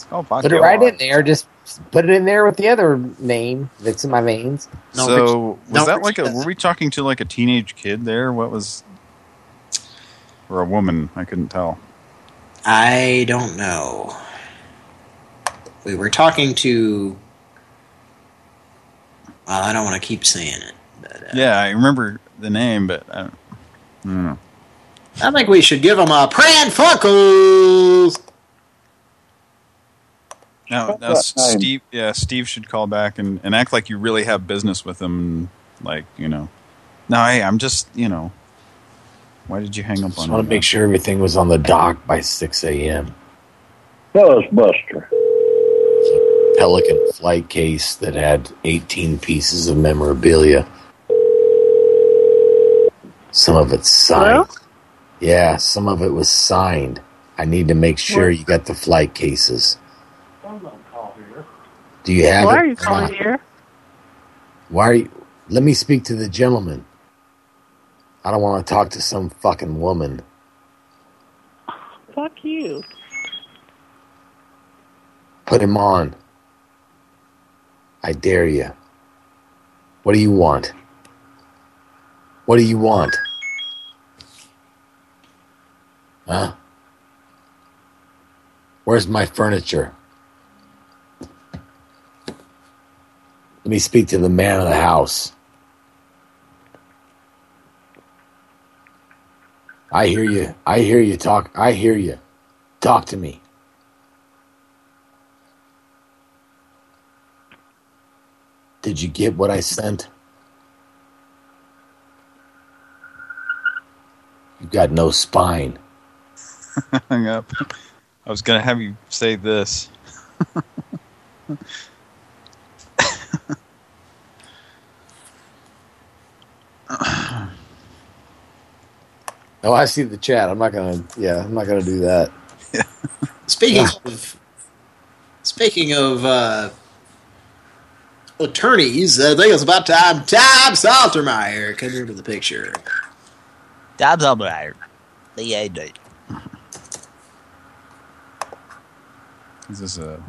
Oh, Put it right in there. Just put it in there with the other name that's in my veins. so was that like a? Were we talking to like a teenage kid there? What was? Or a woman? I couldn't tell. I don't know. We were talking to... Well, I don't want to keep saying it. Uh, yeah, I remember the name, but I don't, I don't know. I think we should give him a Pran Funkels! Now, now? Steve, yeah, Steve should call back and, and act like you really have business with him. Like, you know, no, hey, I'm just, you know, why did you hang up Just on want to make sure everything was on the dock by 6 a.m. Buzzbuster. Pelican flight case that had 18 pieces of memorabilia. Some of it's signed. Yeah, some of it was signed. I need to make sure you got the flight cases. Do you have Why it? are you calling here? Why are you... Let me speak to the gentleman. I don't want to talk to some fucking woman. Fuck you. Put him on. I dare you. What do you want? What do you want? Huh? Where's my furniture? Let me speak to the man of the house. I hear you. I hear you talk. I hear you. Talk to me. Did you get what I sent? You've got no spine. hung up. I was gonna have you say this. Oh, I see the chat. I'm not gonna. Yeah, I'm not gonna do that. Speaking of speaking of uh, attorneys, I think it's about time Tom Saltermeyer comes into the picture. Tom Saltermeyer, the AD. Is this a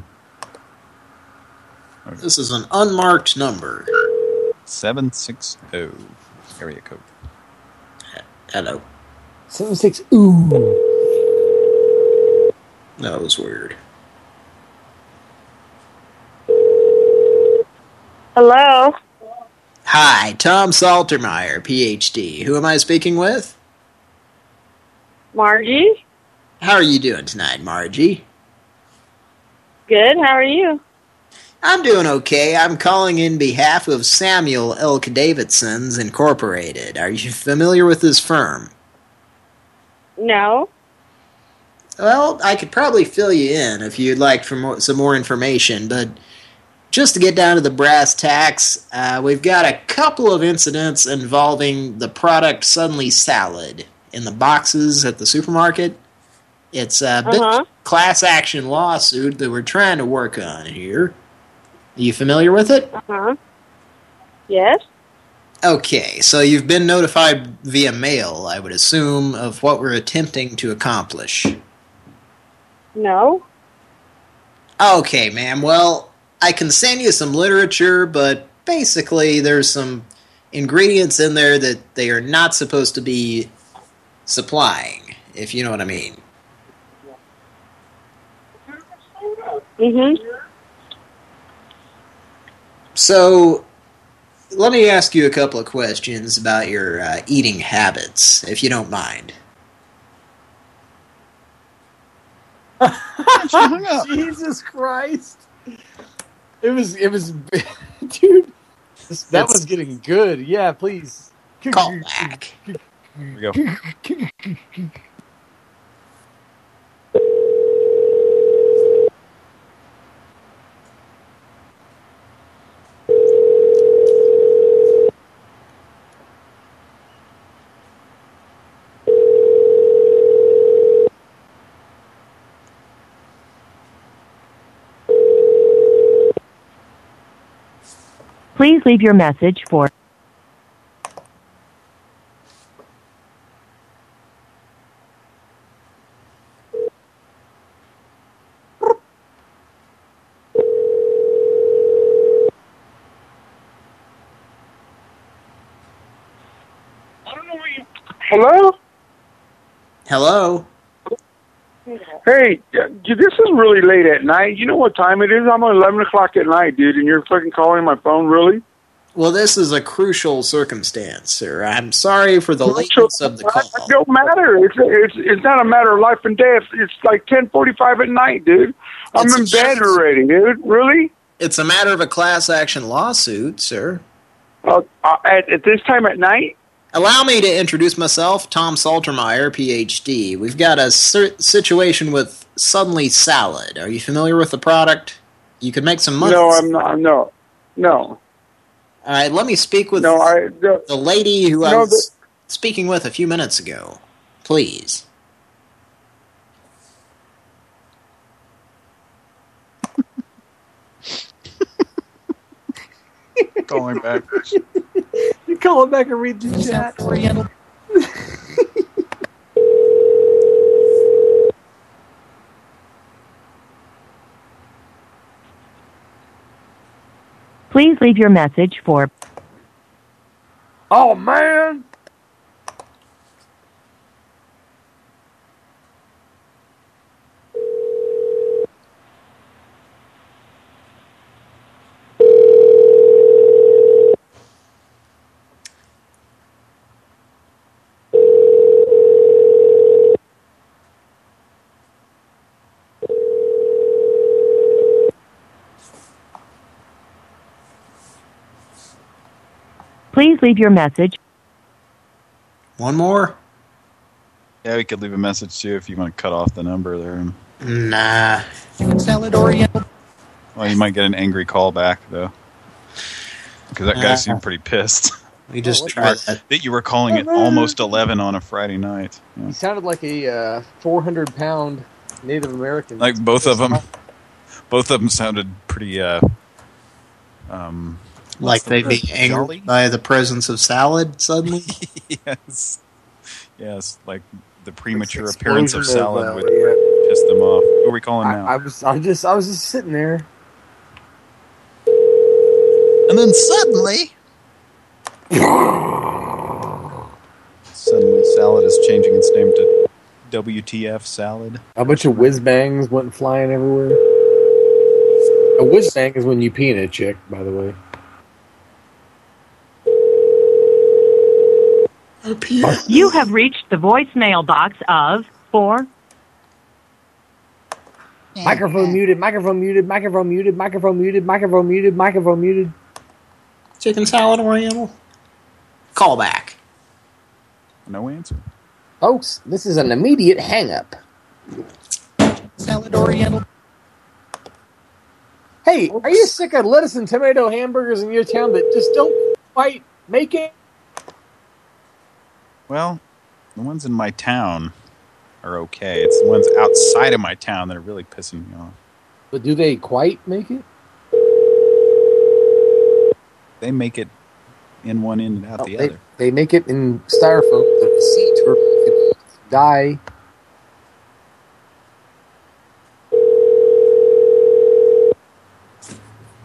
This is an unmarked number. seven six zero area code? Hello. Seven six. Ooh. That was weird. Hello. Hi, Tom Saltermeyer, PhD. Who am I speaking with? Margie. How are you doing tonight, Margie? Good. How are you? I'm doing okay. I'm calling in behalf of Samuel Elk Davidson's Incorporated. Are you familiar with this firm? No. Well, I could probably fill you in if you'd like for more, some more information, but just to get down to the brass tacks, uh, we've got a couple of incidents involving the product Suddenly Salad in the boxes at the supermarket. It's a Uh-huh. class action lawsuit that we're trying to work on here. Are you familiar with it? Uh huh. Yes. Okay, so you've been notified via mail, I would assume, of what we're attempting to accomplish. No. Okay, ma'am. Well, I can send you some literature, but basically there's some ingredients in there that they are not supposed to be supplying, if you know what I mean. Mm Mhm. So, let me ask you a couple of questions about your uh, eating habits, if you don't mind. Jesus Christ! It was. It was. Dude, this- that It's- was getting good. Yeah, please. Call back. Here we go. Please leave your message for Hello? Hello? Hey, dude, this is really late at night. You know what time it is? I'm at 11 o'clock at night, dude, and you're fucking calling my phone, really? Well, this is a crucial circumstance, sir. I'm sorry for the lateness of the call. It don't matter. It's it's it's not a matter of life and death. It's like 10:45 at night, dude. I'm in bed already, dude. Really? It's a matter of a class action lawsuit, sir. Uh, uh, at, at this time at night? Allow me to introduce myself, Tom Saltermeyer, PhD. We've got a situation with Suddenly Salad. Are you familiar with the product? You could make some money. No, I'm not. No, no. All right, let me speak with No, I. The, the lady who I No, was speaking with a few minutes ago. Please. Calling back. You call him back and read the chat. Please leave your message for Oh man. Please leave your message. One more? Yeah, we could leave a message too if you want to cut off the number there. Nah. you can Salad Oriental. Well, you might get an angry call back though, because that guy Uh, seemed pretty pissed. We just that, you tried were, that. that you were calling it almost eleven on a Friday night. Yeah. He sounded like a uh, 400 pound Native American. Like both of them, both of them sounded pretty. Uh, um, Like the they'd be word? angry Jolly? by the presence of salad suddenly? yes, yes, like the premature appearance of of, salad uh, would yeah. piss them off. Who are we calling now? I, I was, I just, I was just sitting there. And then suddenly, suddenly, salad is changing its name to WTF salad. A bunch of whiz bangs went flying everywhere. A whiz bang is when you pee in a chick, by the way. You have reached the voicemail box of four. Microphone muted, microphone muted, microphone muted, microphone muted, microphone muted, microphone muted. Chicken salad oriental? Call back. No answer. Folks, this is an immediate hang up. Salad oriental. Hey, are you sick of lettuce and tomato hamburgers in your town that just don't quite make it? Well, the ones in my town are okay. It's the ones outside of my town that are really pissing me off. But do they quite make it? They make it in one end and out the they, other. they make it in styrofoam. The sea turtle die.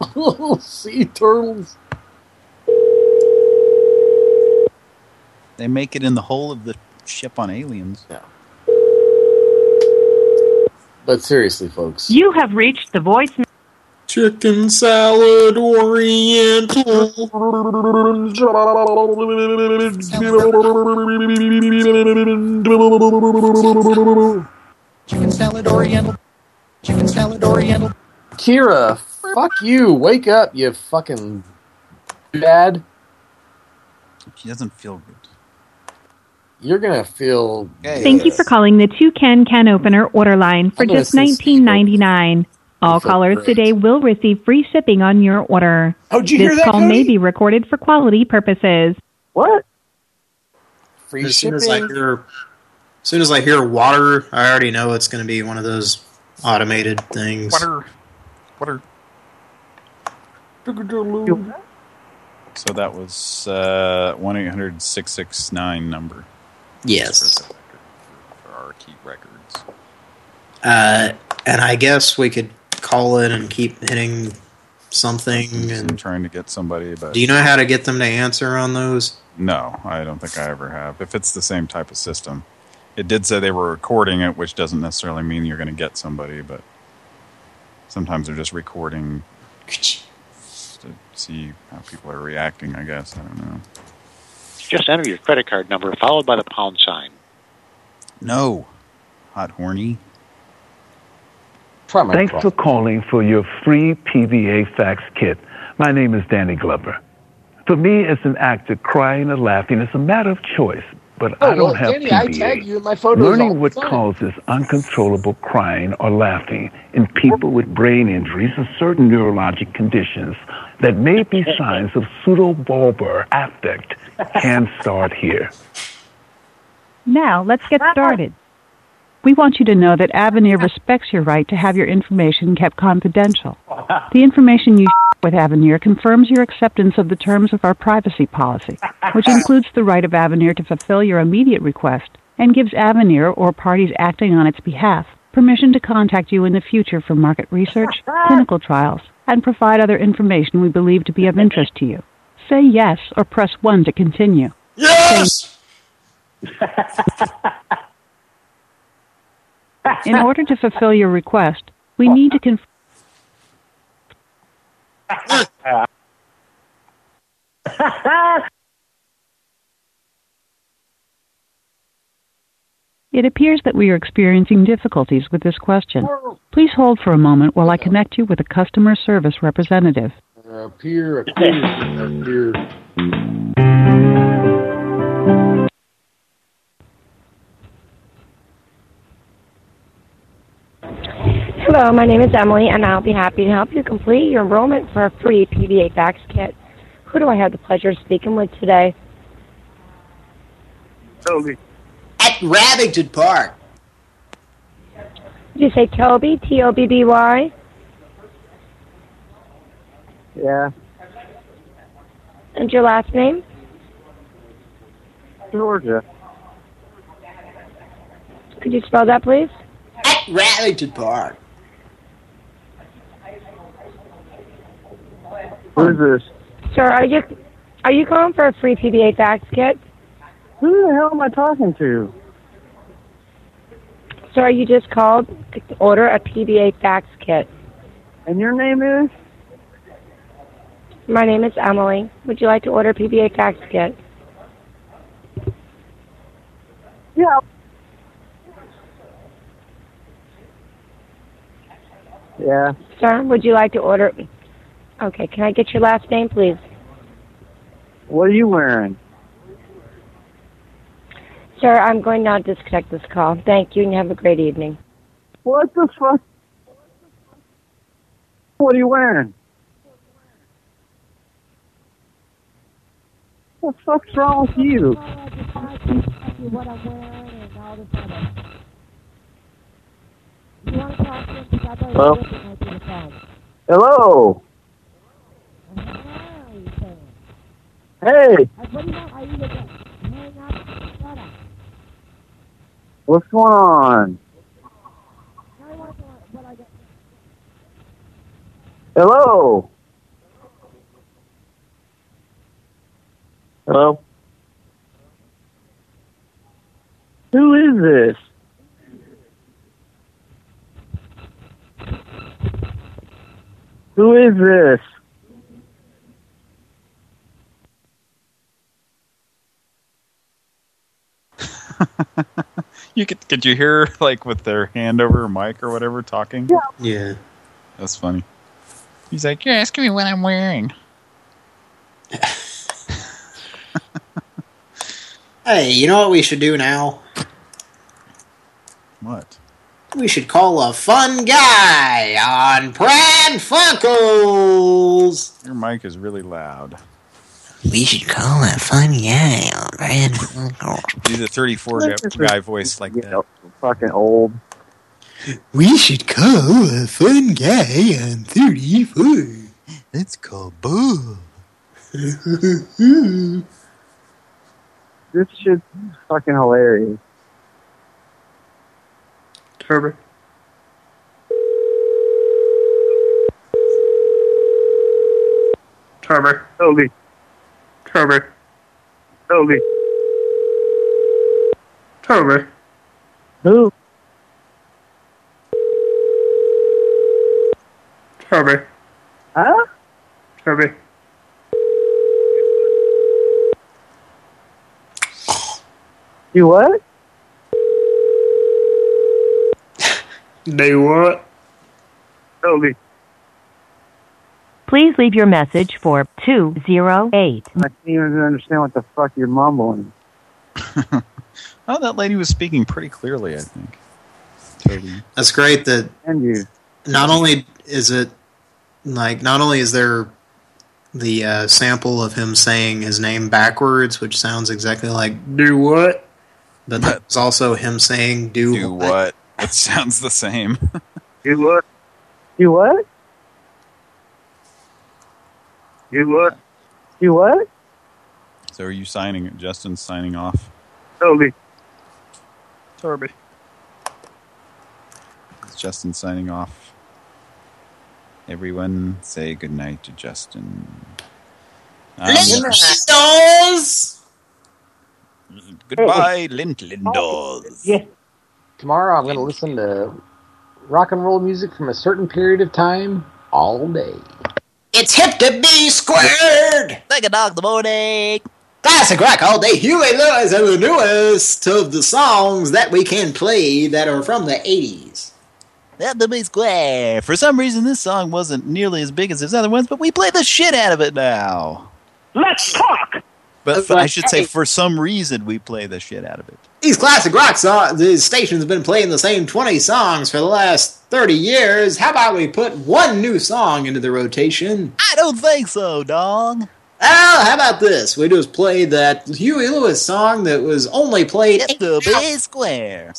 Little sea turtles. They make it in the whole of the ship on Aliens. Yeah. But seriously, folks. You have reached the voicemail. Chicken salad oriental. Chicken salad oriental. Chicken salad oriental. Kira, fuck you. Wake up, you fucking dad. She doesn't feel good. You're gonna feel. Thank you for calling the two Can can Opener order line for I'm gonna just nineteen ninety nine. All callers great. today will receive free shipping on your order. Oh, did you this hear that, call Cody? may be recorded for quality purposes. What? Free As soon as I shipping. hear, as soon as I hear water, I already know it's going to be one of those automated things. Water. Water. So that was uh, 1-800-669 number. Yes. For our key records. Uh, and I guess we could call it and keep hitting something. And trying to get somebody, but do you know how to get them to answer on those? No, I don't think I ever have. If it's the same type of system. It did say they were recording it, which doesn't necessarily mean you're going to get somebody, but sometimes they're just recording to see how people are reacting, I guess. I don't know. Just enter your credit card number followed by the pound sign. No. Hot horny. Thanks for calling for your free PBA fax kit. My name is Danny Glover. For me, it's an act of crying or laughing. It's a matter of choice, but Oh, I don't well, have Danny, I tag you in my photos all Learning the what time. causes uncontrollable crying or laughing in people with brain injuries or certain neurologic conditions that may be signs of pseudobulbar affect can start here. Now, let's get started. We want you to know that Avanir respects your right to have your information kept confidential. The information you share with Avanir confirms your acceptance of the terms of our privacy policy, which includes the right of Avanir to fulfill your immediate request and gives Avanir or parties acting on its behalf permission to contact you in the future for market research, clinical trials, and provide other information we believe to be of interest to you. Say yes or press 1 to continue. Yes! In order to fulfill your request, we need to confirm. It appears that we are experiencing difficulties with this question. Please hold for a moment while I connect you with a customer service representative. Appear. Hello, my name is Emily, and I'll be happy to help you complete your enrollment for a free PBA fax kit. Who do I have the pleasure of speaking with today? Toby. At Rabington Park. Did you say Toby? T O B B Y? Yeah. And your last name? Georgia. Could you spell that, please? At Rabington Park. Who's this? Sir, are you are you calling for a free PBA fax kit? Who the hell am I talking to? Sir, you just called to order a PBA fax kit. And your name is? My name is Emily. Would you like to order a PBA fax kit? Yeah. Yeah. Sir, would you like to order? Okay, can I get your last name, please? What are you wearing? Sir, I'm going now to disconnect this call. Thank you, and have a great evening. What the fuck? What are you wearing? What the fuck's wrong with you? Hello? Hello? Hey! What's going on? Hello? Hello? Who is this? Who is this? You could could you hear like with their hand over a mic or whatever talking? Yeah. Yeah. That's funny. He's like, You're asking me what I'm wearing. Hey, you know what we should do now? What? We should call a fun guy on Pran Funkels. Your mic is really loud. We should call a fun guy on Brad Do the 34 guy, guy voice like that. Fucking old. We should call a fun guy on 34. Let's call Bob. This shit's fucking hilarious. Herbert. Herbert. Toby. Herbert. Toby. Toby. Who? Toby. Huh? Toby. You what? They what? Toby. Please leave your message for 208. I can't even understand what the fuck you're mumbling. Oh, that lady was speaking pretty clearly, I think. Toby. That's great that And you. not only is it like not only is there the uh, sample of him saying his name backwards, which sounds exactly like do what, but there's also him saying do, Do what? It sounds the same. do what? Do what? You what? You what? so are you signing, Justin's signing off? Toby. Toby. Is Justin signing off? Everyone say goodnight to Justin. Um, Lindors! goodbye, Lindt Lindors. Yeah. Tomorrow I'm going to listen to rock and roll music from a certain period of time all day. It's hip to be squared! Take a dog the morning. Classic rock all day. Huey Lewis and the newest of the songs that we can play that are from the 80s. Hip to be squared. For some reason, this song wasn't nearly as big as his other ones, but we play the shit out of it now. Let's talk! But That's I like, should say, for some reason, we play the shit out of it. These classic rock songs, uh, the station's been playing the same 20 songs for the last 30 years. How about we put one new song into the rotation? I don't think so, dog. Oh, how about this? We just played that Huey Lewis song that was only played Hip to be square.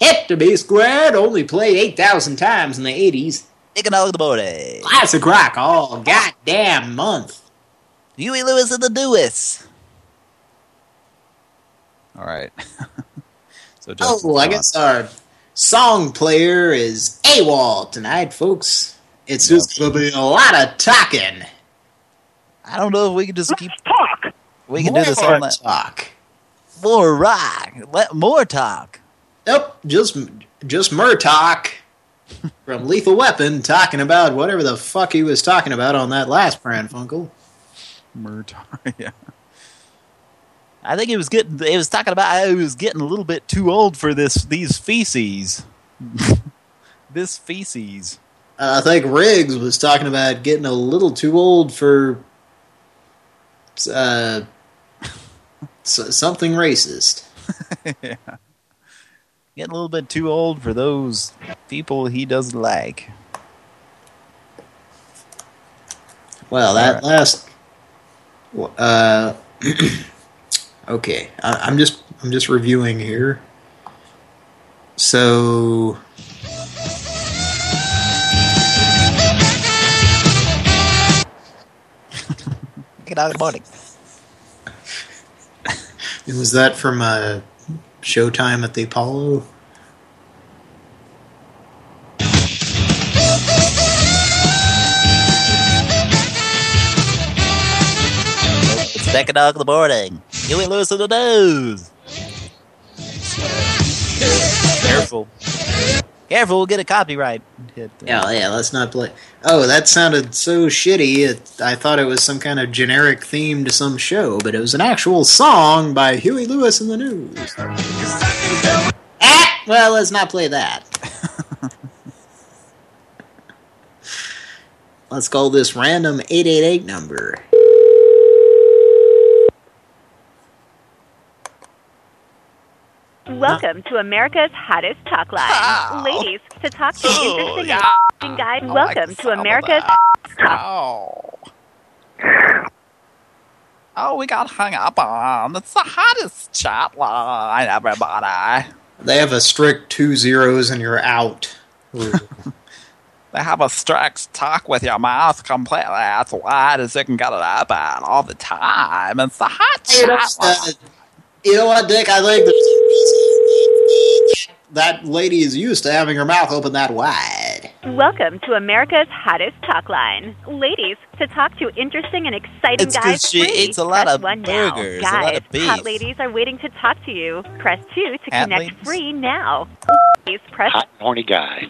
Hip to be squared, only played 8,000 times in the 80s. Take a dog the morning. Classic rock all goddamn month. Huey Lewis and the Newest. All right. so Justin's Oh, I gone. guess our song player is AWOL tonight, folks. It's just going to be a lot of talking. I don't know if we can just keep Talk! we can do this all More night. talk. More rock. Let more talk. Nope, just just Murtalk from Lethal Weapon talking about whatever the fuck he was talking about on that last Pran Funkel. Murtaugh, yeah. I think he was getting. He was talking about. I was getting a little bit too old for this. These feces. this feces. Uh, I think Riggs was talking about getting a little too old for uh, something racist. yeah. Getting a little bit too old for those people he doesn't like. Well, that last. Uh, okay, I, I'm just I'm just reviewing here. So. Take a dog the morning. Was that from uh, Showtime at the Apollo? A dog the morning. Huey Lewis and the News. Careful. Careful, we'll get a copyright hit. Yeah, yeah, let's not play. Oh, that sounded so shitty. It, I thought it was some kind of generic theme to some show, but it was an actual song by Huey Lewis in the News. ah, well, let's not play that. let's call this random 888 number. Welcome to America's hottest talk line. Ah. Ladies, to talk to Oh, interesting yeah. and guys, welcome to America's Oh. Oh, we got hung up on. It's the hottest chat line, everybody. They have a strict two zeros and you're out. They have a strict talk with your mouth completely as wide as you can get it open all the time. It's the hot You know, chat line. You know what, Dick? I think that that lady is used to having her mouth open that wide. Welcome to America's hottest talk line. Ladies, to talk to interesting and exciting It's 'cause guys, she free, eats a lot press of one now. burgers, a lot of beef. hot ladies are waiting to talk to you. Press two to Hot connect ladies? free now. Please press Hot horny guy.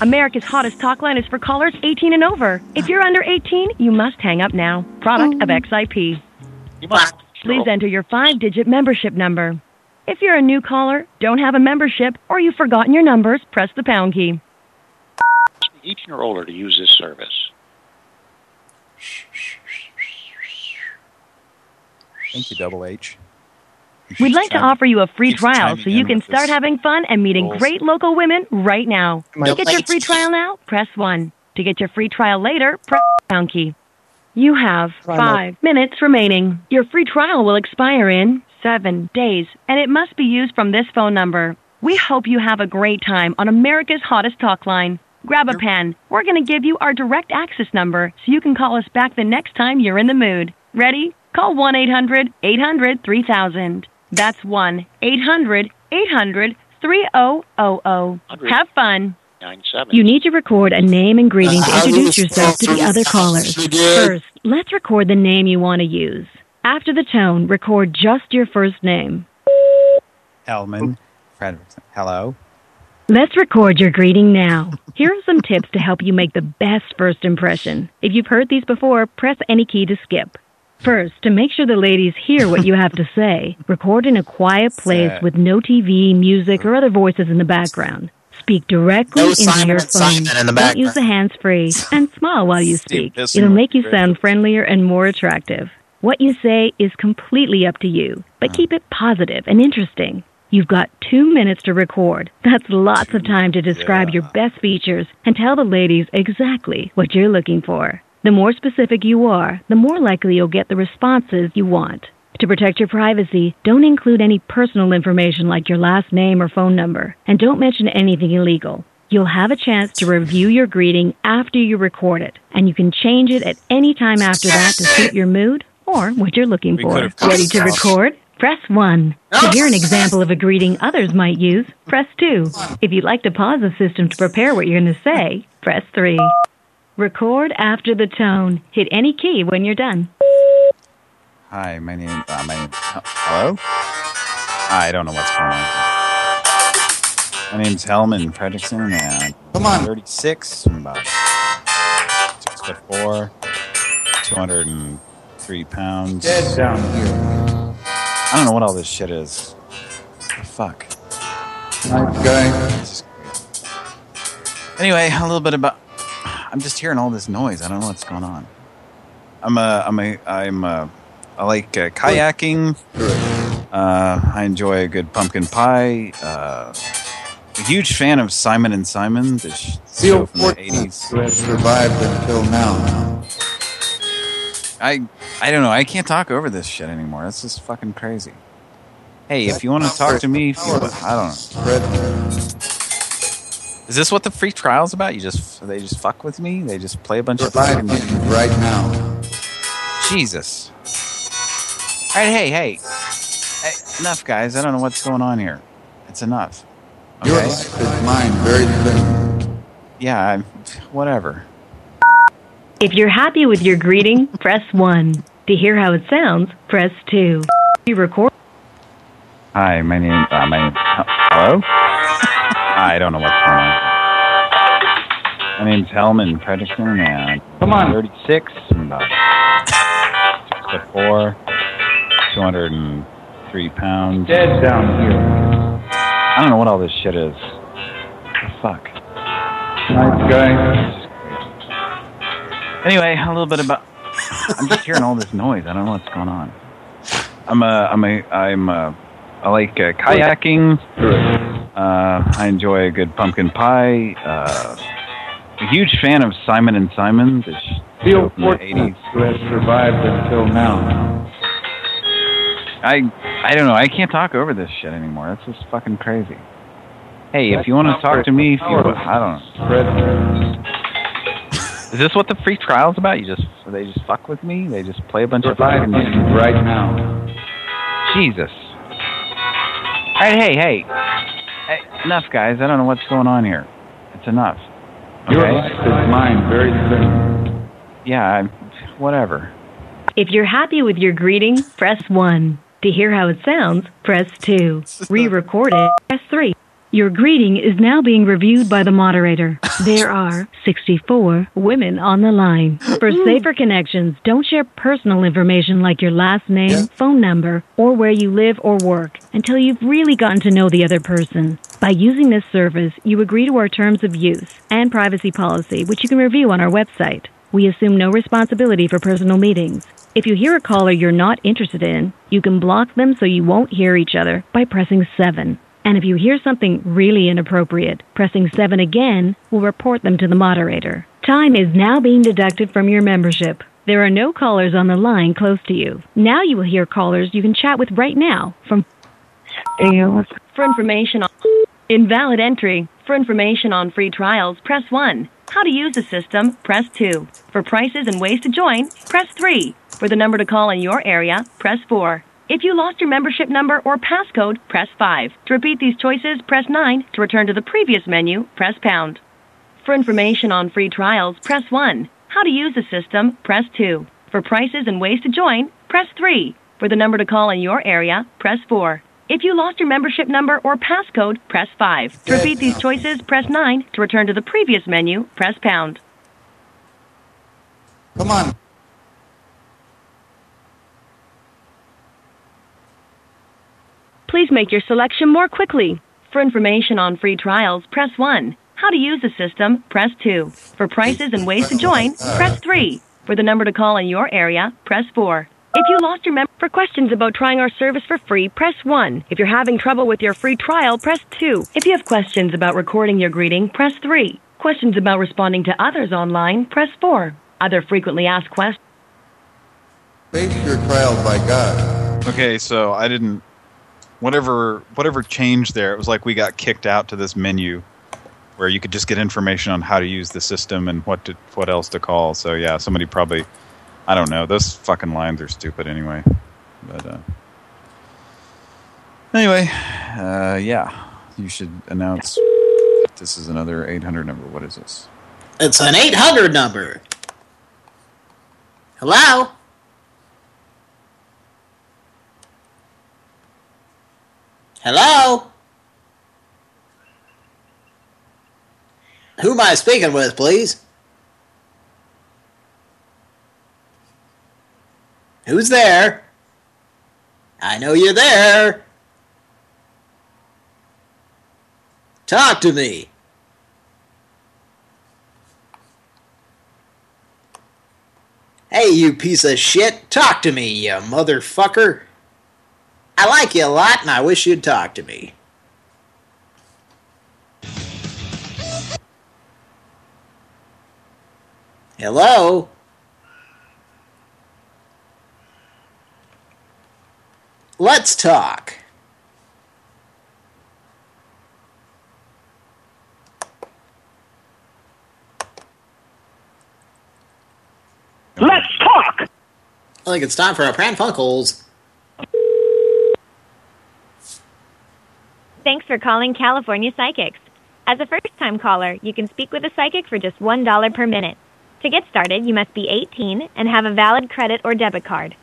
America's hottest talk line is for callers 18 and over. If you're under 18, you must hang up now. Product of XIP. You must. Please enter your five digit membership number. If you're a new caller, don't have a membership, or you've forgotten your numbers, press the pound key. 18 or older to use this service. Thank you, Double H. We'd like to offer you a free trial so you can start having fun and meeting great local women right now. To get your free trial now, press 1. To get your free trial later, press pound key. You have Try five minutes remaining. Your free trial will expire in seven days, and it must be used from this phone number. We hope you have a great time on America's hottest talk line. Grab a pen. We're going to give you our direct access number so you can call us back the next time you're in the mood. Ready? Call 1 800 800 3000. That's 1 800 800 3000. Have fun. Nine seven. You need to record a name and greeting to introduce yourself to the other callers. First, let's record the name you want to use. After the tone, record just your first name. Hellman. Frederickson. Hello. Let's record your greeting now. Here are some tips to help you make the best first impression. If you've heard these before, press any key to skip. First, to make sure the ladies hear what you have to say, record in a quiet place Set. with no TV, music, or other voices in the background. Speak directly No into Simon your phone. Simon in the Don't use the hands free, and smile while you speak. It'll make you sound friendlier and more attractive. What you say is completely up to you, but keep it positive and interesting. You've got two minutes to record. That's lots of time to describe your best features and tell the ladies exactly what you're looking for. The more specific you are, the more likely you'll get the responses you want. To protect your privacy, don't include any personal information like your last name or phone number, and don't mention anything illegal. You'll have a chance to review your greeting after you record it, and you can change it at any time after that to suit your mood or what you're looking We for. Ready to record? Press 1. To hear an example of a greeting others might use, press 2. If you'd like to pause the system to prepare what you're going to say, press 3. Record after the tone. Hit any key when you're done. Hi, my name. Uh, my Hello. I don't know what's going on. My name's Hellman Fredrickson, and Come on. 36. I'm about six foot four, 203 pounds. Dead down here. I don't know what all this shit is. The fuck. Nice guy. Anyway, a little bit about. I'm just hearing all this noise. I don't know what's going on. I'm a. I'm a. I'm a. I like uh, kayaking. Uh, I enjoy a good pumpkin pie. Uh, a huge fan of Simon and Simon, the sh- show from the 80s. Who has survived until now. I I don't know. I can't talk over this shit anymore. That's just fucking crazy. Hey, if you want to talk to me, I don't know. Is this what the free trial's about? You just they just fuck with me? They just play a bunch of fucking right now. Jesus. All right, hey, hey, hey, enough, guys. I don't know what's going on here. It's enough. Your life is mine, very thin. Yeah, I'm, whatever. If you're happy with your greeting, press 1. To hear how it sounds, press 2. To record Hi, my name. Uh, my name. Hello. I don't know what's going on. My name's Hellman Fredrickson, and Come on. 36. I'm about six foot four, 203 pounds. Dead down here. I don't know what all this shit is. Fuck. Nice guy. Anyway, a little bit about. I'm just hearing all this noise. I don't know what's going on. I'm a. I'm a. I'm a. I like uh, kayaking. Uh, I enjoy a good pumpkin pie. Uh, a huge fan of Simon and Simon, the Feel fortunate 80s. who has survived until now. I. I don't know. I can't talk over this shit anymore. That's just fucking crazy. Hey, if you want to talk to me, if you, I don't know. Is this what the free trial's about? You just they just fuck with me? They just play a bunch of Revive fucking me right now. Jesus. All right, hey, hey, hey, enough, guys. I don't know what's going on here. It's enough. Your life is mine very soon. Yeah, I, whatever. If you're happy with your greeting, press 1. To hear how it sounds, press 2. Re-record it, press 3. Your greeting is now being reviewed by the moderator. There are 64 women on the line. For safer connections, don't share personal information like your last name, phone number, or where you live or work until you've really gotten to know the other person. By using this service, you agree to our terms of use and privacy policy, which you can review on our website. We assume no responsibility for personal meetings. If you hear a caller you're not interested in, you can block them so you won't hear each other by pressing 7. And if you hear something really inappropriate, pressing 7 again will report them to the moderator. Time is now being deducted from your membership. There are no callers on the line close to you. Now you will hear callers you can chat with right now from for information on invalid entry. For information on free trials, press 1. How to use the system, press 2. For prices and ways to join, press 3. For the number to call in your area, press 4. If you lost your membership number or passcode, press 5. To repeat these choices, press 9. To return to the previous menu, press pound. For information on free trials, press 1. How to use the system, press 2. For prices and ways to join, press 3. For the number to call in your area, press 4. If you lost your membership number or passcode, press 5. To repeat these choices, press 9. To return to the previous menu, press pound. Come on. Please make your selection more quickly. For information on free trials, press 1. How to use the system, press 2. For prices and ways to join, press 3. For the number to call in your area, press 4. If you lost your member for questions about trying our service for free, press 1. If you're having trouble with your free trial, press 2. If you have questions about recording your greeting, press 3. Questions about responding to others online, press 4. Other frequently asked questions. Face your trials by God. Okay, so I didn't. Whatever, whatever changed there, it was like we got kicked out to this menu where you could just get information on how to use the system and what to, what else to call. So yeah, somebody probably, I don't know. Those fucking lines are stupid anyway. But uh, anyway, uh, yeah, you should announce. This is another 800 number. What is this? It's an 800 number. Hello? Hello? Who am I speaking with, please? Who's there? I know you're there. Talk to me. Hey, you piece of shit. Talk to me, you motherfucker. I like you a lot, and I wish you'd talk to me. Hello? Let's talk. Let's talk. I think it's time for our Pran Funkels. Thanks for calling California Psychics. As a first time caller, you can speak with a psychic for just $1 per minute. To get started, you must be 18 and have a valid credit or debit card.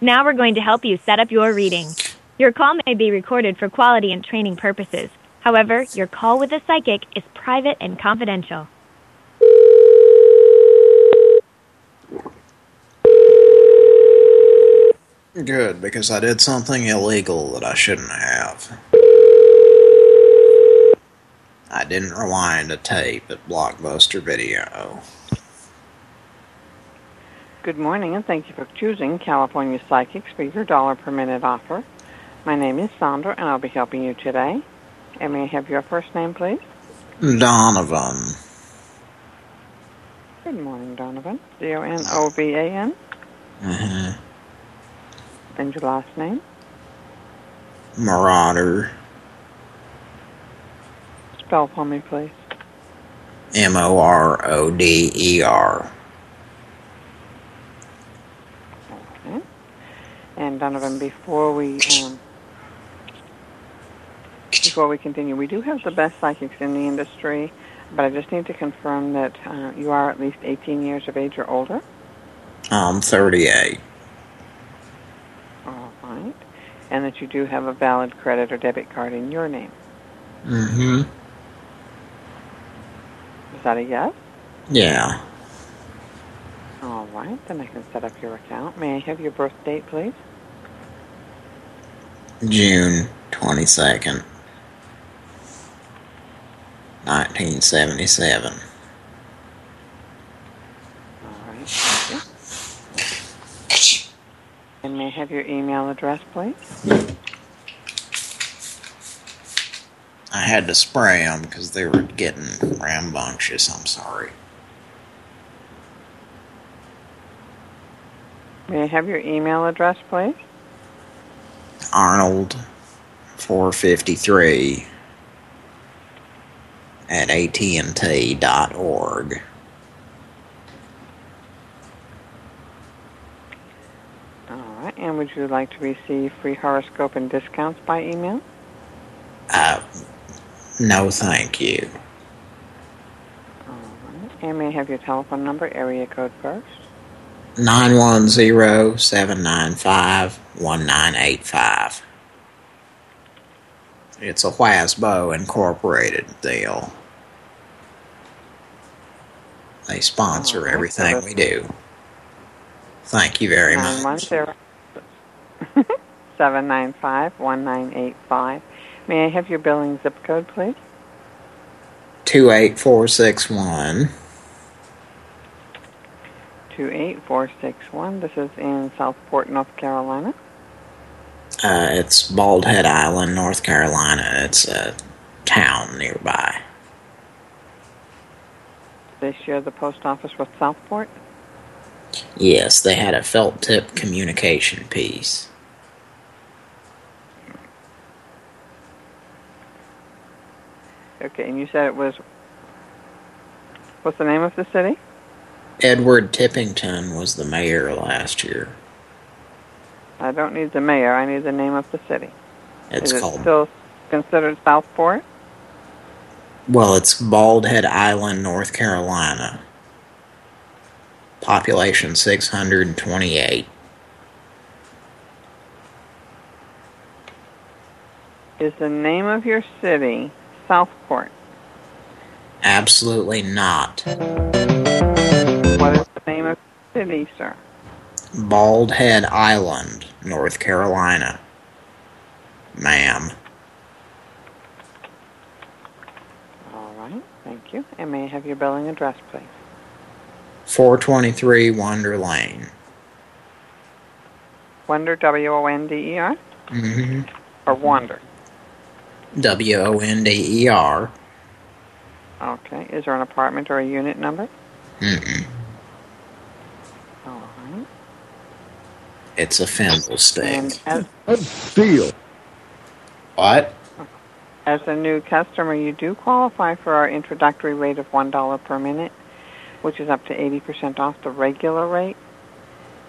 Now we're going to help you set up your reading. Your call may be recorded for quality and training purposes. However, your call with a psychic is private and confidential. Good, because I did something illegal that I shouldn't have. I didn't rewind a tape at Blockbuster Video. Good morning, and thank you for choosing California Psychics for your dollar per minute offer. My name is Sandra, and I'll be helping you today. And may I have your first name, please? Donovan. Good morning, Donovan. D-O-N-O-V-A-N. Uh-huh. And your last name? Moroder. Spell for me, please. M-O-R-O-D-E-R. And Donovan, before we um, before we continue, we do have the best psychics in the industry. But I just need to confirm that uh, you are at least 18 years of age or older. I'm 38. All right. And that you do have a valid credit or debit card in your name. Mm-hmm. Is that a yes? Yeah. All right. Then I can set up your account. May I have your birth date, please? June 22nd. 1977. All right. Thank you. And may I have your email address, please? I had to spray them because they were getting rambunctious. I'm sorry. May I have your email address, please? Arnold 453 at AT&T dot org. All right. And would you like to receive free horoscope and discounts by email? Uh, no, thank you. All right. And may I have your telephone number, area code first? 910-795-1985. It's a Whasbo Incorporated deal. They sponsor oh, everything we do. Thank you very much. 910 795 1985. May I have your billing zip code, please? 28461. 28461. This is in Southport, North Carolina. Uh, it's Bald Head Island, North Carolina. It's a town nearby. They share the post office with Southport. Yes, they had a felt tip communication piece. Okay, and you said it was. What's the name of the city? Edward Tippington was the mayor last year. I don't need the mayor. I need the name of the city. It's is called it still considered Southport? Well, it's Bald Head Island, North Carolina. Population 628. Is the name of your city Southport? Absolutely not. What is the name of the city, sir? Bald Head Island, North Carolina. Ma'am. All right, thank you. And may I have your billing address, please? 423 Wonder Lane. Wonder, W-O-N-D-E-R? Mm-hmm. Or Wander? W-O-N-D-E-R. Okay. Is there an apartment or a unit number? Mm-mm. All right. It's a family And stick. as, Steal. What? as a new customer, you do qualify for our introductory rate of $1 per minute, which is up to 80% off the regular rate.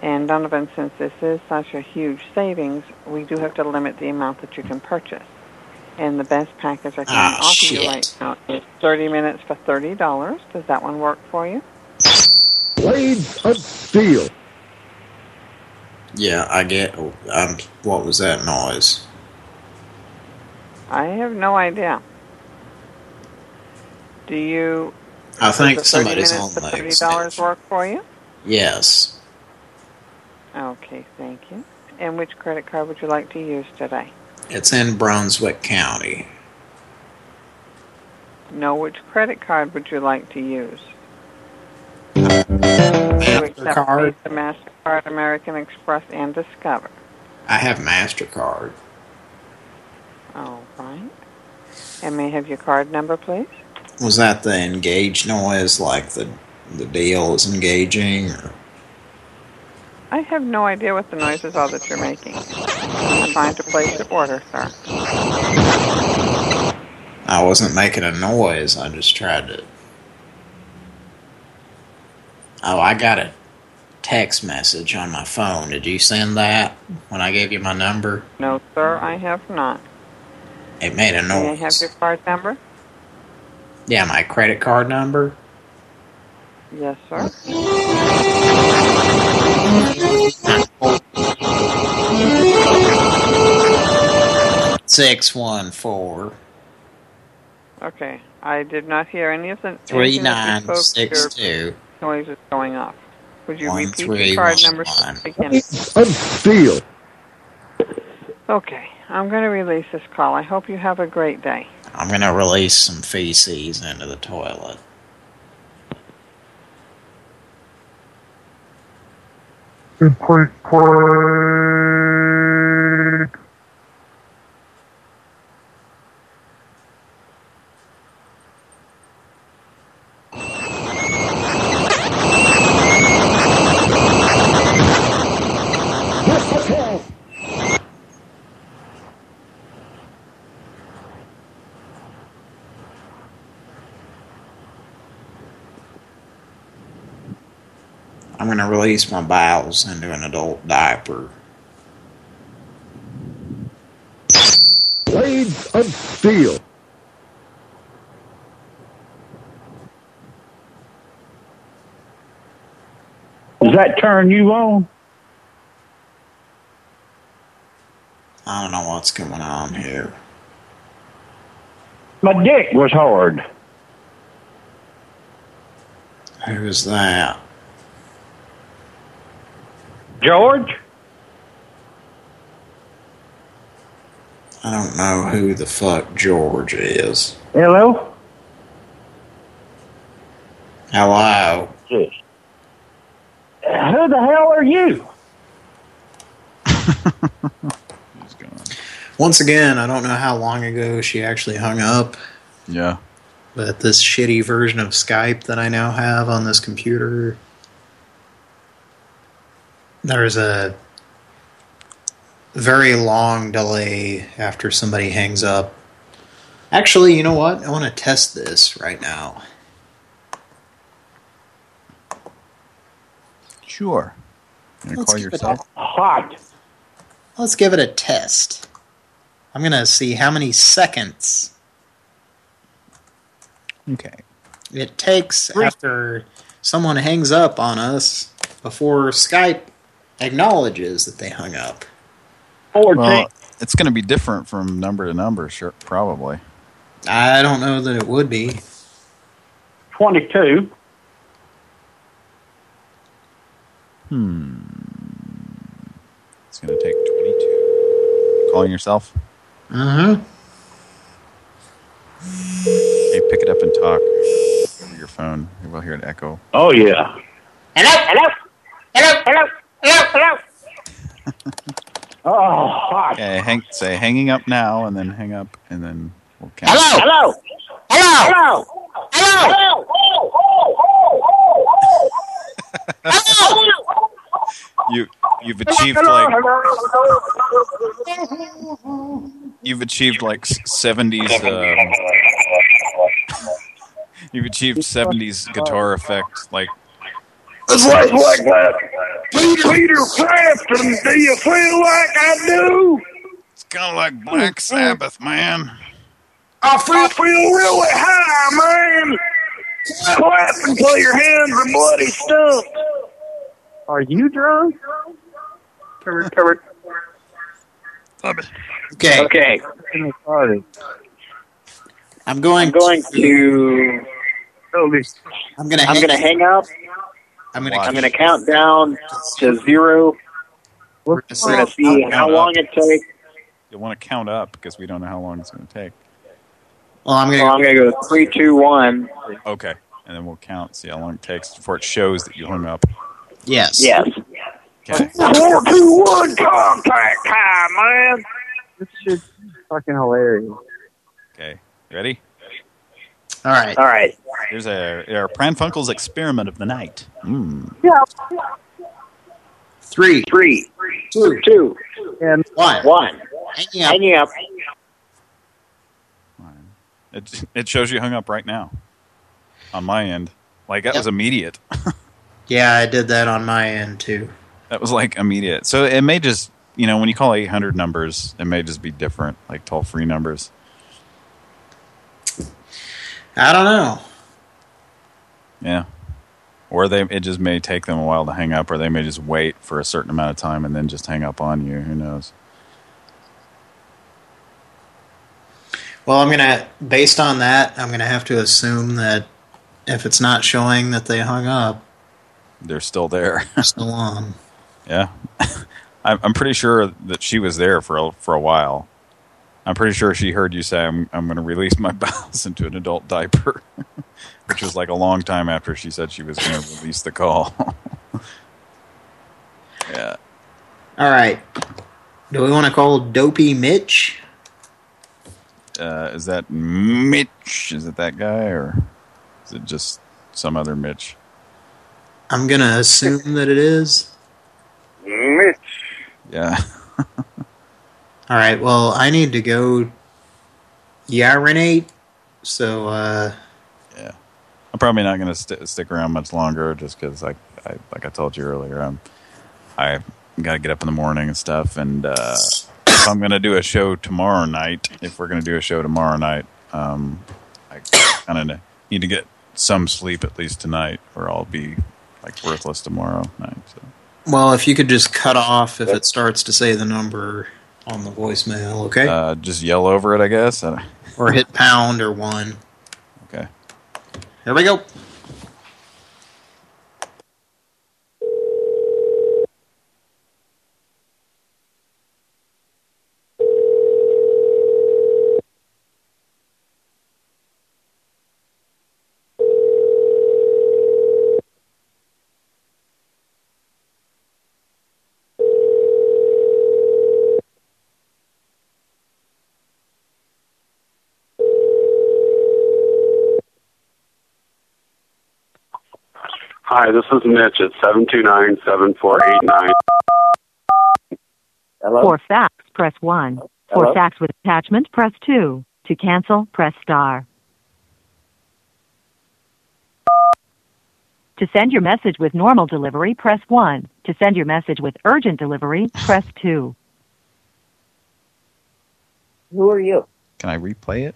And Donovan, since this is such a huge savings, we do have to limit the amount that you can purchase. And the best package I can Ah, offer you right now is 30 minutes for $30. Does that one work for you? Blades of steel. Yeah, I get. Um, what was that noise? I have no idea. Do you... I think does the 30 somebody's minutes on for the $30 work for you? Yes. Okay, thank you. And which credit card would you like to use today? It's in Brunswick County. No, which credit card would you like to use? Do you accept MasterCard. Visa, MasterCard, American Express, and Discover? I have MasterCard. All right. And may I have your card number, please? Was that the engage noise, like the the deal is engaging? Or? I have no idea what the noises are that you're making. I'm trying to place your order, sir. I wasn't making a noise. I just tried to. Oh, I got a text message on my phone. Did you send that when I gave you my number? No, sir, I have not. It made a May I noise. have your card number? Yeah, my credit card number. Yes, sir. Six one four Okay. I did not hear any of the three anything that you nine spoke. six Your two noise is going off. Would you one repeat three the card one number one. again? Steal. Okay. I'm going to release this call. I hope you have a great day. I'm gonna release some feces into the toilet. Quick, quick. I'm gonna release my bowels into an adult diaper. Blades of Steel. Does that turn you on? I don't know what's going on here. My dick was hard. Who's that? George? I don't know who the fuck George is. Hello? Hello. Who the hell are you? Once again, I don't know how long ago she actually hung up. Yeah. But this shitty version of Skype that I now have on this computer, there's a very long delay after somebody hangs up. Actually, you know what? I want to test this right now. Sure. You Let's call give it yourself? Hot. Let's give it a test. I'm going to see how many seconds Okay. it takes after someone hangs up on us before Skype acknowledges that they hung up. Well, it's going to be different from number to number, sure, probably. I don't know that it would be. 22. Hmm. It's going to take 22. Calling yourself? Uh-huh. Hey, pick it up and talk over your phone. We'll hear an echo. Oh, yeah. Hello, hello, hello, hello, hello, hello. Oh, hot. Okay, hang, say hanging up now, and then hang up, and then we'll count. Hello, hello, hello, hello, hello. You you've achieved like you've achieved like seventies. Um, you've achieved seventies guitar effect. Like It's like, like that. Peter, Peter Frampton, do you feel like I do? it's kind of like Black mm-hmm. Sabbath, man. I feel, I feel really high, man. Clap until your hands are bloody stumped. Are you drunk? Covered, covered. Okay. Okay. I'm going. I'm going to. I'm gonna. I'm hang- going to hang up. I'm gonna. I'm going to count down to zero. We're going to see how long it takes. You'll want to count up because we don't know how long it's going to take. Well, I'm So I'm going to go three, two, one. Okay, and then we'll count, see how long it takes before it shows that you hung up. Yes. Yes. Okay. Four, two, one, contact time, man. This shit's fucking hilarious. Okay, ready? All right. All right. Here's a, our Pranfunkel's experiment of the night. Mm. Yeah. Three. Three. Two. Two. And One. One. Hanging up. Hanging up. It it shows you hung up right now on my end. Like that Yep. was immediate. Yeah, I did that on my end too. That was like immediate. So it may just, you know, when you call 800 numbers, it may just be different, like toll-free numbers. I don't know. Yeah. Or they it just may take them a while to hang up, or they may just wait for a certain amount of time and then just hang up on you. Who knows? Well, I'm gonna, based on that, I'm gonna have to assume that if it's not showing that they hung up, They're still there. still on. Yeah, I'm, I'm pretty sure that she was there for a, for a while. I'm pretty sure she heard you say, "I'm I'm going to release my bowels into an adult diaper," which was like a long time after she said she was going to release the call. yeah, All right. Do we want to call Dopey Mitch? uh, is that Mitch? Is it that guy, or is it just some other Mitch? I'm gonna assume that it is. Mitch. Yeah. All right. Well, I need to go urinate. So, uh, Yeah, I'm probably not going to st stick around much longer, just because, like, I like I told you earlier, I'm I got to get up in the morning and stuff, and uh, if I'm going to do a show tomorrow night, if we're going to do a show tomorrow night, um, I kind of need to get some sleep at least tonight, or I'll be like worthless tomorrow night. So. well, if you could just cut off if it starts to say the number on the voicemail, okay? Uh, just yell over it, I guess. Or hit pound or one. Okay. Here we go. Hi, this is Mitch at 729-7489. For fax, press 1. For fax with attachment, press 2. To cancel, press star. To send your message with normal delivery, press 1. To send your message with urgent delivery, press 2. Who are you? Can I replay it?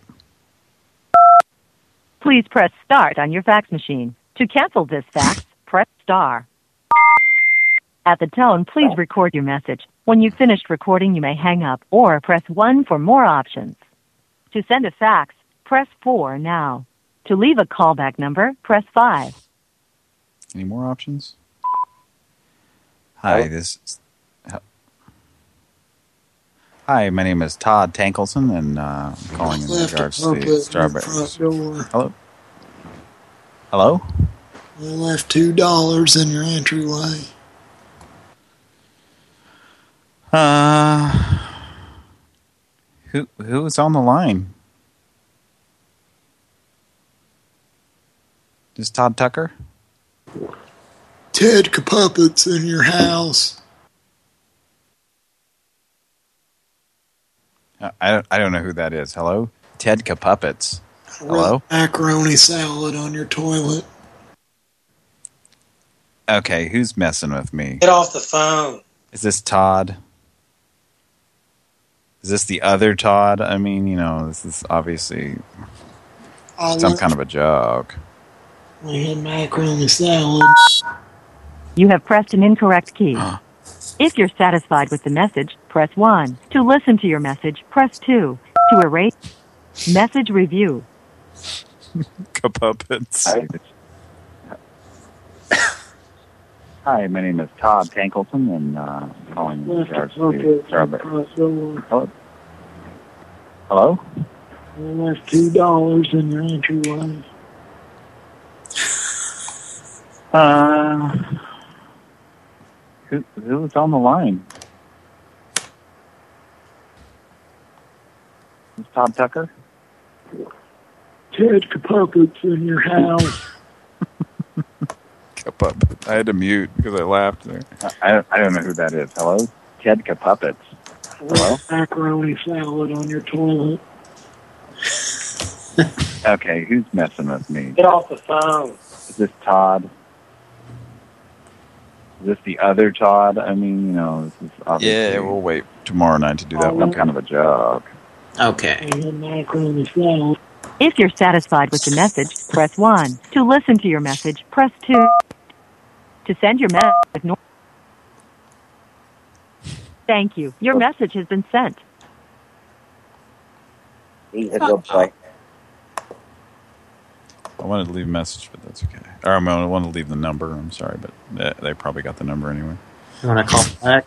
Please press start on your fax machine. To cancel this fax, press star. At the tone, please record your message. When you've finished recording, you may hang up or press 1 for more options. To send a fax, press 4 now. To leave a callback number, press 5. Any more options? Hi, this. is- Hi, my name is Todd Tankelson, and uh, I'm calling in Left regards to puppet the the strawberries. Hello. Hello. I left two dollars in your entryway. Uh, who who is on the line? Is Todd Tucker? Ted Kapuppets in your house. I don't, I don't know who that is. Hello, Ted Kapuppets. Hello. Macaroni salad on your toilet. Okay, who's messing with me? Get off the phone. Is this Todd? Is this the other Todd? I mean, you know, this is obviously I some kind of a joke. We had macaroni salad. You have pressed an incorrect key. if you're satisfied with the message, press 1. To listen to your message, press 2. To erase, message review. Kapuppets. Hi, my name is Todd Tankelson, and uh, I'm calling in regards to strawberries. Hello? Hello? I left two dollars in your entryway. Uh, who, who's on the line? Is Todd Tucker? Ted Kapuppets in your house. Kapuppet. I had to mute because I laughed there. I, I, I don't know who that is. Hello? Ted Kapuppets. Hello? Macaroni salad on your toilet. Okay, who's messing with me? Get off the phone. Is this Todd? Is this the other Todd? I mean, you know, this is obviously Yeah, we'll wait tomorrow night to do that some one. kind of a joke. Okay. Macaroni salad. If you're satisfied with the message, press 1. To listen to your message, press 2. To send your message, Thank you. Your message has been sent. He's a good boy. I wanted to leave a message, but that's okay. Or I wanted to leave the number. I'm sorry, but they, they probably got the number anyway. You want to call back?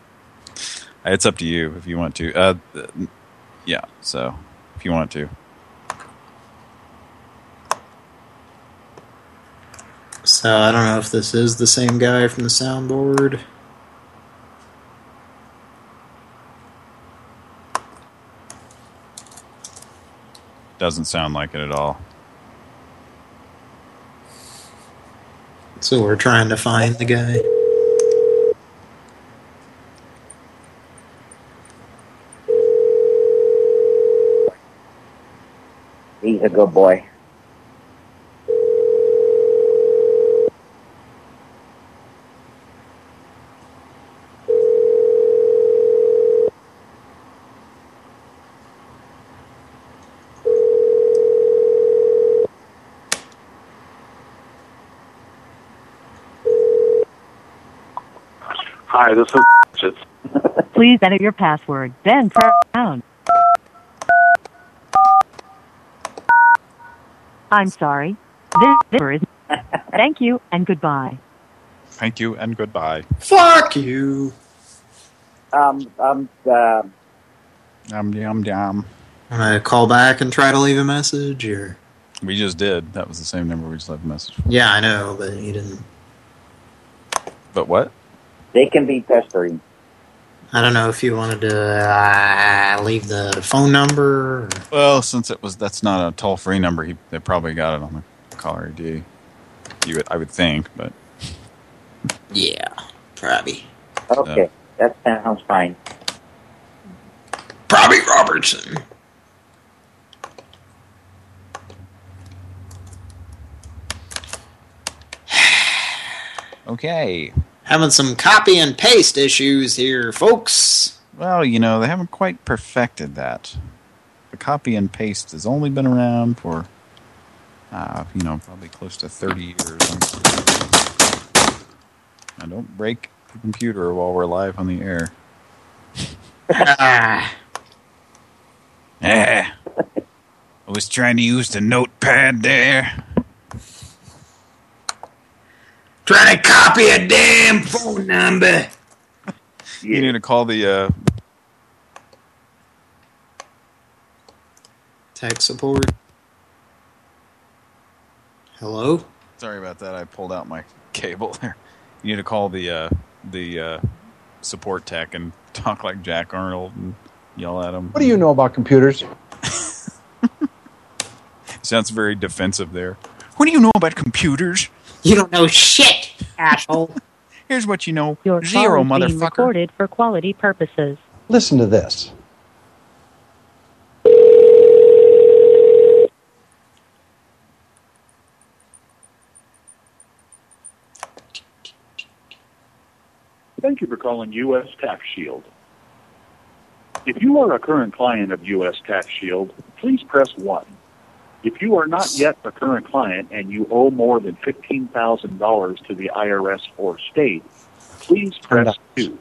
It's up to you if you want to. Uh, yeah, so if you want to. So I don't know if this is the same guy from the soundboard. Doesn't sound like it at all. So we're trying to find the guy. He's a good boy. Hi, this is it's Please enter your password, then press pound. I'm sorry. This number is. Thank you and goodbye. Thank you and goodbye. Fuck you. Um, um, uh, Yum, yum, yum. Want to call back and try to leave a message, or? We just did. That was the same number we just left a message for. Yeah, I know, but you didn't. But what? They can be pestering. I don't know if you wanted to uh, leave the phone number. Or... Well, since it was that's not a toll free number, he they probably got it on the caller ID. You would, I would think, but Yeah, probably. Okay, that sounds fine. Probably Robertson. okay. Having some copy and paste issues here, folks. Well, you know, they haven't quite perfected that. The copy and paste has only been around for, uh, you know, probably close to 30 years. Now, don't break the computer while we're live on the air. Ah. Eh. I was trying to use the notepad there. Trying to copy a damn phone number. You need to call the uh, Tech support. Hello? Sorry about that. I pulled out my cable there. You need to call the uh, the uh, support tech and talk like Jack Arnold and yell at him. What do you know about computers? Sounds very defensive there. What do you know about computers? You don't know shit, asshole. Here's what you know. Your Zero, call being motherfucker. recorded for quality purposes. Listen to this. Thank you for calling U.S. Tax Shield. If you are a current client of U.S. Tax Shield, please press 1. If you are not yet a current client and you owe more than $15,000 to the IRS or state, please press 2.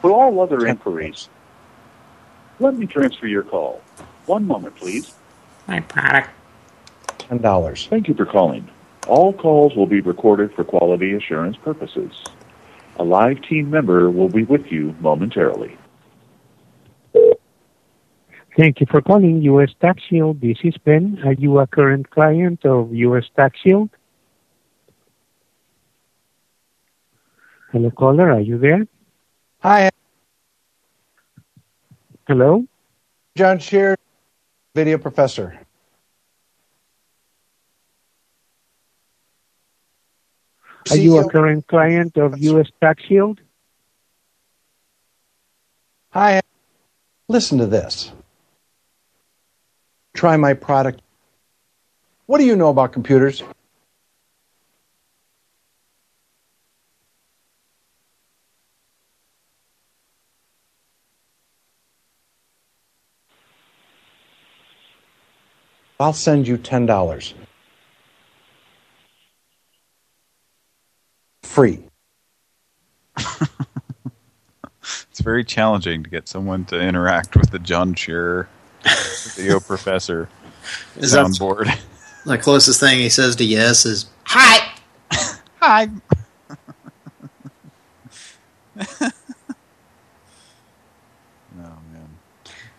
For all other inquiries, let me transfer your call. One moment, please. My product. Ten dollars. Thank you for calling. All calls will be recorded for quality assurance purposes. A live team member will be with you momentarily. Thank you for calling U.S. Tax Shield. This is Ben. Are you a current client of U.S. Tax Shield? Hello, caller. Are you there? Hi, Hello? John Scherer, video professor. Are you a current client of U.S. Tax Shield? Hi, listen to this. Try my product. What do you know about computers? I'll send you ten dollars. Free. It's very challenging to get someone to interact with the John Scherer video professor Is that- board? The closest thing he says to yes is hi. Hi. No man.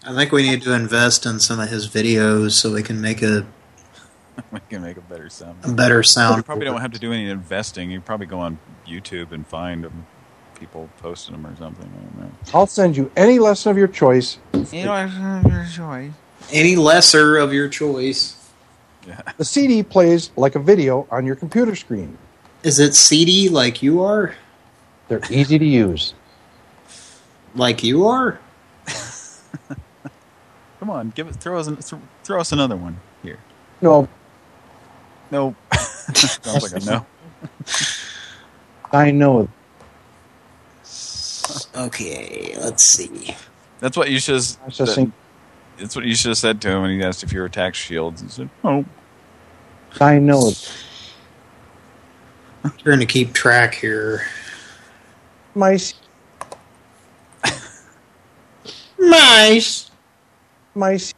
I think we need to invest in some of his videos so we can make a, we can make a better sound. a better sound. You probably don't have to do any investing. You probably go on YouTube and find them, people posting them or something. I don't know. I'll send you any lesson of your choice. You know, your choice. Any lesser of your choice. The CD plays like a video on your computer screen. Is it CD like you are? They're easy to use. Like you are? Come on, give it. Throw us, an, th- throw us another one here. No, No. Sounds like a no. I know. Okay, let's see. That's what you should. have That's what you should have said to him when he asked if you were tax shields. He said, "Oh, I know. Trying to keep track here. Mice. Mice. Mice.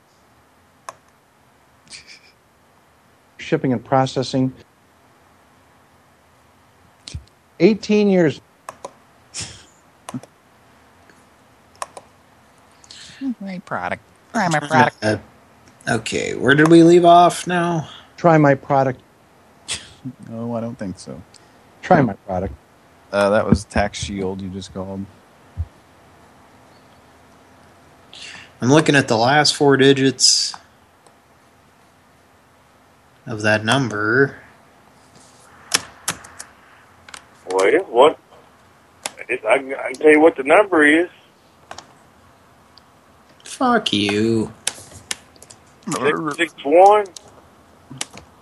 Shipping and processing. 18 years. My product, try my product." Uh, okay, where did we leave off now? Try my product. No, I don't think so. Try my product. Uh, that was tax shield you just called. I'm looking at the last four digits of that number. Well, what? It, I, I can tell you what the number is. Fuck you. Six six one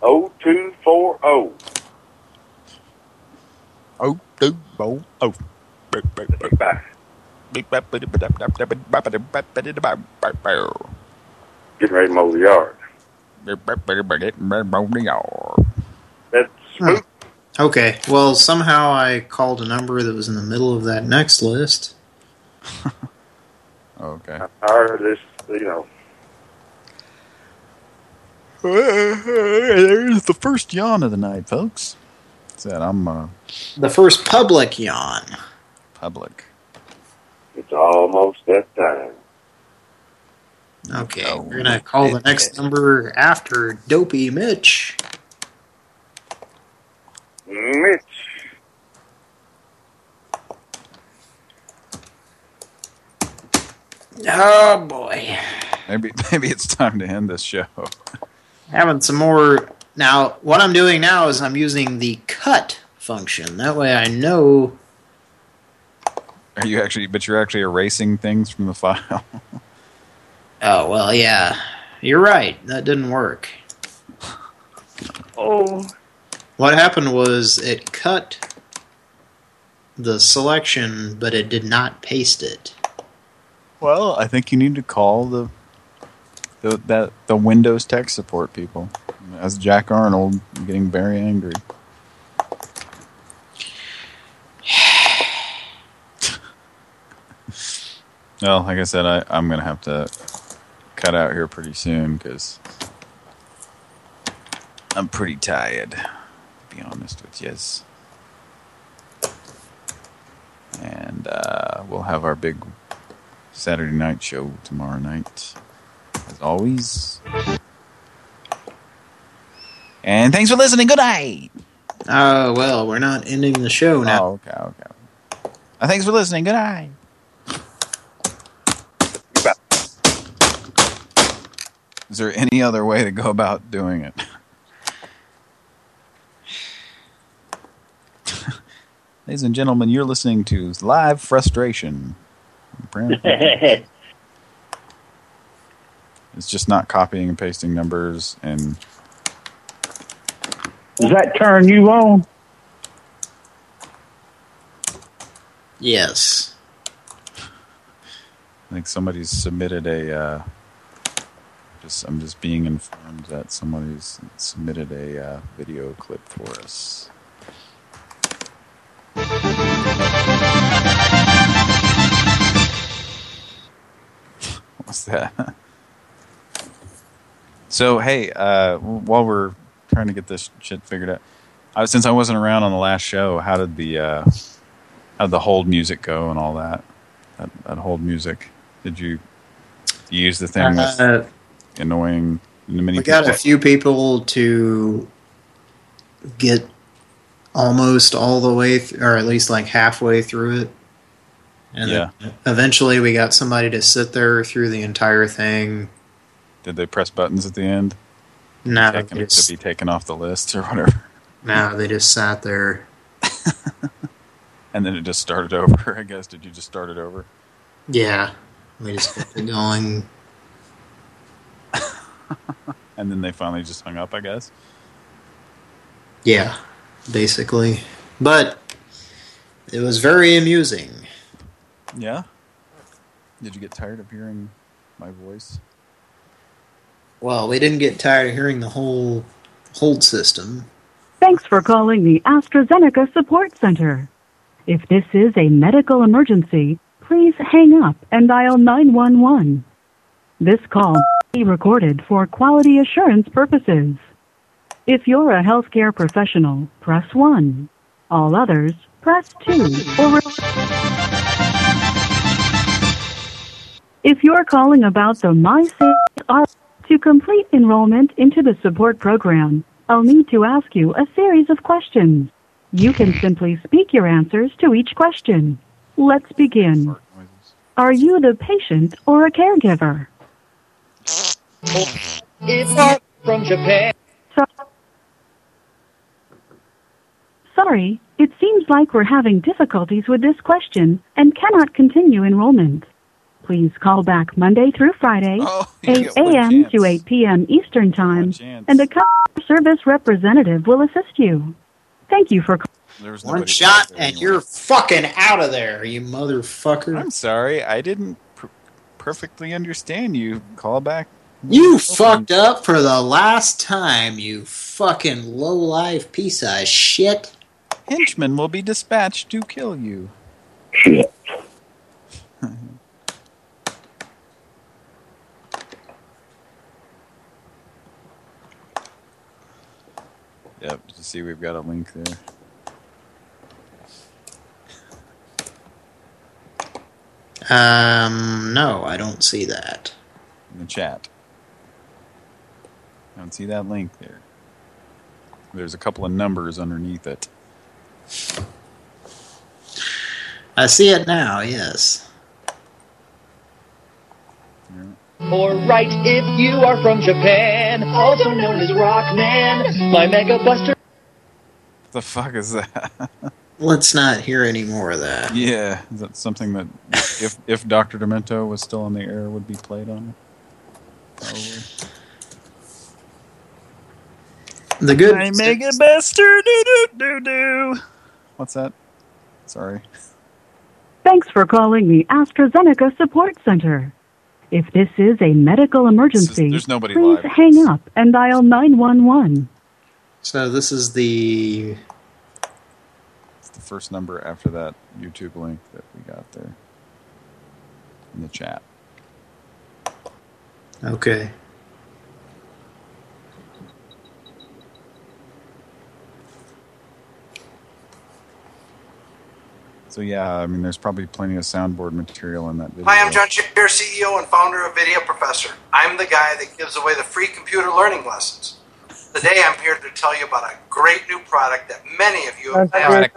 oh two four oh. Oh, do, oh, oh. Getting ready to mow the yard. That's Hmm. Okay, well, somehow I called a number that was in the middle of that next list. Okay. I heard this, you know. There's the first yawn of the night, folks. Said I'm uh, The first public yawn. public. It's almost that time. Okay, we're gonna call the next number after Dopey Mitch. Mitch. Oh boy, Maybe maybe it's time to end this show. having some more. Now, what I'm doing now is I'm using the cut function. That way, I know. Are you actually? But you're actually erasing things from the file. Oh well, yeah, you're right. That didn't work. Oh. What happened was it cut the selection, but it did not paste it. Well, I think you need to call the the that the Windows tech support people. As Jack Arnold, I'm getting very angry. well, like I said, I, I'm going to have to cut out here pretty soon because I'm pretty tired, to be honest with you. And uh, we'll have our big Saturday night show tomorrow night, as always. And thanks for listening. Good night. Oh, well, we're not ending the show now. Oh, okay, okay. Uh, thanks for listening. Good night. Is there any other way to go about doing it? Ladies and gentlemen, you're listening to Live Frustration. Apparently- It's just not copying and pasting numbers and Does that turn you on? Yes. I think somebody's submitted a uh, Just I'm just being informed that somebody's submitted a uh, video clip for us. That? so hey, uh, while we're trying to get this shit figured out, I, since I wasn't around on the last show, how did the uh, how did the hold music go and all that? That, that hold music. Did you, you use the thing Uh, annoying many we got a few people to get almost all the way, or at least like halfway through it. And Yeah. then eventually we got somebody to sit there through the entire thing. Did they press buttons at the end? No, Taken, just- to be taken off the list or whatever. No, they just sat there. And then it just started over, I guess. Did you just start it over? Yeah, we just kept it going. And then they finally just hung up, I guess? Yeah, basically. But it was very amusing. Yeah? Did you get tired of hearing my voice? Well, we didn't get tired of hearing the whole hold system. Thanks for calling the AstraZeneca Support Center. If this is a medical emergency, please hang up and dial 911. This call may be recorded for quality assurance purposes. If you're a healthcare professional, press 1. All others, press 2. Or if you're calling about the MySafe to complete enrollment into the support program, I'll need to ask you a series of questions. You can simply speak your answers to each question. Let's begin. Are you the patient or a caregiver? It's from Japan. So- Sorry, it seems like we're having difficulties with this question and cannot continue enrollment. Please call back Monday through Friday, 8 a.m. to 8 p.m. Eastern Time, and a customer service representative will assist you. Thank you for calling. One shot and you're fucking out of there, you motherfucker. I'm sorry, I didn't pr perfectly understand you. Call back. You fucked up for the last time, you fucking low-life piece of shit. Henchmen will be dispatched to kill you. Shit. Yep, see we've got a link there? Um, no, I don't see that. In the chat. I don't see that link there. There's a couple of numbers underneath it. I see it now, yes. Or right if you are from Japan, also known as Rockman. My Mega Buster. What the fuck is that? Let's not hear any more of that. yeah, is that something that if if Dr. Demento was still on the air would be played on? Probably. The good I make it buster do do do do. What's that? Sorry. Thanks for calling the AstraZeneca Support Center. If this is a medical emergency, there's nobody please live. hang up and dial 911. So this is the It's the first number after that YouTube link that we got there in the chat. okay. So yeah, I mean, there's probably plenty of soundboard material in that video. Hi, I'm John Scherer, CEO and founder of Video Professor. I'm the guy that gives away the free computer learning lessons. Today, I'm here to tell you about a great new product that many of you have Product.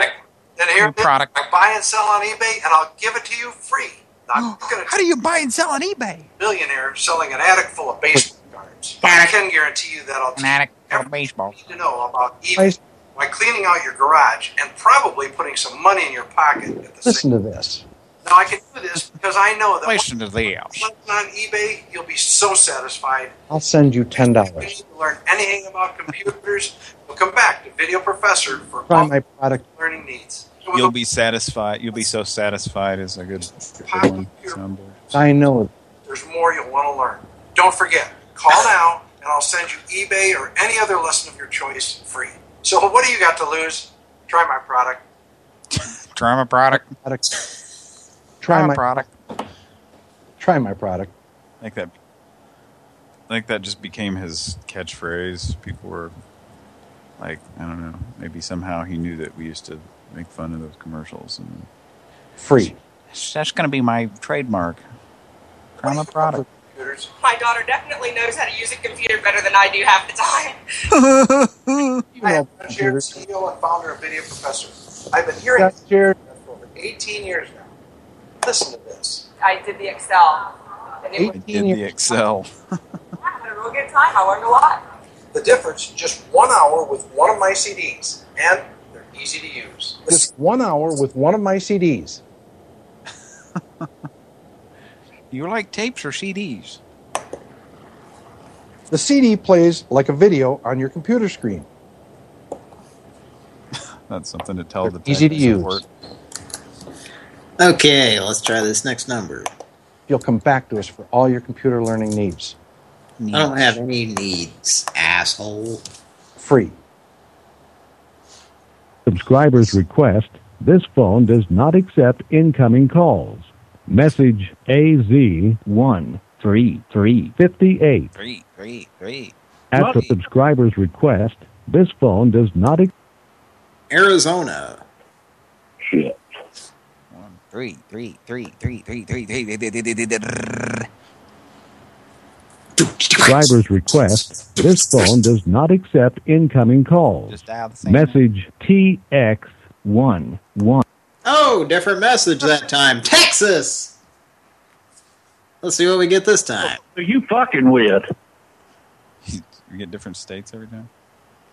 Then here, New product. I buy and sell on eBay, and I'll give it to you free. Not oh, gonna How do you buy and sell on eBay? millionaire selling an attic full of baseball cards. I can guarantee you that I'll An attic for baseball. need to know about eBay by cleaning out your garage and probably putting some money in your pocket at the Listen to this. Now I can do this because I know that Listen to this. once on eBay, you'll be so satisfied. I'll send you ten If dollars. you need to learn anything about computers, we'll come back to Video Professor for Try all my product. learning needs. You'll be satisfied. You'll be so satisfied is a good, good one. Soundboard. I know. There's more you'll want to learn. Don't forget, Call now, and I'll send you eBay or any other lesson of your choice free. So what do you got to lose? Try my product. Try my product. Try my my product. Try my product. I think that I think that just became his catchphrase. People were like, I don't know, maybe somehow he knew that we used to make fun of those commercials and free. That's going to be my trademark. Try my product. My daughter definitely knows how to use a computer better than I do half the time. I am Jared, CEO and founder of Video Professor. I've been hearing this for over 18 years now. Listen to this. I did the Excel. And it I was, did the Excel. I had a real good time. I learned a lot. The difference, just one hour with one of my CDs, and they're easy to use. Just one hour with one of my CDs. you like tapes or CDs? The CD plays like a video on your computer screen. That's something to tell the easy to tech use. Support. Okay, let's try this next number. You'll come back to us for all your computer learning needs. I don't have any needs, asshole. Free. Subscriber's request. This phone does not accept incoming calls. Message AZ1 three, three, 58. three, three, three. At the subscriber's request, this phone does not Arizona. Shit. One, three, three, three, three, three, three, three, three, three, three, three, three. subscriber's request. This phone does not accept incoming calls. Just dial the same Message TX11. Oh, different message that time. Texas! Let's see what we get this time. Are you fucking with? You get different states every time.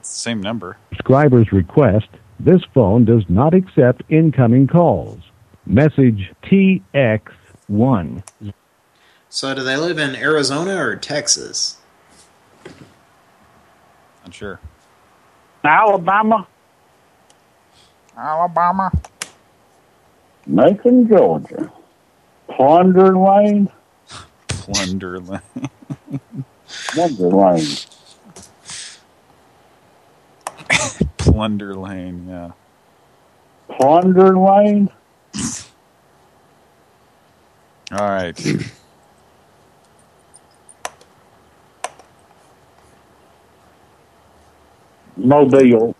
It's the same number. Subscriber's request. This phone does not accept incoming calls. Message TX1. So do they live in Arizona or Texas? Not sure. Alabama, Alabama. Macon, Georgia. Plunder Lane, Plunder Lane. Plunder Lane. Plunder Lane, yeah. Plunder Lane. All right. Mobile.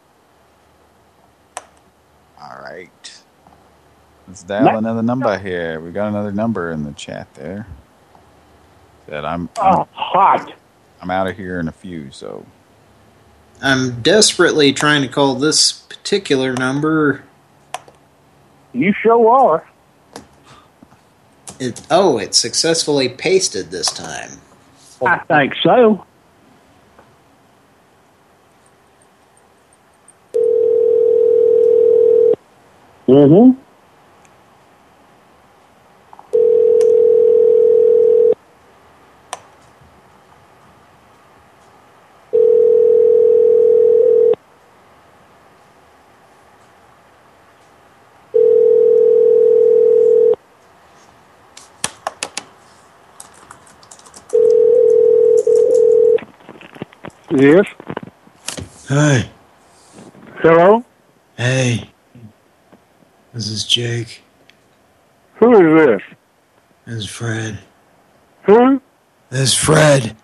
All right. Let's dial another number here. We got another number in the chat there. That I'm, ah, I'm Oh, hot. I'm out of here in a few, so I'm desperately trying to call this particular number. You sure are. It, oh, it successfully pasted this time. I think so. Mm-hmm. Yes. Hey. Hello. Hey. This is Jake. Who is this? This is Fred. Who? This is Fred.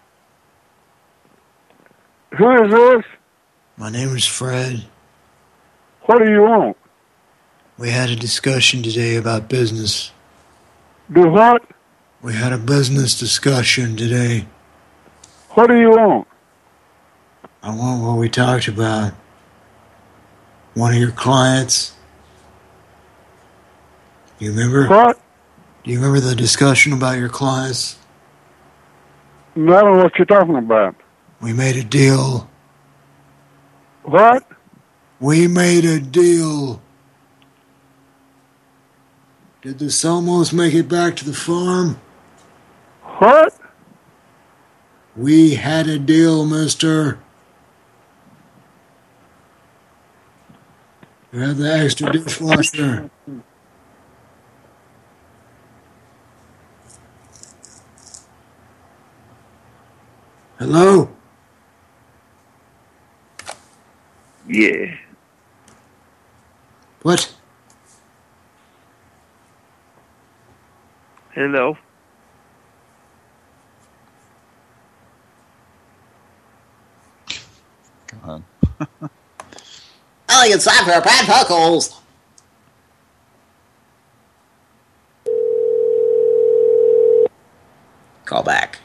Who is this? My name is Fred. What do you want? We had a discussion today about business. Do what? We had a business discussion today. What do you want? I want what we talked about. One of your clients. You remember? What? Do you remember the discussion about your clients? I don't know what you're talking about. We made a deal. What? We made a deal. Did the Somos make it back to the farm? What? We had a deal, mister. You have the extra dishwasher. Hello? Yeah. What? Hello. God. Brad. Call back.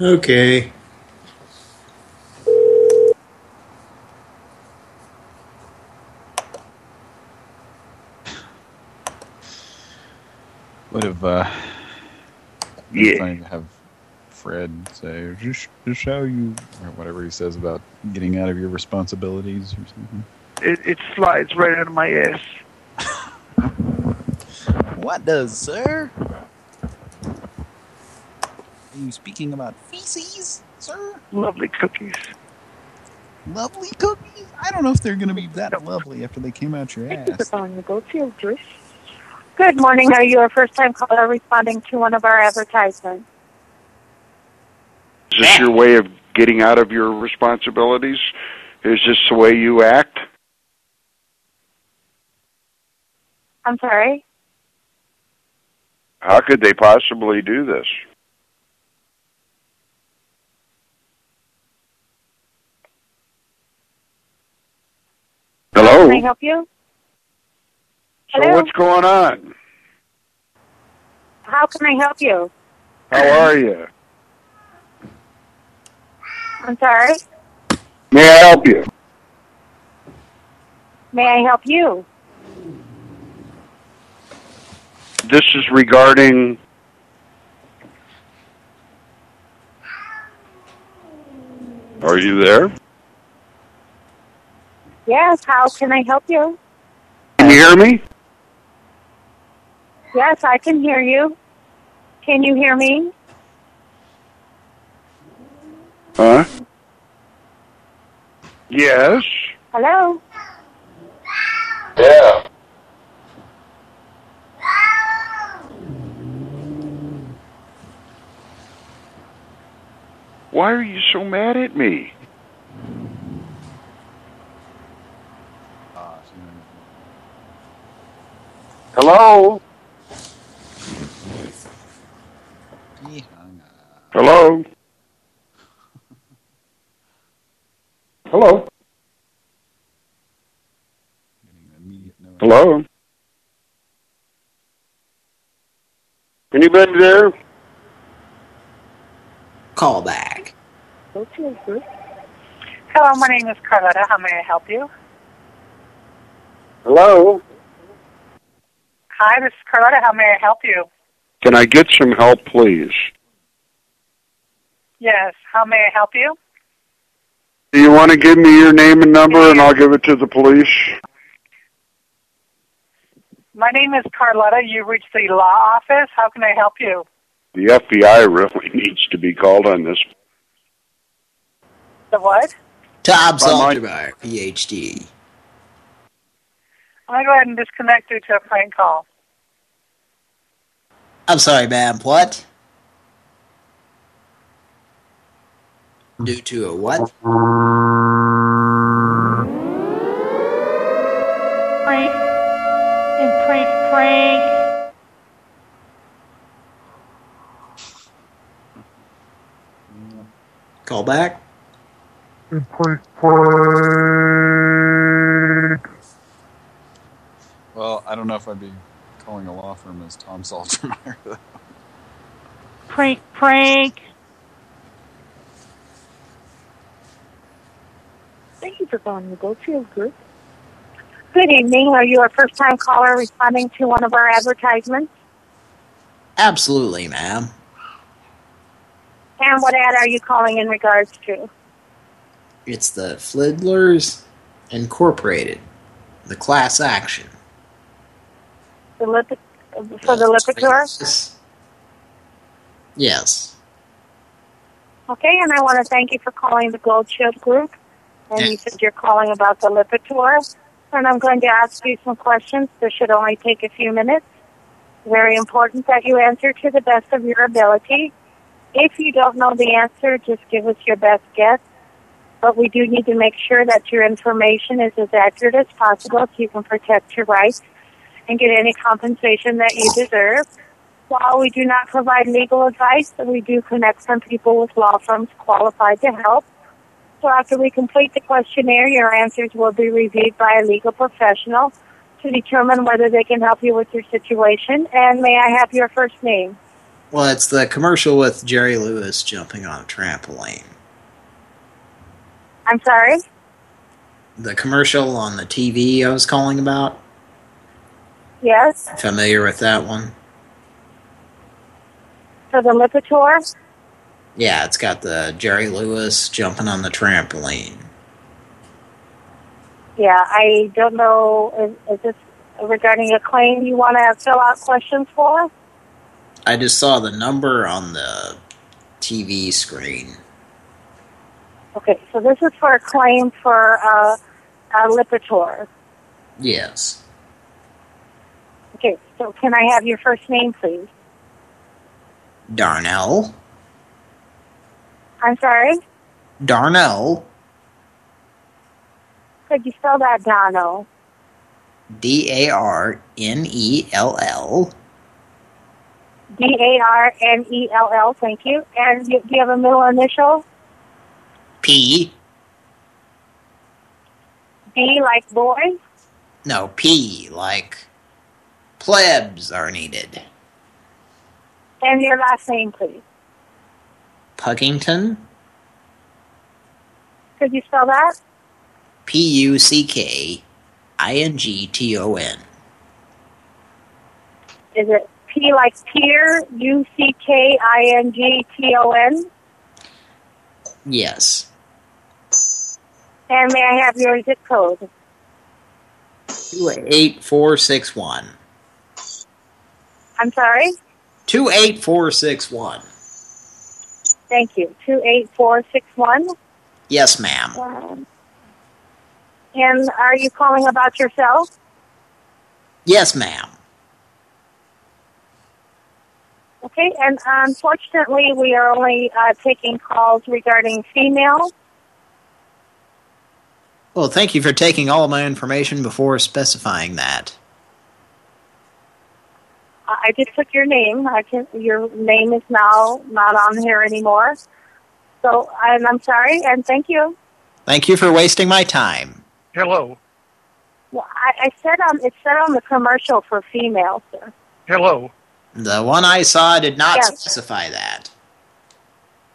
Okay. Would have uh, been Yeah. funny to have Fred say, just, just how you, or whatever he says about getting out of your responsibilities or something. It, it slides right out of my ass. What does, sir? Are you speaking about feces, sir? Lovely cookies. Lovely cookies? I don't know if they're going to be that lovely after they came out your ass. calling the Goldfield Juice. Good morning. Are you a first-time caller responding to one of our advertisements? Is this your way of getting out of your responsibilities? Is this the way you act? I'm sorry. How could they possibly do this? Hello? can I help you? So Hello? what's going on? How can I help you? How are you? I'm sorry. May I help you? May I help you? This is regarding Are you there? Yes. How can I help you? Can you hear me? Yes, I can hear you. Can you hear me? Huh? Yes. Hello. Yeah. Why are you so mad at me? Hello? Hello? Hello? Hello? Anybody there? Call back. Hello, my name is Carlotta. How may I help you? Hello? Hi, this is Carlotta. How may I help you? Can I get some help, please? Yes. How may I help you? Do you want to give me your name and number and I'll give it to the police? My name is Carlotta. You reached the law office. How can I help you? The FBI really needs to be called on this. The what? Tom My PhD. I'm going to go ahead and disconnect you to a prank call. I'm sorry, ma'am. What? Due to a what? Prank. And prank, prank. Call back. And prank, prank. Well, I don't know if I'd be calling a law firm as Tom Saltermeyer. though. Prank, prank. Thank you for calling the Goldfield Group. Good evening. Are you a first-time caller responding to one of our advertisements? Absolutely, ma'am. And what ad are you calling in regards to? It's the Fliddlers Incorporated. The class action. The lip for the Lipitor? Yes. Okay, and I want to thank you for calling the Gold Shield Group. And you said you're calling about the Lipitor. And I'm going to ask you some questions. This should only take a few minutes. Very important that you answer to the best of your ability. If you don't know the answer, just give us your best guess. But we do need to make sure that your information is as accurate as possible so you can protect your rights and get any compensation that you deserve. While we do not provide legal advice, we do connect some people with law firms qualified to help. So after we complete the questionnaire, your answers will be reviewed by a legal professional to determine whether they can help you with your situation. And may I have your first name? Well, it's the commercial with Jerry Lewis jumping on a trampoline. I'm sorry? The commercial on the TV I was calling about. Yes? Familiar with that one? For the Lipitor? Yeah, it's got the Jerry Lewis jumping on the trampoline. Yeah, I don't know. Is, is this regarding a claim you want to fill out questions for? I just saw the number on the TV screen. Okay, so this is for a claim for uh, a Lipitor. Yes. So can I have your first name, please? Darnell. I'm sorry? Darnell. Could you spell that, Darnell? D-A-R-N-E-L-L. D-A-R-N-E-L-L, thank you. And do do you have a middle initial? P. B like boy? No, P, like plebs are needed. And your last name, please. Puckington. Could you spell that? P-U-C-K-I-N-G-T-O-N. Is it P like Peter, U-C-K-I-N-G-T-O-N? Yes. And may I have your zip code? 28461. I'm sorry? 28461. Thank you. 28461. Yes, ma'am. Um, and are you calling about yourself? Yes, ma'am. Okay, and unfortunately, we are only uh, taking calls regarding females. Well, thank you for taking all of my information before specifying that. I I just took your name. I can. Your name is now not on here anymore. So, and I'm sorry, and thank you. Thank you for wasting my time. Hello. Well, I, I said on it said on the commercial for females, sir. Hello. The one I saw did not Yes. specify that.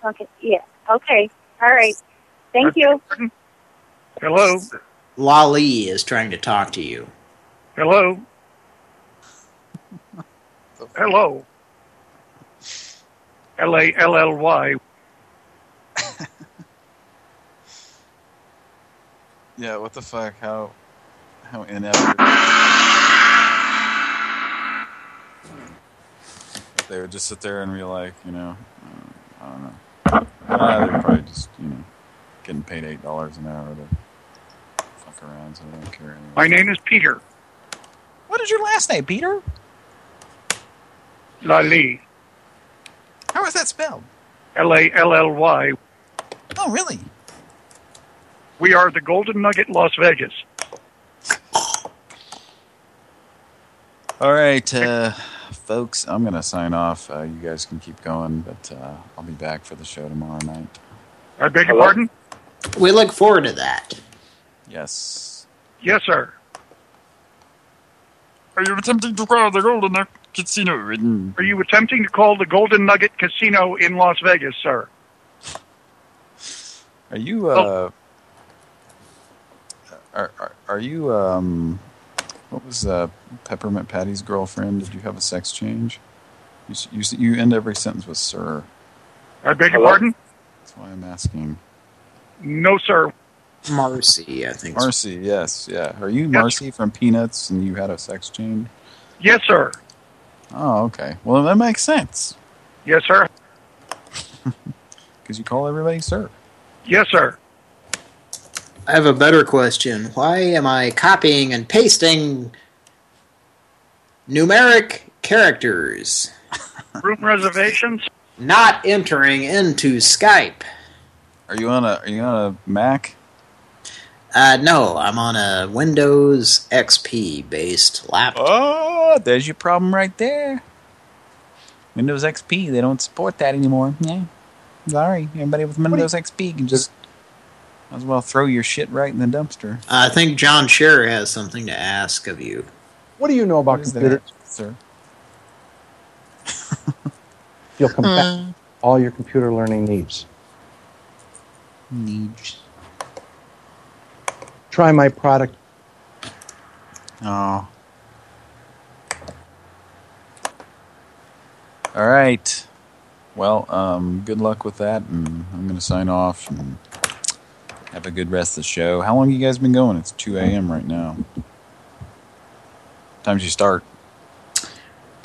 Okay. Yeah. Okay. All right. Thank you. Hello. Lally is trying to talk to you. Hello. Hello. L A L L Y. Yeah, what the fuck? How how inept. They would just sit there and be like, you know, uh, I don't know. Uh, they're probably just, you know, getting paid eight dollars an hour to fuck around, so they don't care anyway. My name is Peter. What is your last name, Peter? Lally. How is that spelled? L A L L Y. Oh, really? We are the Golden Nugget, Las Vegas. All right, uh, folks, I'm gonna sign off. Uh, you guys can keep going, but uh, I'll be back for the show tomorrow night. I beg your pardon? We look forward to that. Yes. Yes, sir. Are you attempting to call the Golden Nugget Casino? Are you attempting to call the Golden Nugget Casino in Las Vegas, sir? Are you uh are, are are you um what was uh Peppermint Patty's girlfriend? Did you have a sex change? You you you end every sentence with sir. I beg your Hello? pardon? That's why I'm asking. No, sir. Marcy, I think. Marcy, yes, yeah. Are you Marcy from Peanuts and you had a sex change? Yes, sir. Oh, okay. Well, that makes sense Yes, sir. because you call everybody sir. Yes, sir. I have a better question. Why am I copying and pasting numeric characters? Room reservations? Not entering into Skype. Are you on a Are you on a Mac? Uh, no, I'm on a Windows XP based laptop. Oh, there's your problem right there. Windows XP, they don't support that anymore. Yeah. Sorry, everybody with Windows XP can just might as well throw your shit right in the dumpster. I think John Scherer has something to ask of you. What do you know about What is that, computers? sir? You'll come back all your computer learning needs. Needs. Try my product. Oh. All right. Well, um, good luck with that, and I'm going to sign off and have a good rest of the show. How long you guys been going? It's 2 a.m. right now. Times you start?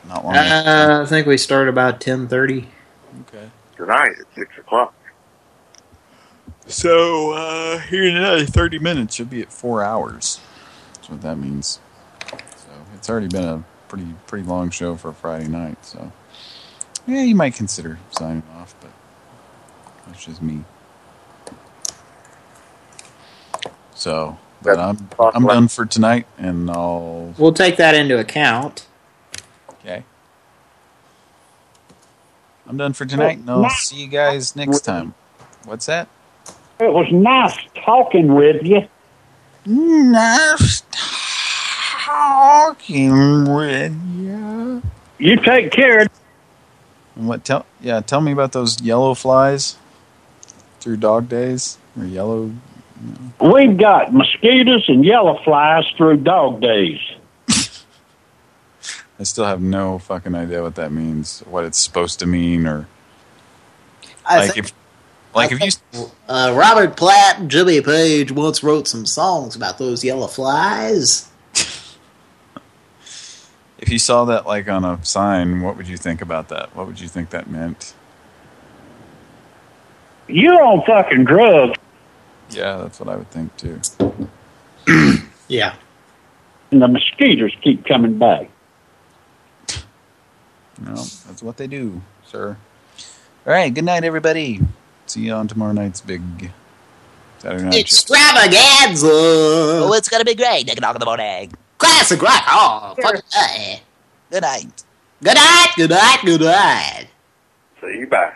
Not long. Uh, I think we start about 10.30. Okay. Tonight at 6 o'clock. So, uh, here in another 30 minutes, you'll be at four hours. That's what that means. So, it's already been a pretty pretty long show for a Friday night, so... Yeah, you might consider signing off, but that's just me. So, but I'm I'm done for tonight, and I'll... We'll take that into account. Okay. I'm done for tonight, and I'll see you guys next time. What's that? It was nice talking with you. Nice talking with you. You take care. And what? Tell yeah. Tell me about those yellow flies through dog days or yellow. We've got mosquitoes and yellow flies through dog days. I still have no fucking idea what that means, what it's supposed to mean, or I like if like if you Uh, Robert Plant and Jimmy Page once wrote some songs about those yellow flies. if you saw that like on a sign, what would you think about that? What would you think that meant? You on fucking drugs. Yeah, that's what I would think too. Yeah. And the mosquitoes keep coming back. No, that's what they do, sir. All right, good night, everybody. See you on tomorrow night's big Saturday night. Extravaganza! Oh, it's gonna be great. Nick and Dog in the morning. Classic rock. Oh, fuck yeah. Good night. Good night, good night, good night. See you bye.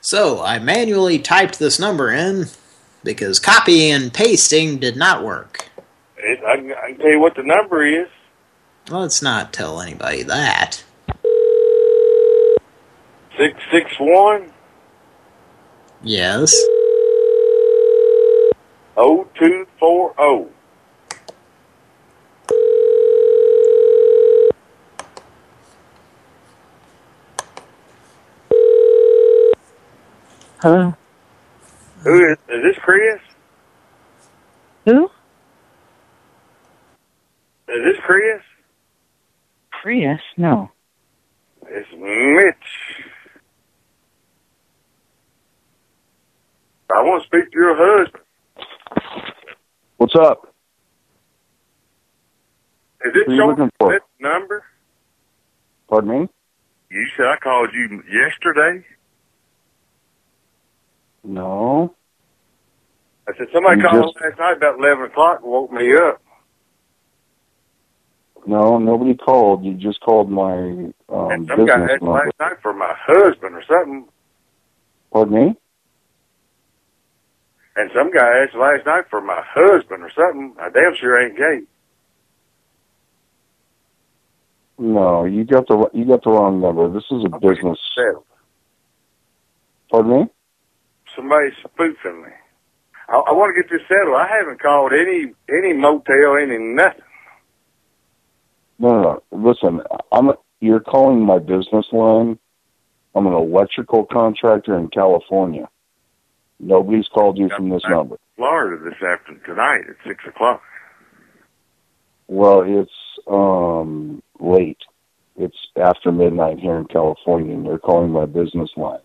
So, I manually typed this number in because copy and pasting did not work. It, I, I can tell you what the number is. Let's not tell anybody that. 661 Yes. 0240. Hello? Who is, is this Chris? Who? Is this Chris? Chris? No. It's Mitch. I want to speak to your husband. What's up? Is it your looking for? this number? Pardon me? You said I called you yesterday. No. I said somebody You called just- last night about eleven o'clock and woke me up. No, nobody called. You just called my um, And some guy business asked number. last night for my husband or something. Pardon me? And some guy asked last night for my husband or something. I damn sure ain't gay. No, you got the you got the wrong number. This is a business. Pardon me? Somebody's spoofing me. I, I want to get this settled. I haven't called any any motel, any nothing. No, no, no. Listen, I'm. You're calling my business line. I'm an electrical contractor in California. Nobody's called you from this number. Florida this afternoon tonight at six o'clock. Well, it's um late. It's after midnight here in California, and they're calling my business line.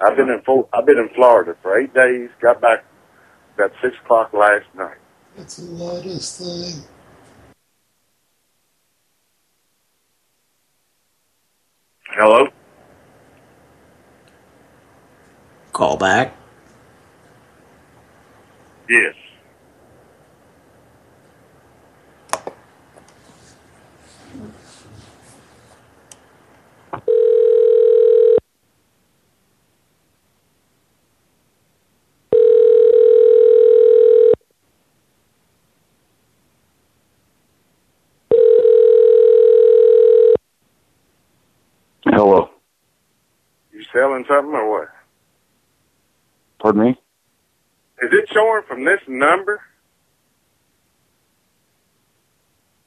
I've been in Fo- I've been in Florida for eight days. Got back about six o'clock last night. That's the lightest thing. Hello. Call back. Yes. Hello. You selling something or what? Pardon me? Is it showing from this number?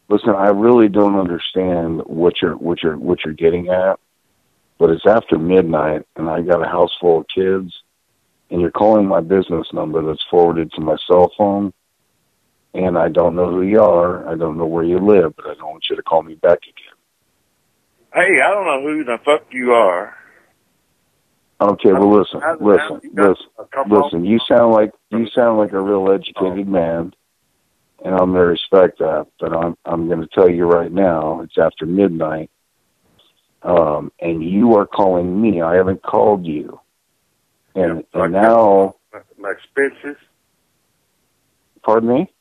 Listen, I really don't understand what you're what you're what you're getting at, but it's after midnight, and I got a house full of kids, and you're calling my business number that's forwarded to my cell phone, and I don't know who you are, I don't know where you live, but I don't want you to call me back again. Hey, I don't know who the fuck you are. Okay, well listen, listen, how's you got listen, listen. You sound like you sound like a real educated man, and I'm gonna respect that. But I'm I'm gonna tell you right now, it's after midnight, um, and you are calling me. I haven't called you, and and now, My, my expenses. pardon me.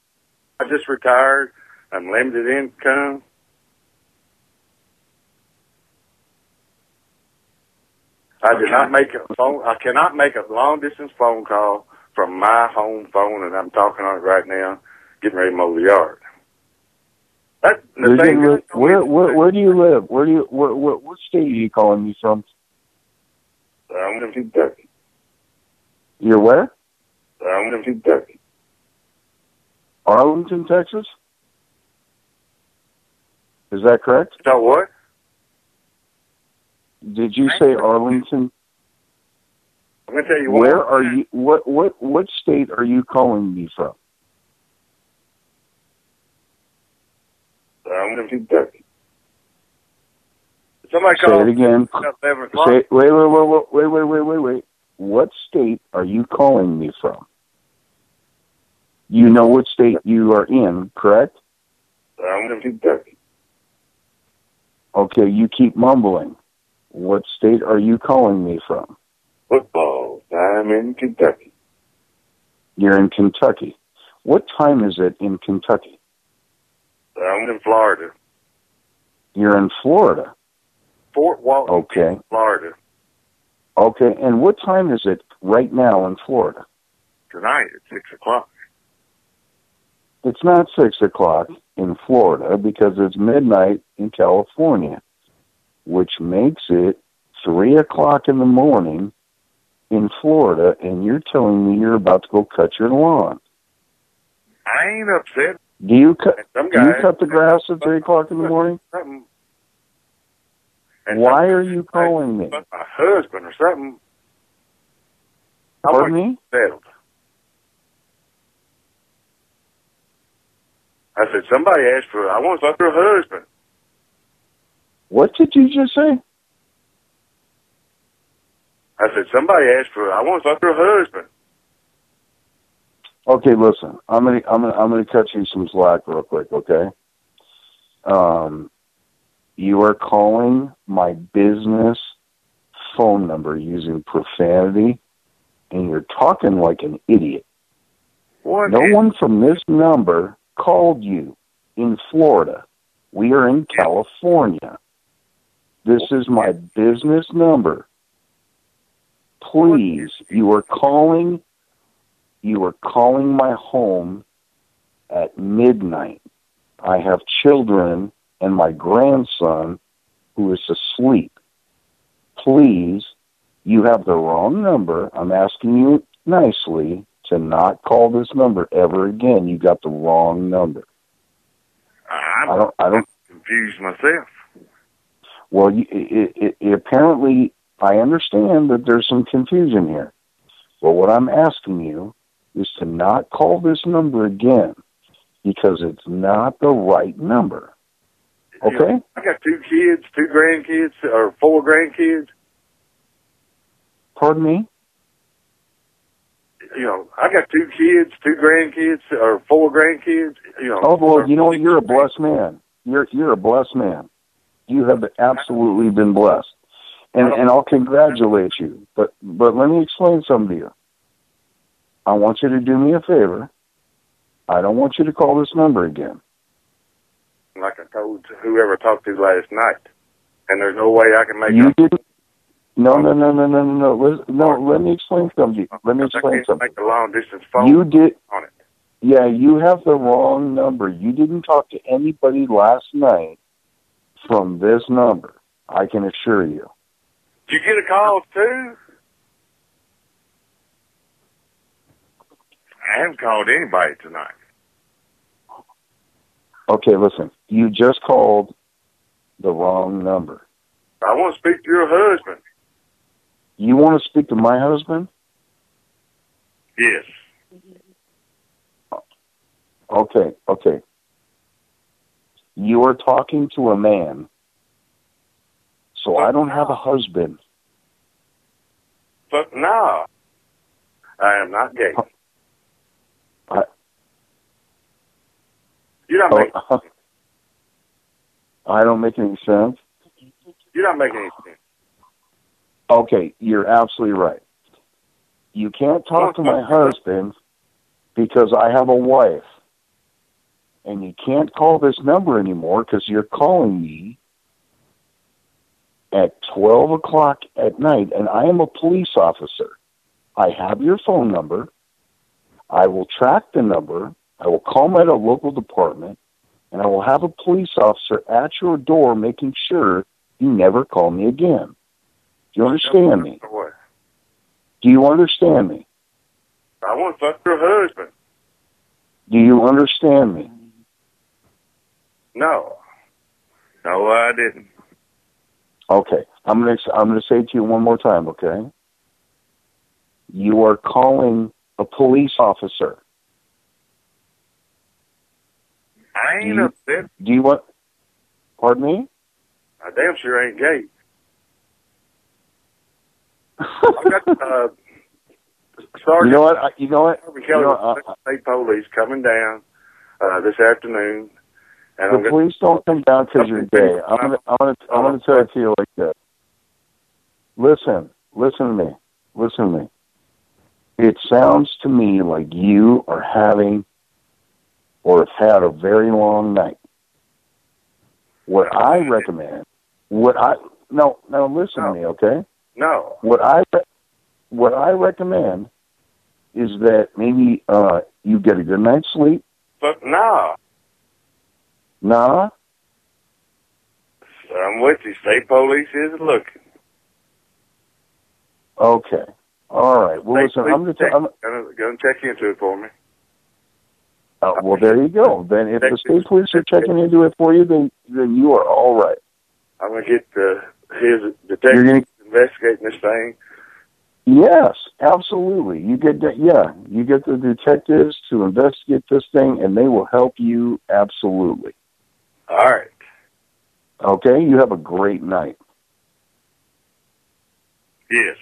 I just retired. I'm limited income. I did not make a phone. I cannot make a long distance phone call from my home phone, and I'm talking on it right now, getting ready to mow the yard. That the Where, do thing you live? where, where where do you live? Where do you where, where what state are you calling me from? I'm in Kentucky. You're where? I'm in Kentucky. Arlington, Texas. Is that correct? That what? Did you say Arlington? I'm gonna tell you what. Where are you? What what what state are you calling me from? I'm in Kentucky. Somebody Say called it again. at eleven o'clock. Say, wait, wait, wait, wait, wait, wait, wait, wait. What state are you calling me from? You know what state you are in, correct? I'm in Kentucky. Okay, you keep mumbling. What state are you calling me from? Football. I'm in Kentucky. You're in Kentucky. What time is it in Kentucky? I'm in Florida. You're in Florida. Fort Walton, Okay. Florida. Okay, and what time is it right now in Florida? Tonight at six o'clock. It's not six o'clock in Florida because it's midnight in California, which makes it three o'clock in the morning in Florida, and you're telling me you're about to go cut your lawn. I ain't upset. Do you cut? Some Do you cut the grass at three o'clock in the morning? Something. Why are you calling me? My husband or something. I Pardon me? settled. I said, somebody asked for, I want to fuck her husband. What did you just say? I said, somebody asked for, I want to fuck her husband. Okay, listen. I'm gonna I'm gonna I'm gonna cut you some slack real quick, okay? Um you are calling my business phone number using profanity and you're talking like an idiot. What? No one from this number called you in Florida. We are in California. This is my business number. please, you are calling, you are calling my home at midnight. I have children and my grandson who is asleep. Please, you have the wrong number. I'm asking you nicely to not call this number ever again. You got the wrong number. I'm I don't. I don't. confused myself. Well, you, it, it, it, apparently, I understand that there's some confusion here. But what I'm asking you is to not call this number again because it's not the right number. Okay? I got two kids, two grandkids, or four grandkids. Pardon me? You know, I got two kids, two grandkids, or four grandkids. You know. Oh well, you know what? You're a blessed man. You're you're a blessed man. You have absolutely been blessed, and and I'll congratulate you. But but let me explain something to you. I want you to do me a favor. I don't want you to call this number again. Like I told whoever talked to last night, and there's no way I can make You didn't. No no no no no no no. Let, no, let me explain something. to you. Let me explain something. make a long distance phone You did. on it. Yeah, you have the wrong number. You didn't talk to anybody last night from this number. I can assure you. Did you get a call too? I haven't called anybody tonight. Okay, listen. You just called the wrong number. I want to speak to your husband. You want to speak to my husband? Yes. Okay, okay. You are talking to a man. So I don't have a husband. But no, I am not gay. I, You're not making. oh, I don't make any sense. You're not making any sense. Okay, you're absolutely right. You can't talk to my husband because I have a wife. And you can't call this number anymore because you're calling me at 12 o'clock at night, and I am a police officer. I have your phone number. I will track the number. I will call my local department, and I will have a police officer at your door making sure you never call me again. Do you understand me? Do you understand me? I want to fuck your husband. Do you understand me? No. No, I didn't. Okay, I'm gonna I'm gonna say it to you one more time. Okay, you are calling a police officer. I ain't you- upset. Do you want? Pardon me? I damn sure ain't gay. I got uh, Sergeant You know what? I- You know what? You know, uh, State Police coming down uh, this afternoon, and I'm the gonna, police don't come down because you're gay. I'm gonna I'm gonna I'm gonna tell it to you like this. Listen, listen to me. Listen to me. It sounds to me like you are having or have had a very long night. What I recommend, what I no no listen to me, okay? no. What I what I recommend is that maybe uh you get a good night's sleep. But no, Nah, I'm with you. State Police is looking. okay, all right. Well, State listen, I'm Police gonna, t- I'm, gonna, gonna check into it for me. Uh, well, there you go. Then if the state police are checking into it for you, then then you are all right. I'm gonna get the, his detective gonna, investigating this thing. yes, absolutely. You get the, yeah, you get the detectives to investigate this thing, and they will help you absolutely. All right. Okay, you have a great night. Yes.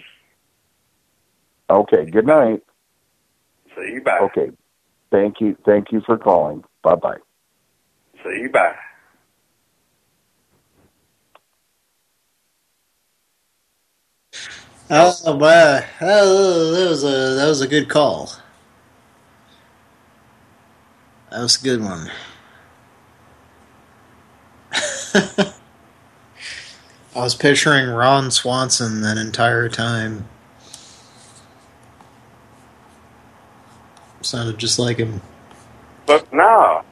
Okay, good night. See you bye. Okay, thank you, thank you for calling. Bye bye. See you bye. Oh, wow. Oh, that was a that was a good call. That was a good one. I was picturing Ron Swanson that entire time. Sounded just like him. But no.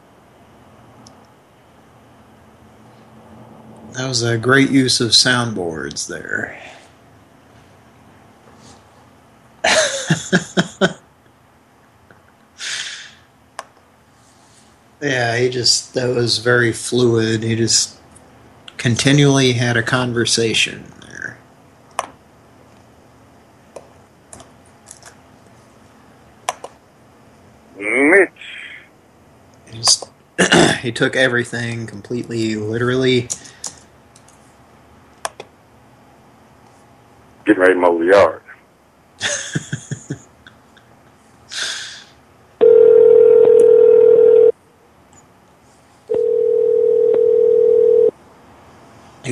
That was a great use of soundboards there. yeah, he just, that was very fluid. He just continually had a conversation there. Mitch. He, just, he took everything completely literally. Getting ready to mow the yard.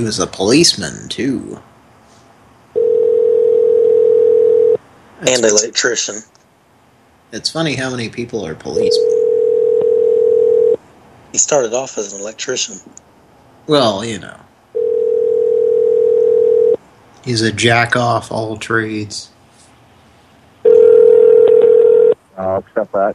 He was a policeman, too. And electrician. It's funny how many people are policemen. He started off as an electrician. Well, you know. He's a jack off all trades. I'll accept that.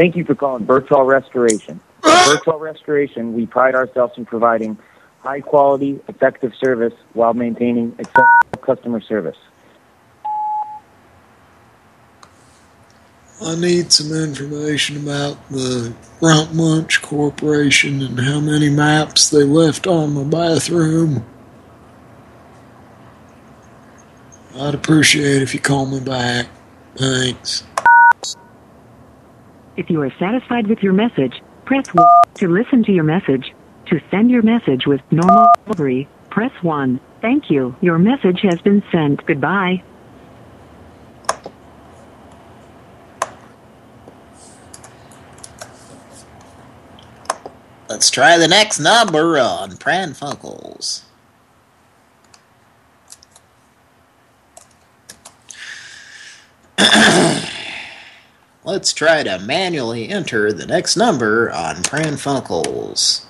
Thank you for calling Birdsall Restoration. At Birdsall Restoration, we pride ourselves in providing high quality, effective service while maintaining acceptable customer service. I need some information about the Rump Munch Corporation and how many maps they left on my bathroom. I'd appreciate if you call me back. Thanks. If you are satisfied with your message, press 1 to listen to your message. To send your message with normal delivery, press 1. Thank you. Your message has been sent. Goodbye. Let's try the next number on Pran Funkels. Let's try to manually enter the next number on Pran Funkels.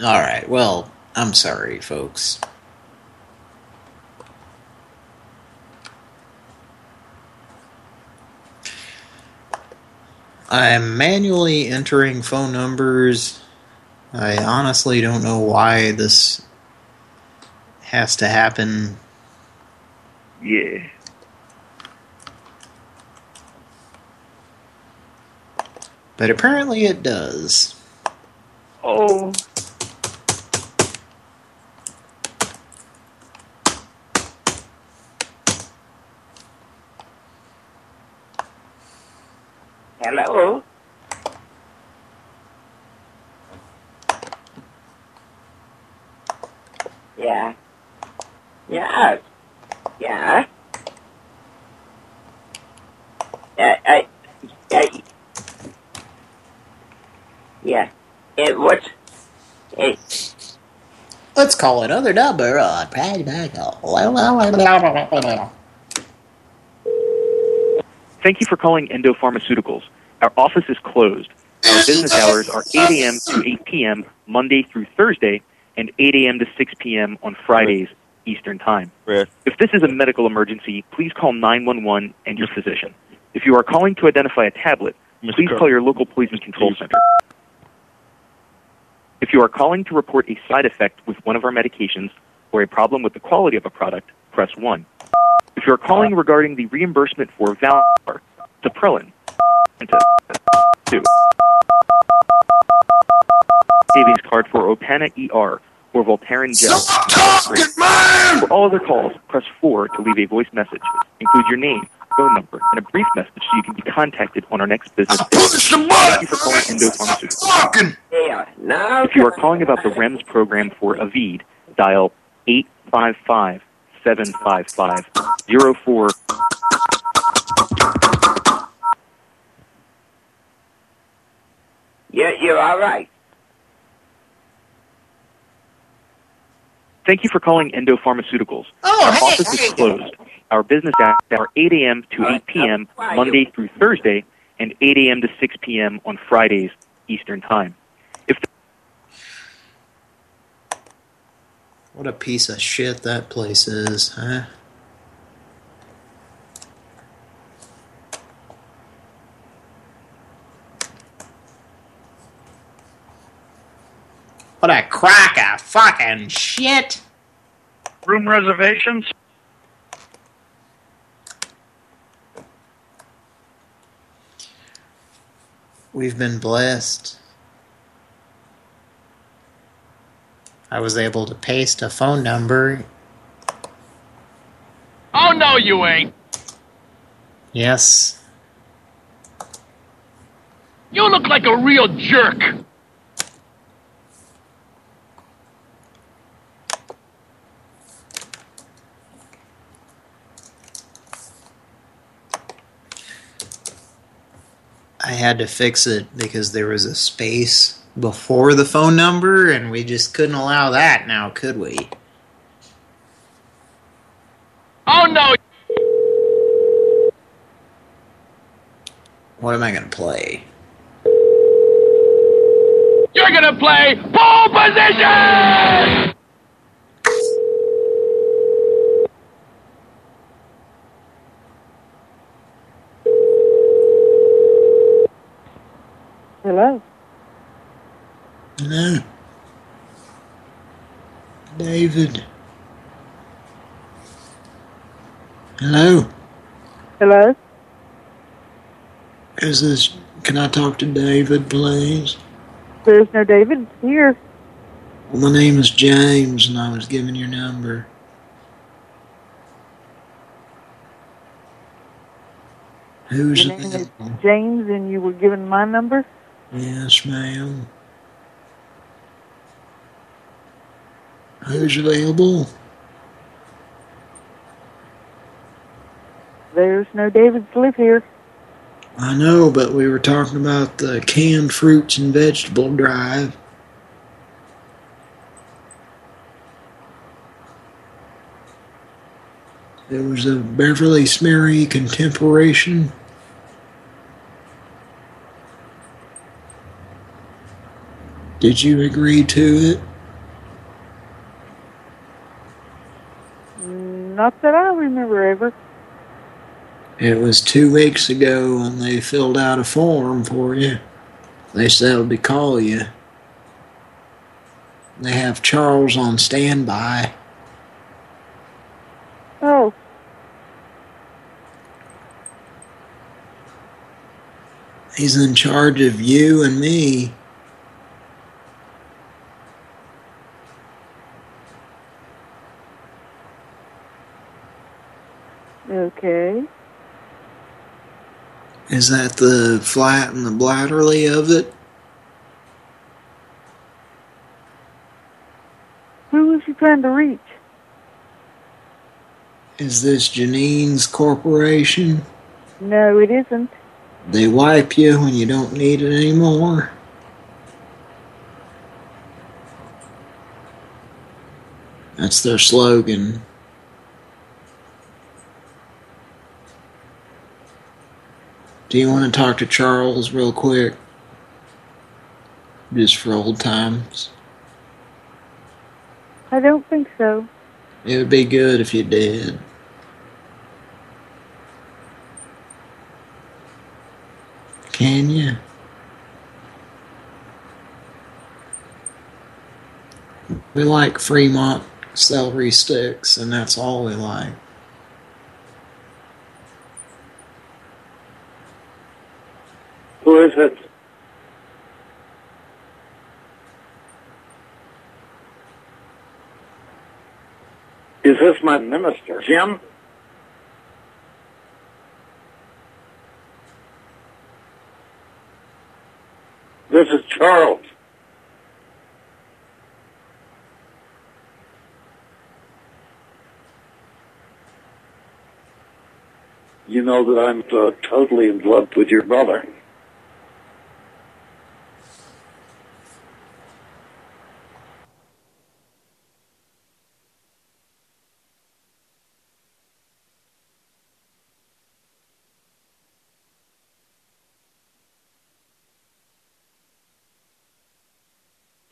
All right, well, I'm sorry, folks. I'm manually entering phone numbers. I honestly don't know why this has to happen. Yeah. But apparently it does. Oh. Hello? Yeah. Yeah. Yeah. Uh, I, I, yeah. It what? It, Let's call another number on Pran Funkels. Thank you for calling Endo Pharmaceuticals. Our office is closed. Our business hours are 8 a.m. to 8 p.m. Monday through Thursday and 8 a.m. to 6 p.m. on Fridays Eastern Time. If this is a medical emergency, please call 911 and your physician. If you are calling to identify a tablet, please call your local poison control center. If you are calling to report a side effect with one of our medications or a problem with the quality of a product, press 1. If you are calling regarding the reimbursement for Valor, Supprelin, 2. Savings card for Opana ER or Voltaren Gel. For all other calls, press 4 to leave a voice message. Include your name, phone number, and a brief message so you can be contacted on our next business day. Thank you for calling Endo Pharmaceuticals. yeah, No. If you are calling about the REMS program for Aveed, dial 855 755 04. You're, you're all right. Thank you for calling Endo Pharmaceuticals. Oh, Our hey, office is hey. closed. Our business hours are 8 a.m. to 8 p.m. why Monday through Thursday, and 8 a.m. to 6 p.m. on Fridays Eastern Time. If What a piece of shit that place is, huh? What a crock of fucking shit! Room reservations? We've been blessed. I was able to paste a phone number. Oh, no, you ain't. Yes. You look like a real jerk. I had to fix it because there was a space before the phone number and we just couldn't allow that now, could we? Oh, no. What am I going to play? You're gonna play pole position! Hello. Hello. David. Hello. Hello. Is this... Can I talk to David, please? There's no David here. Well, my name is James, and I was given your number. Who's Your name is James, and you were given my number. Yes, ma'am. Who's available? There's no Davids live here. I know, but we were talking about the canned fruits and vegetable drive. It was a Beverly Smeary contemporation. Did you agree to it? Not that I remember ever. It was two weeks ago when they filled out a form for you. They said to call you. They have Charles on standby. Oh, He's in charge of you and me. Okay. Is that the flat and the blatterly of it? Who was you trying to reach? Is this Janine's corporation? No, it isn't. They wipe you when you don't need it anymore. That's their slogan. Do you want to talk to Charles real quick? Just for old times. I don't think so. It would be good if you did. Can you? We like Fremont celery sticks, and that's all we like. Who is it? Is this my minister? Jim? This is Charles. You know that I'm uh, totally in love with your brother.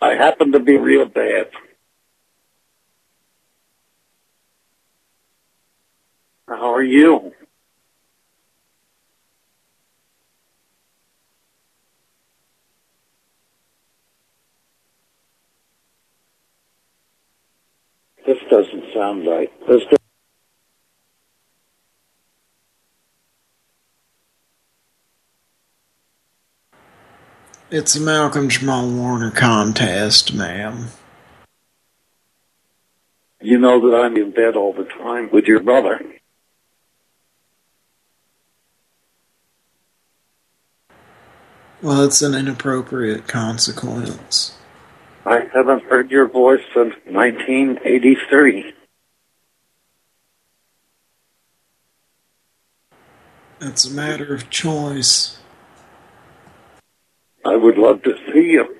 I happen to be real bad. How are you? This doesn't sound right. This It's a Malcolm Jamal Warner contest, ma'am. you know that I'm in bed all the time with your brother. Well, it's an inappropriate consequence. I haven't heard your voice since 1983. It's a matter of choice. I would love to see you.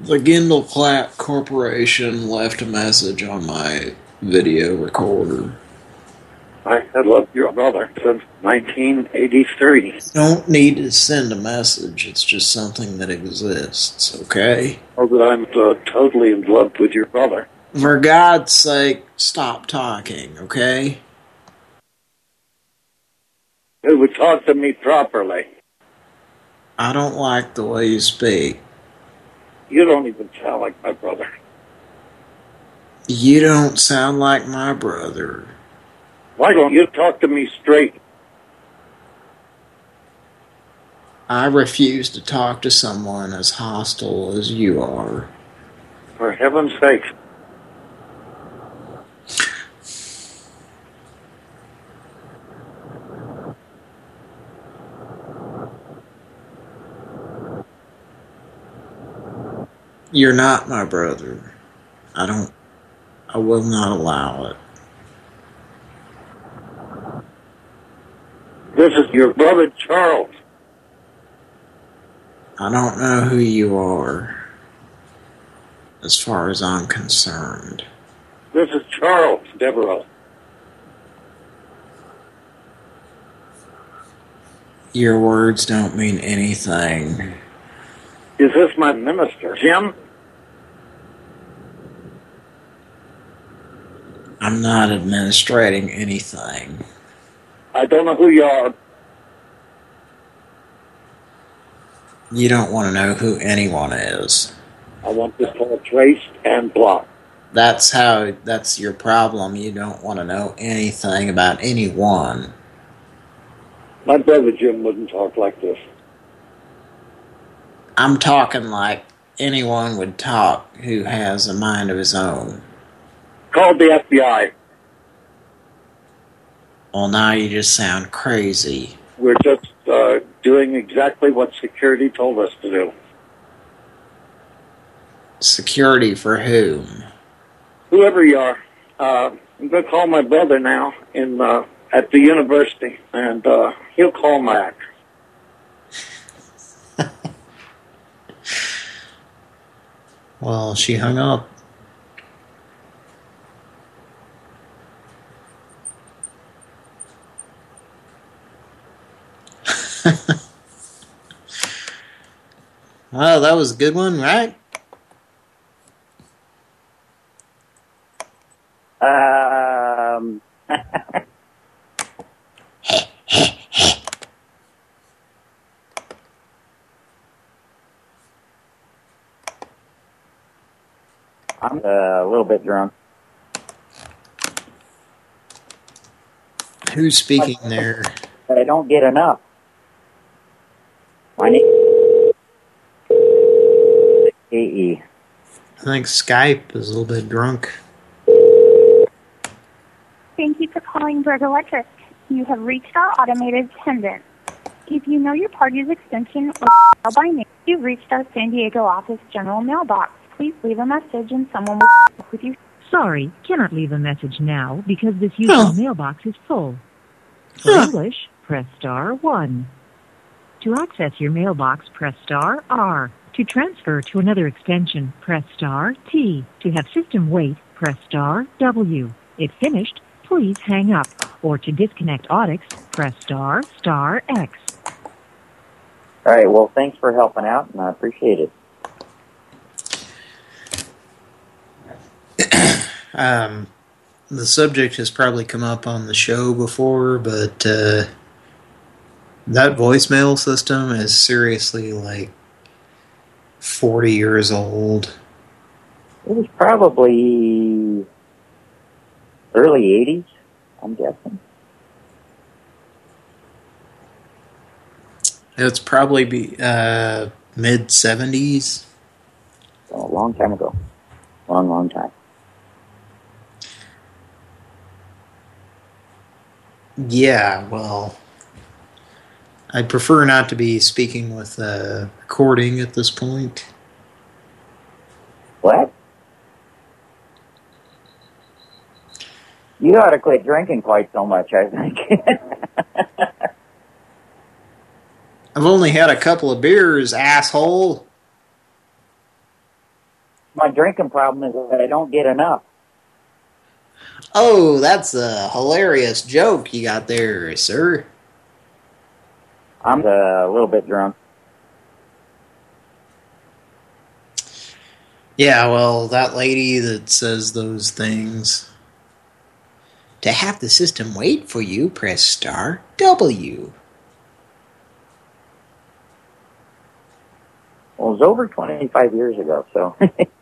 The Gindel Clap Corporation left a message on my video recorder. I have loved your brother since 1983. You don't need to send a message. It's just something that exists, okay? Know that I'm uh, totally in love with your brother. For God's sake, stop talking, okay? Who would talk to me properly. I don't like the way you speak. You don't even sound like my brother. You don't sound like my brother. Why don't you talk to me straight? I refuse to talk to someone as hostile as you are. For heaven's sake. You're not my brother. I don't... I will not allow it. This is your brother Charles. I don't know who you are. As far as I'm concerned. This is Charles, Devereaux. Your words don't mean anything. Is this my minister, Jim? I'm not administrating anything. I don't know who you are. You don't want to know who anyone is. I want this call traced and blocked. That's how, that's your problem. You don't want to know anything about anyone. My brother Jim wouldn't talk like this. I'm talking like anyone would talk who has a mind of his own. Called the FBI. Well, now you just sound crazy. We're just uh, doing exactly what security told us to do. Security for whom? Whoever you are, uh, I'm going to call my brother now in uh, at the university, and uh, he'll call back. Well, she hung up. well, that was a good one, right? Um, I'm uh, a little bit drunk. Who's speaking there? I don't get enough. I need AE. I think Skype is a little bit drunk. Thank you for calling Berg Electric. You have reached our automated attendant. If you know your party's extension or dial by name, you've reached our San Diego office general mailbox. Please leave a message and someone will. back with you. Sorry, cannot leave a message now because this user's mailbox is full. For English, press star 1. To access your mailbox, press star R. To transfer to another extension, press star T. To have system wait, press star W. If finished, please hang up. Or to disconnect Audix, press star star X. All right. Well, thanks for helping out, and I appreciate it. Um, the subject has probably come up on the show before, but uh, that voicemail system is seriously like 40 years old. It was probably early '80s. I'm guessing. It's probably be uh, mid 70s. A long time ago. Long, long time. Yeah, well, I'd prefer not to be speaking with a recording at this point. What? You ought to quit drinking quite so much, I think. I've only had a couple of beers, asshole. My drinking problem is that I don't get enough. Oh, that's a hilarious joke you got there, sir. I'm a little bit drunk. Yeah, well, that lady that says those things. To have the system wait for you, press star W. Well, it was over 25 years ago, so.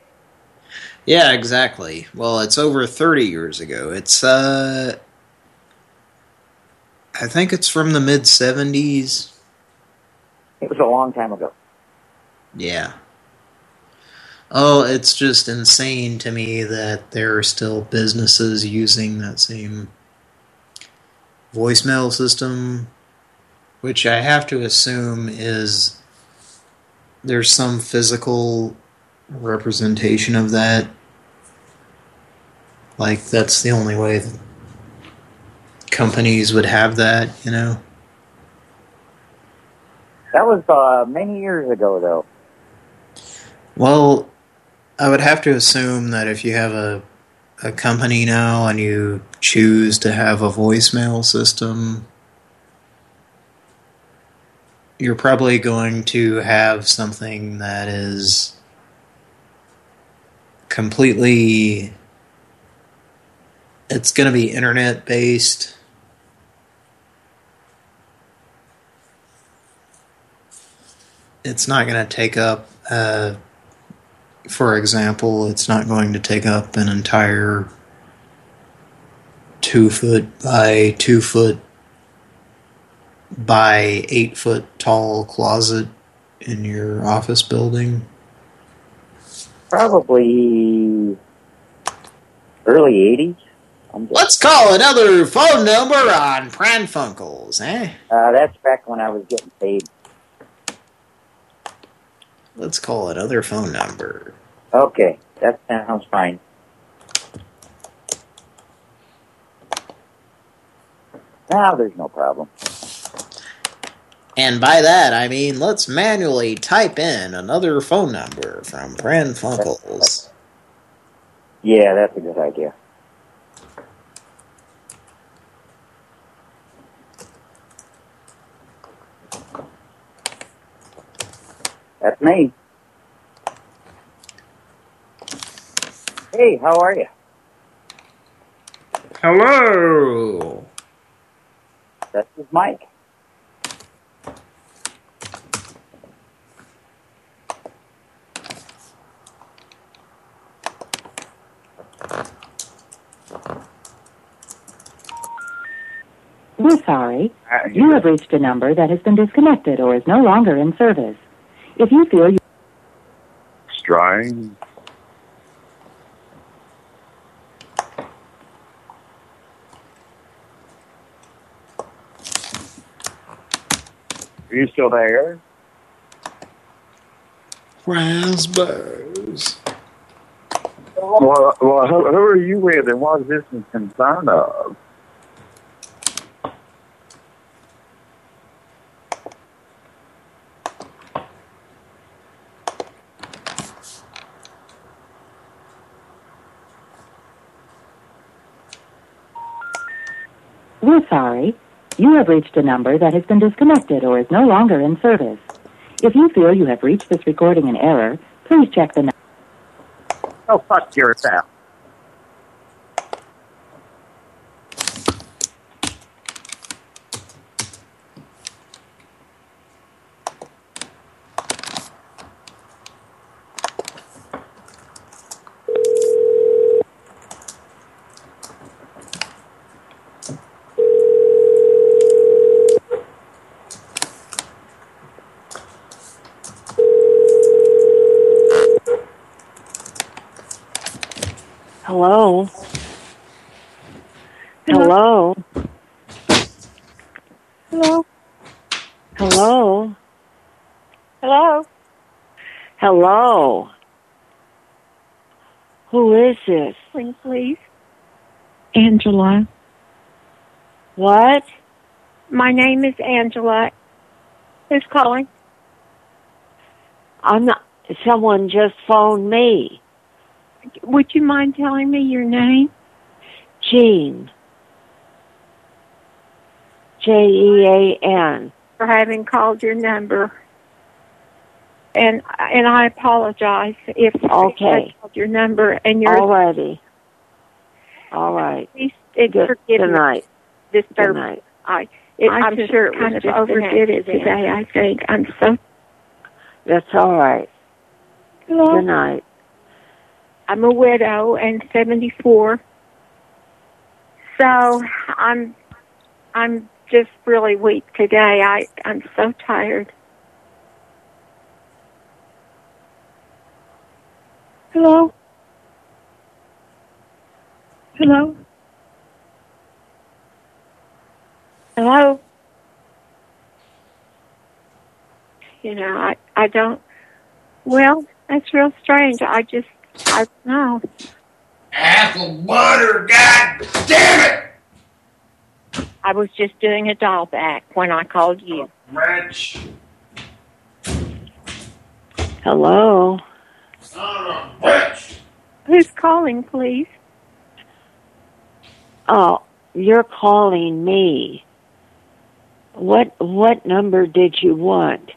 Yeah, exactly. Well, it's over 30 years ago. It's, uh... I think it's from the mid-70s. It was a long time ago. Yeah. Oh, it's just insane to me that there are still businesses using that same voicemail system, which I have to assume is there's some physical representation of that. Like, that's the only way companies would have that, you know? That was uh, many years ago, though. Well, I would have to assume that if you have a a company now and you choose to have a voicemail system, you're probably going to have something that is completely it's going to be internet based it's not going to take up uh, for example it's not going to take up an entire two foot by two foot by eight foot tall closet in your office building Probably early 80s. Let's call another phone number on Pran Funkels, eh? Uh, that's back when I was getting paid. Let's call another phone number. Okay, that sounds fine. Now there's no problem. And by that, I mean let's manually type in another phone number from Pran Funkels. Yeah, that's a good idea. That's me. Hey, how are you? Hello. This is Mike. We're sorry. You have reached a number that has been disconnected or is no longer in service. If you feel you Drying. Are you still there? Raspberries. Well, well who, who are you with and what is this in concern of? We're sorry. You have reached a number that has been disconnected or is no longer in service. If you feel you have reached this recording in error, please check the number. Oh, fuck yourself. Hello. Hello. Hello. Hello. Hello. Hello. Who is this? Please, please. Angela. What? My name is Angela. Who's calling? I'm not. Someone just phoned me. Would you mind telling me your name? Jean. J E A N. For having called your number. And and I apologize if Okay. I called your number and you're Alrighty. All right. Please, it, Good, forgive good night. Good night. I, it, I I'm sure it kind was of overdid it today, I think I'm so. That's all right. Hello? Good night. I'm a widow and 74. So I'm I'm just really weak today. I I'm so tired. Hello? Hello? Hello? You know, I I don't well, that's real strange. I just I don't know. Apple butter, god damn it! I was just doing a dial back when I called you. Wretch. Hello. Son of a bitch. Who's calling, please? Oh, you're calling me. What what number did you want?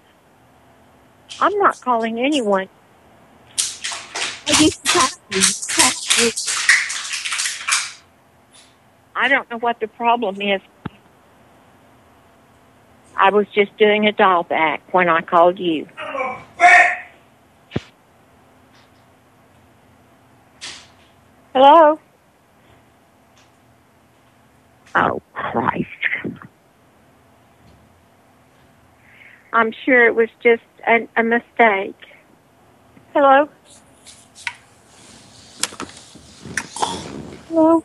I'm not calling anyone. I used to talk to you. Talk to you. I don't know what the problem is. I was just doing a dial back when I called you. Hello? Oh, Christ. I'm sure it was just a, a mistake. Hello? Hello?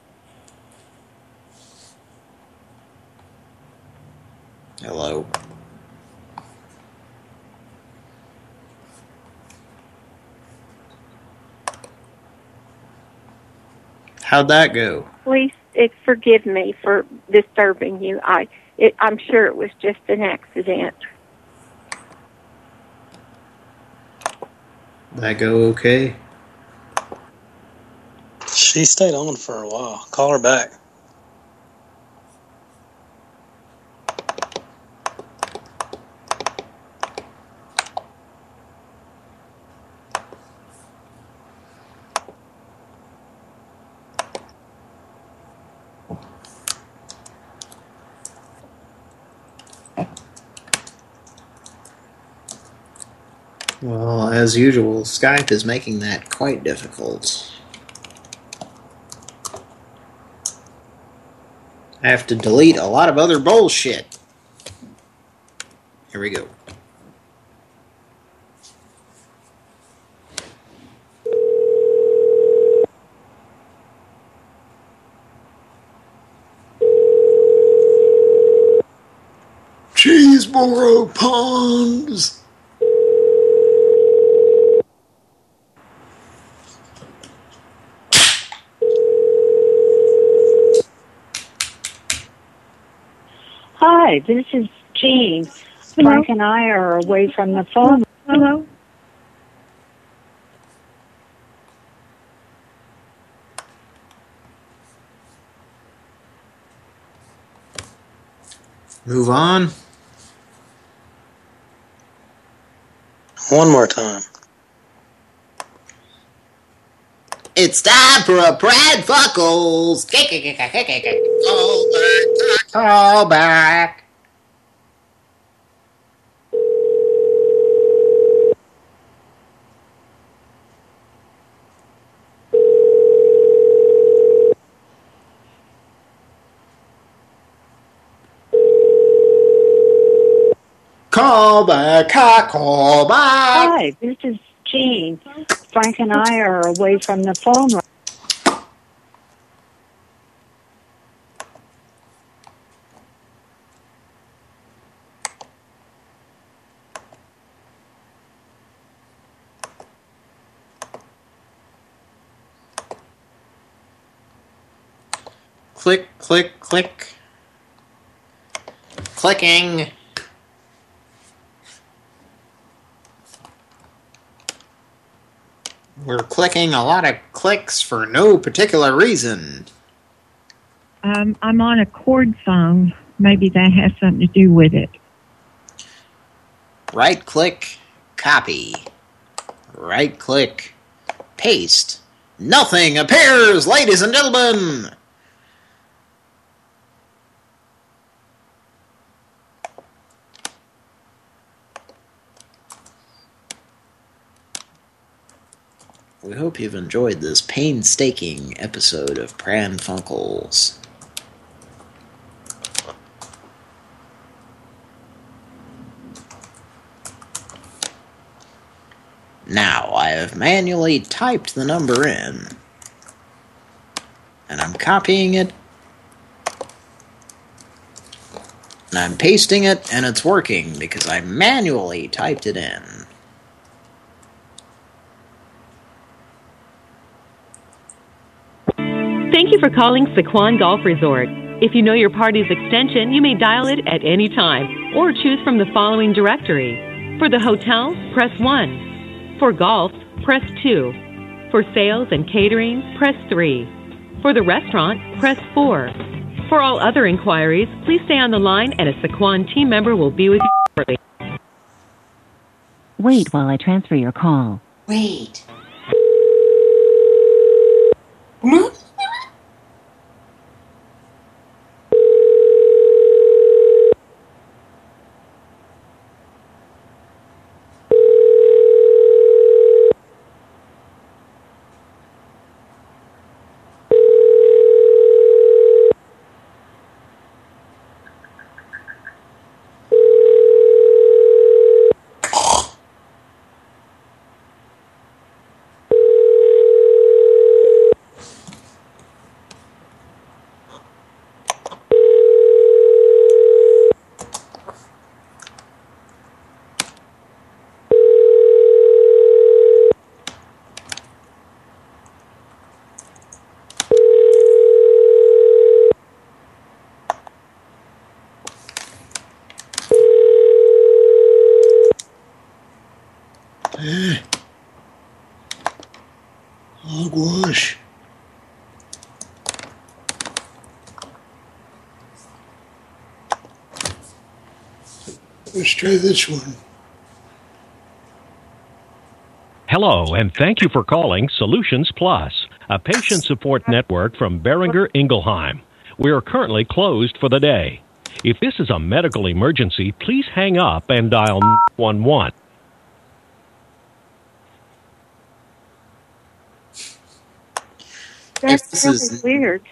Hello. How'd that go? Please it, forgive me for disturbing you. I, it, I'm sure it was just an accident. That go okay? She stayed on for a while. Call her back. Well, as usual, Skype is making that quite difficult. I have to delete a lot of other bullshit. Here we go. Chesebrough-Ponds. Hi, this is Jean. Frank and I are away from the phone. Hello? Move on. One more time. It's time for a Brad Fuckles. Call back. Call back, ha. Hi, this is Jean. Frank and I are away from the phone. right- Click, click, click. Clicking. We're clicking a lot of clicks for no particular reason. Um, I'm on a cord phone. Maybe that has something to do with it. Right click, copy. Right click, paste. Nothing appears, ladies and gentlemen! We hope you've enjoyed this painstaking episode of Pran Funkels. Now, I have manually typed the number in. And I'm copying it. And I'm pasting it, and it's working because I manually typed it in. Thank you for calling Sycuan Golf Resort. If you know your party's extension, you may dial it at any time or choose from the following directory. For the hotel, press 1. For golf, press 2. For sales and catering, press 3. For the restaurant, press 4. For all other inquiries, please stay on the line and a Sycuan team member will be with you shortly. Wait while I transfer your call. Wait. Hogwash. Let's try this one. Hello, and thank you for calling Solutions Plus, a patient support network from Boehringer Ingelheim. We are currently closed for the day. If this is a medical emergency, please hang up and dial 911. That's this really is- weird.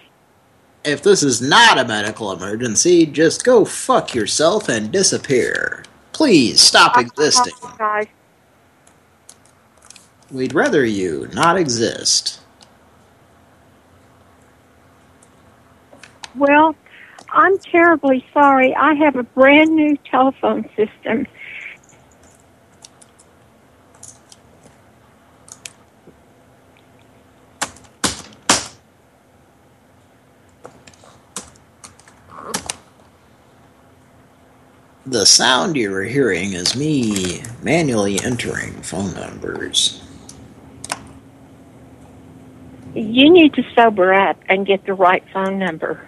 If this is not a medical emergency, just go fuck yourself and disappear. Please stop existing. We'd rather you not exist. Well, I'm terribly sorry. I have a brand new telephone system. The sound you are hearing is me manually entering phone numbers. You need to sober up and get the right phone number.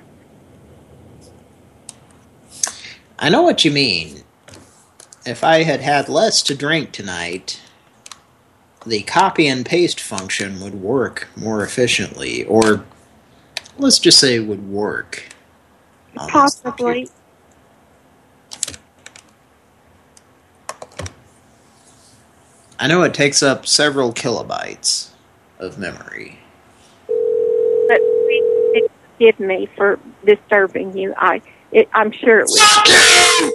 I know what you mean. If I had had less to drink tonight, the copy and paste function would work more efficiently, or let's just say it would work. Possibly. I know it takes up several kilobytes of memory. But please forgive me for disturbing you. I, it, I'm sure it was.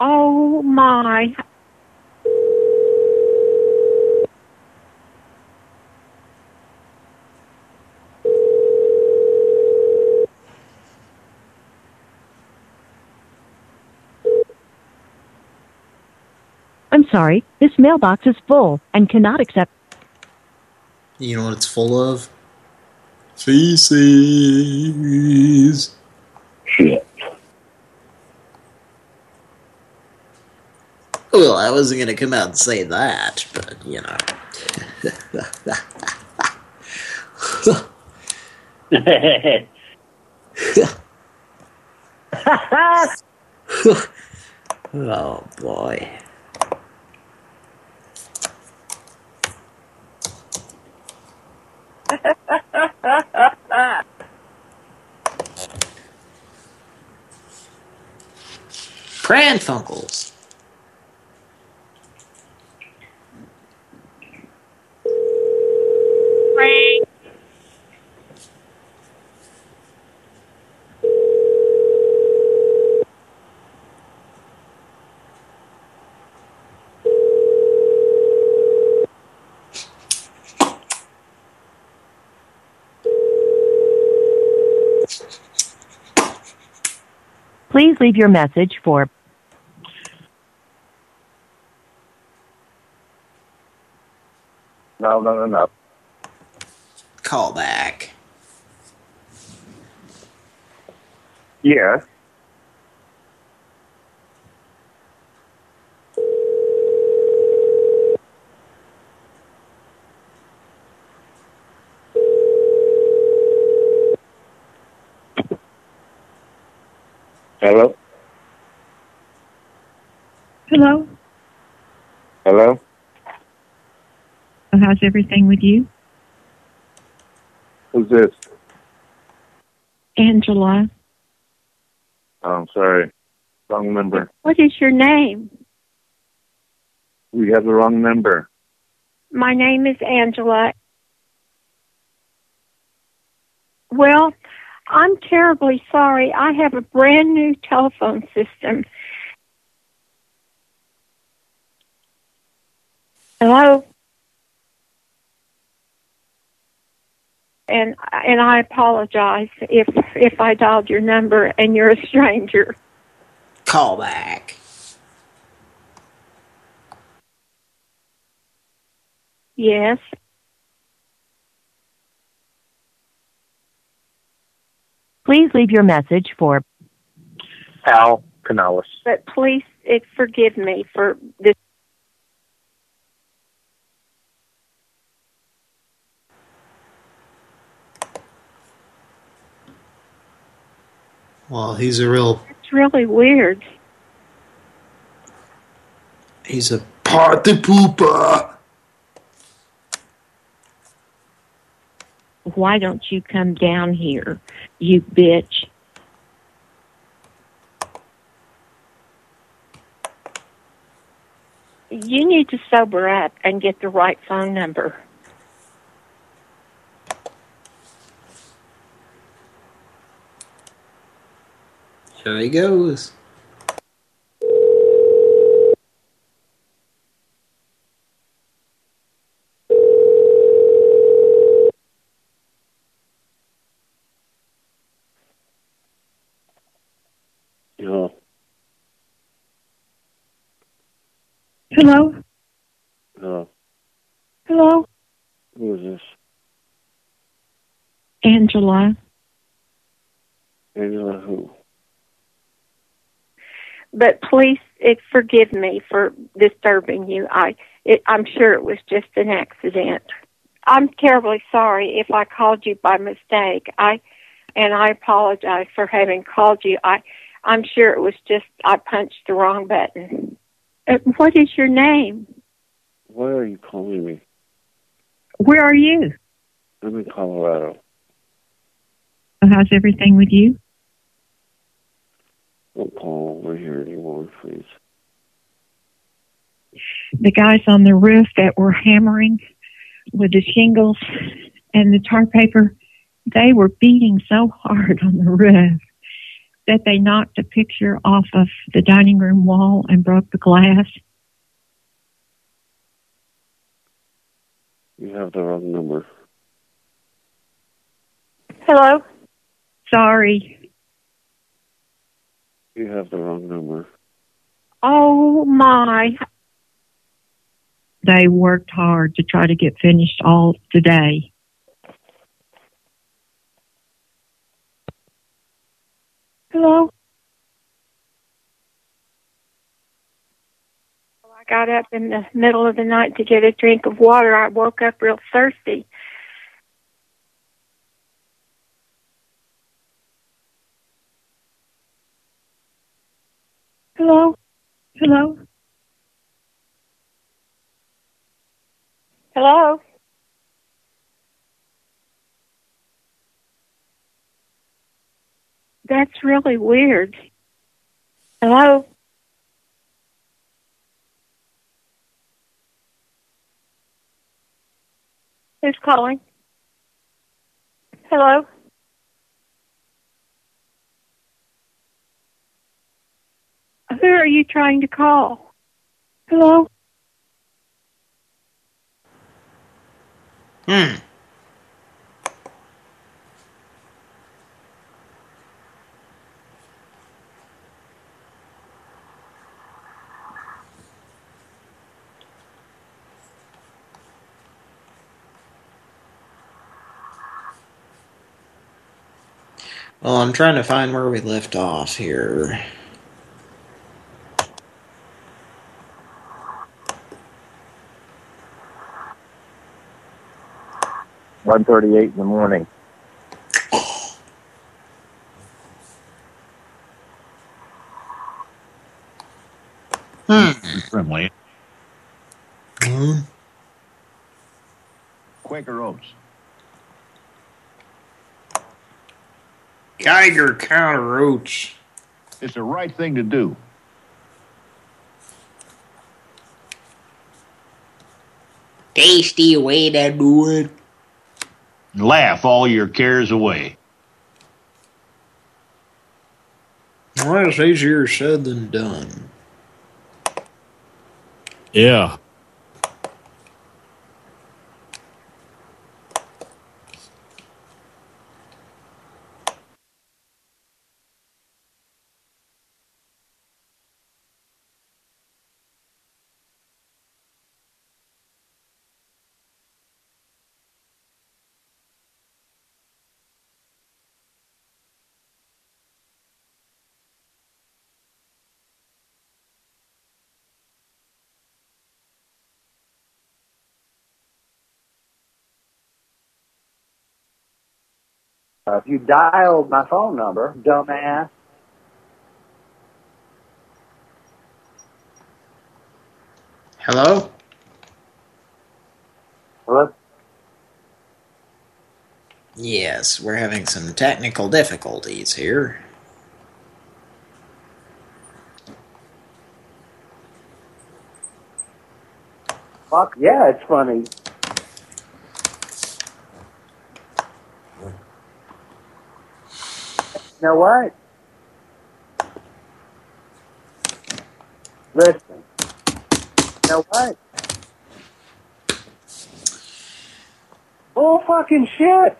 Oh my! I'm sorry, this mailbox is full and cannot accept. You know what it's full of? Feces. Shit. Well, I wasn't going to come out and say that, but, you know. oh, boy. Pran Funkels. Please leave your message for No, no, no, no. Call back. Yes. Hello? Hello. Hello? So how's everything with you? Who's this? Angela. Oh, I'm sorry. Wrong number. What is your name? We have the wrong number. My name is Angela. Well, I'm terribly sorry. I have a brand new telephone system. Hello? And and I apologize if if I dialed your number and you're a stranger. Call back. Yes. please leave your message for Al Canales. But please eh, forgive me for this. Well, he's a real, It's really weird. he's a party pooper. Why don't you come down here, you bitch? You need to sober up and get the right phone number. Here he goes. Yeah. Hello? No. Hello? Who is this? Angela. Angela who? But please it, forgive me for disturbing you. I it, I'm sure it was just an accident. I'm terribly sorry if I called you by mistake. I and I apologize for having called you. I I'm sure it was just I punched the wrong button. Uh, what is your name? Why are you calling me? Where are you? I'm in Colorado. How's everything with you? Don't call over here anymore, please. The guys on the roof that were hammering with the shingles and the tar paper, they were beating so hard on the roof that they knocked a picture off of the dining room wall and broke the glass. You have the wrong number. Hello? Sorry. You have the wrong number. Oh my. They worked hard to try to get finished all today. Hello? I got up in the middle of the night to get a drink of water. I woke up real thirsty. Hello? Hello? Hello? That's really weird. Hello? Who's calling? Hello? Who are you trying to call? Hello? Hmm. Well, I'm trying to find where we left off here. One thirty-eight in the morning. Hmm. Friendly. Hmm. Quaker Oats. Geiger counter oats. It's the right thing to do. Tasty way to do it. Laugh all your cares away. Well, it's easier said than done. Yeah. If you dialed my phone number, dumbass, Hello? Hello? Yes, we're having some technical difficulties here. fuck yeah, it's funny. Know what? Listen. You know what? Bull fucking shit.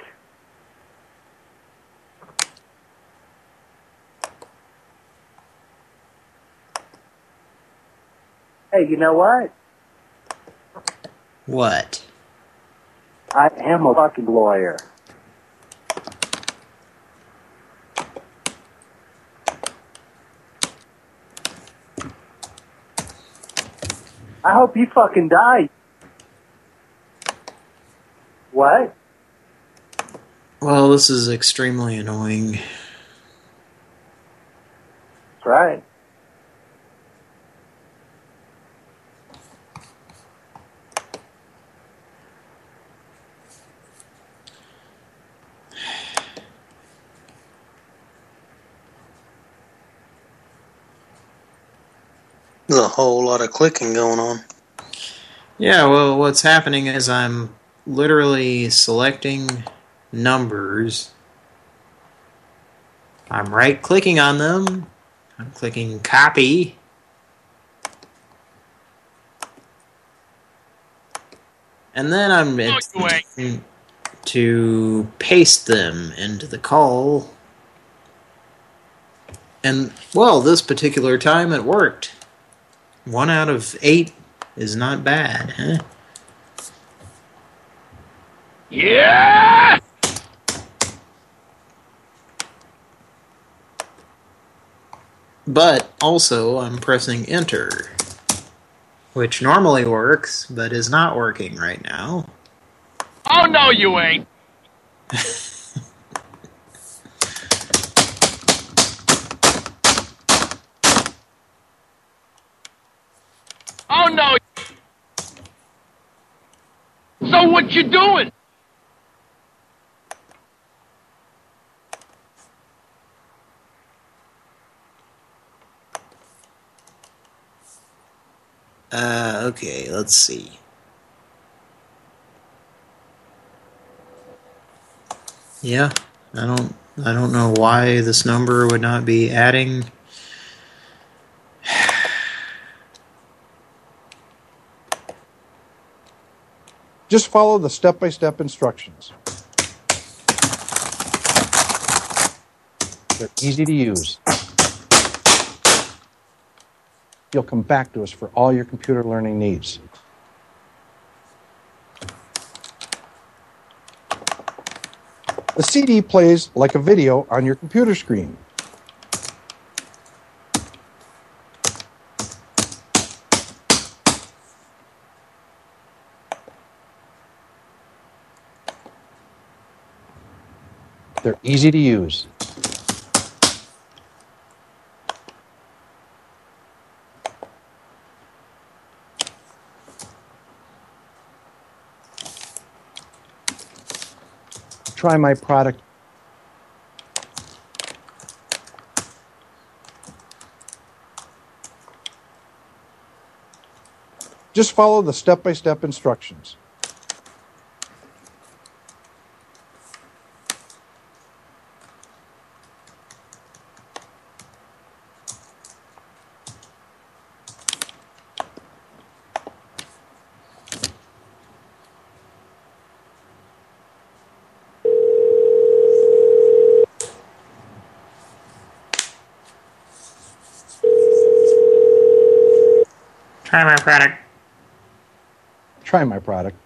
Hey, you know what? What? I am a fucking lawyer. I hope you fucking die. What? Well, this is extremely annoying. That's right. Whole lot of clicking going on. Yeah, well, what's happening is I'm literally selecting numbers. I'm right-clicking on them. I'm clicking copy. And then I'm attempting to paste them into the call. And, well, this particular time it worked. One out of eight is not bad, huh? Yeah! But also, I'm pressing enter, which normally works, but is not working right now. Oh, no, you ain't. oh, no. So what you doing? Uh, okay, let's see. Yeah, I don't, I don't know why this number would not be adding. Just follow the step-by-step instructions. They're easy to use. You'll come back to us for all your computer learning needs. The CD plays like a video on your computer screen. They're easy to use. Try my product. Just follow the step-by-step instructions. Try my product. Try my product.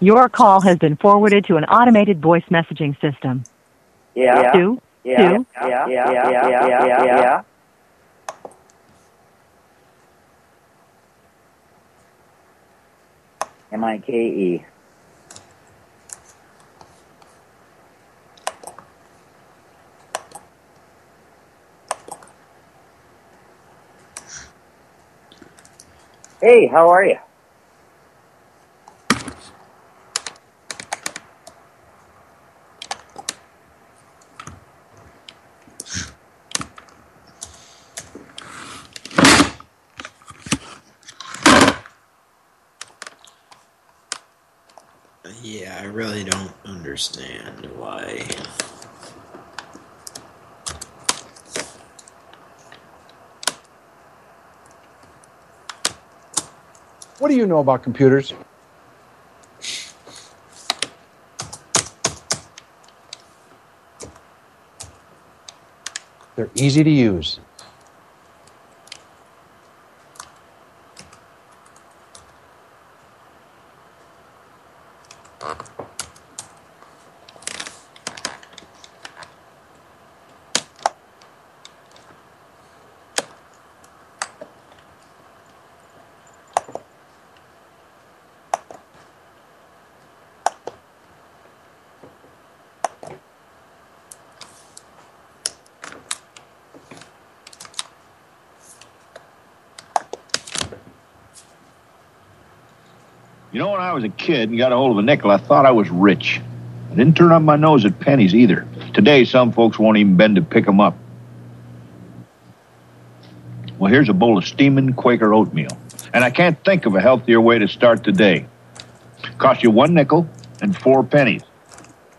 Your call has been forwarded to an automated voice messaging system. Yeah. Two, Yeah. two, Yeah. Yeah. Yeah. Yeah. Yeah. Yeah. Yeah. I K E. Hey, how are you? Yeah, I really don't understand why. What do you know about computers? They're easy to use. Kid and got a hold of a nickel, I thought I was rich. I didn't turn up my nose at pennies either. Today, some folks won't even bend to pick 'em up. Well, here's a bowl of steaming Quaker oatmeal. And I can't think of a healthier way to start the day. Cost you one nickel and four pennies.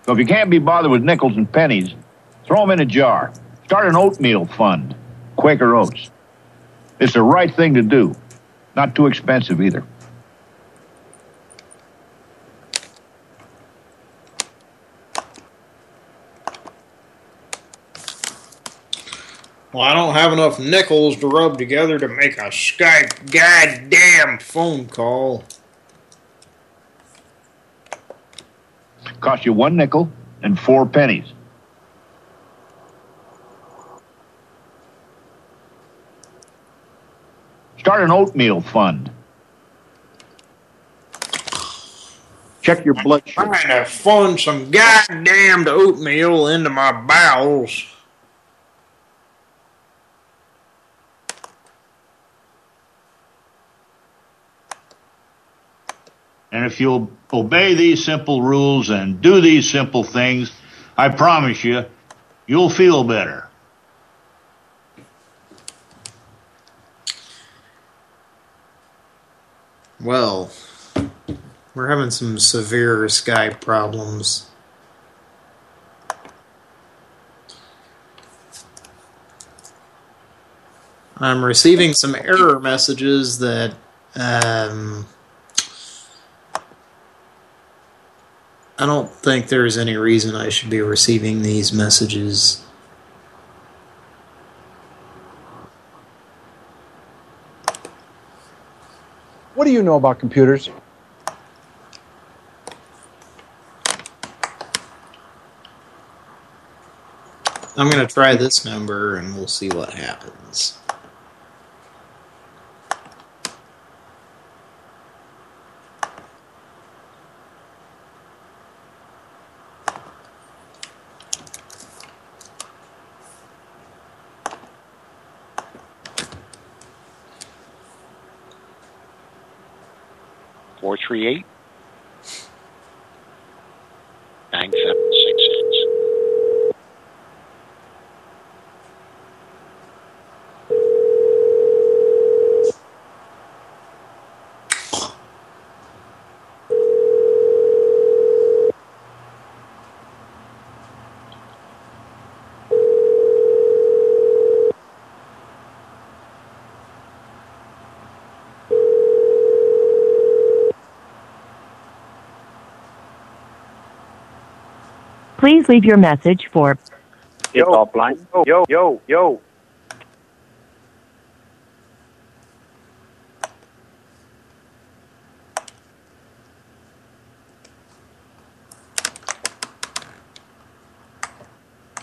So if you can't be bothered with nickels and pennies, throw 'em in a jar. Start an oatmeal fund. Quaker Oats. It's the right thing to do. Not too expensive either. Well, I don't have enough nickels to rub together to make a Skype goddamn phone call. Cost you one nickel and four pennies. Start an oatmeal fund. Check your blood sugar. Trying to fund some goddamn oatmeal into my bowels. If you'll obey these simple rules and do these simple things, I promise you, you'll feel better. Well, we're having some severe Skype problems. I'm receiving some error messages that um, I don't think there's any reason I should be receiving these messages. What do you know about computers? I'm going to try this number and we'll see what happens. Four three eight nine seven six six. Please leave your message for Yo, offline. Yo, yo, yo.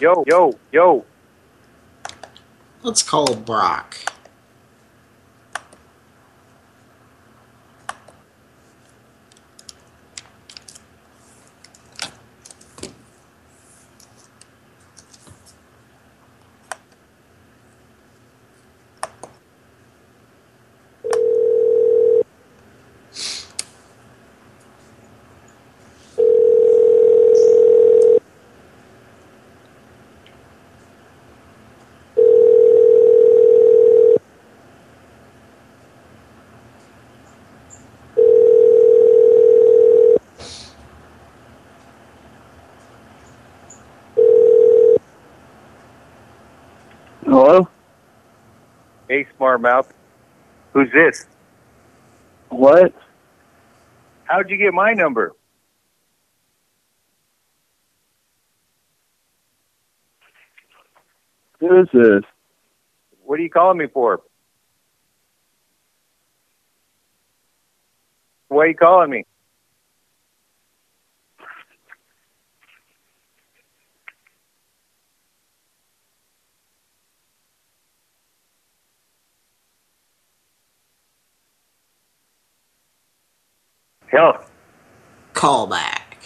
Yo, yo, yo. Let's call Brock. Hello? Hey, smart mouth. Who's this? What? How'd you get my number? Who is this? What are you calling me for? Why are you calling me? Hell, Call back.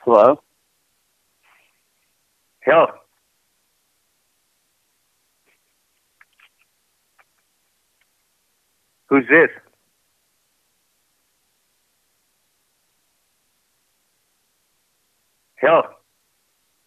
Hello? Hello? Who's this? health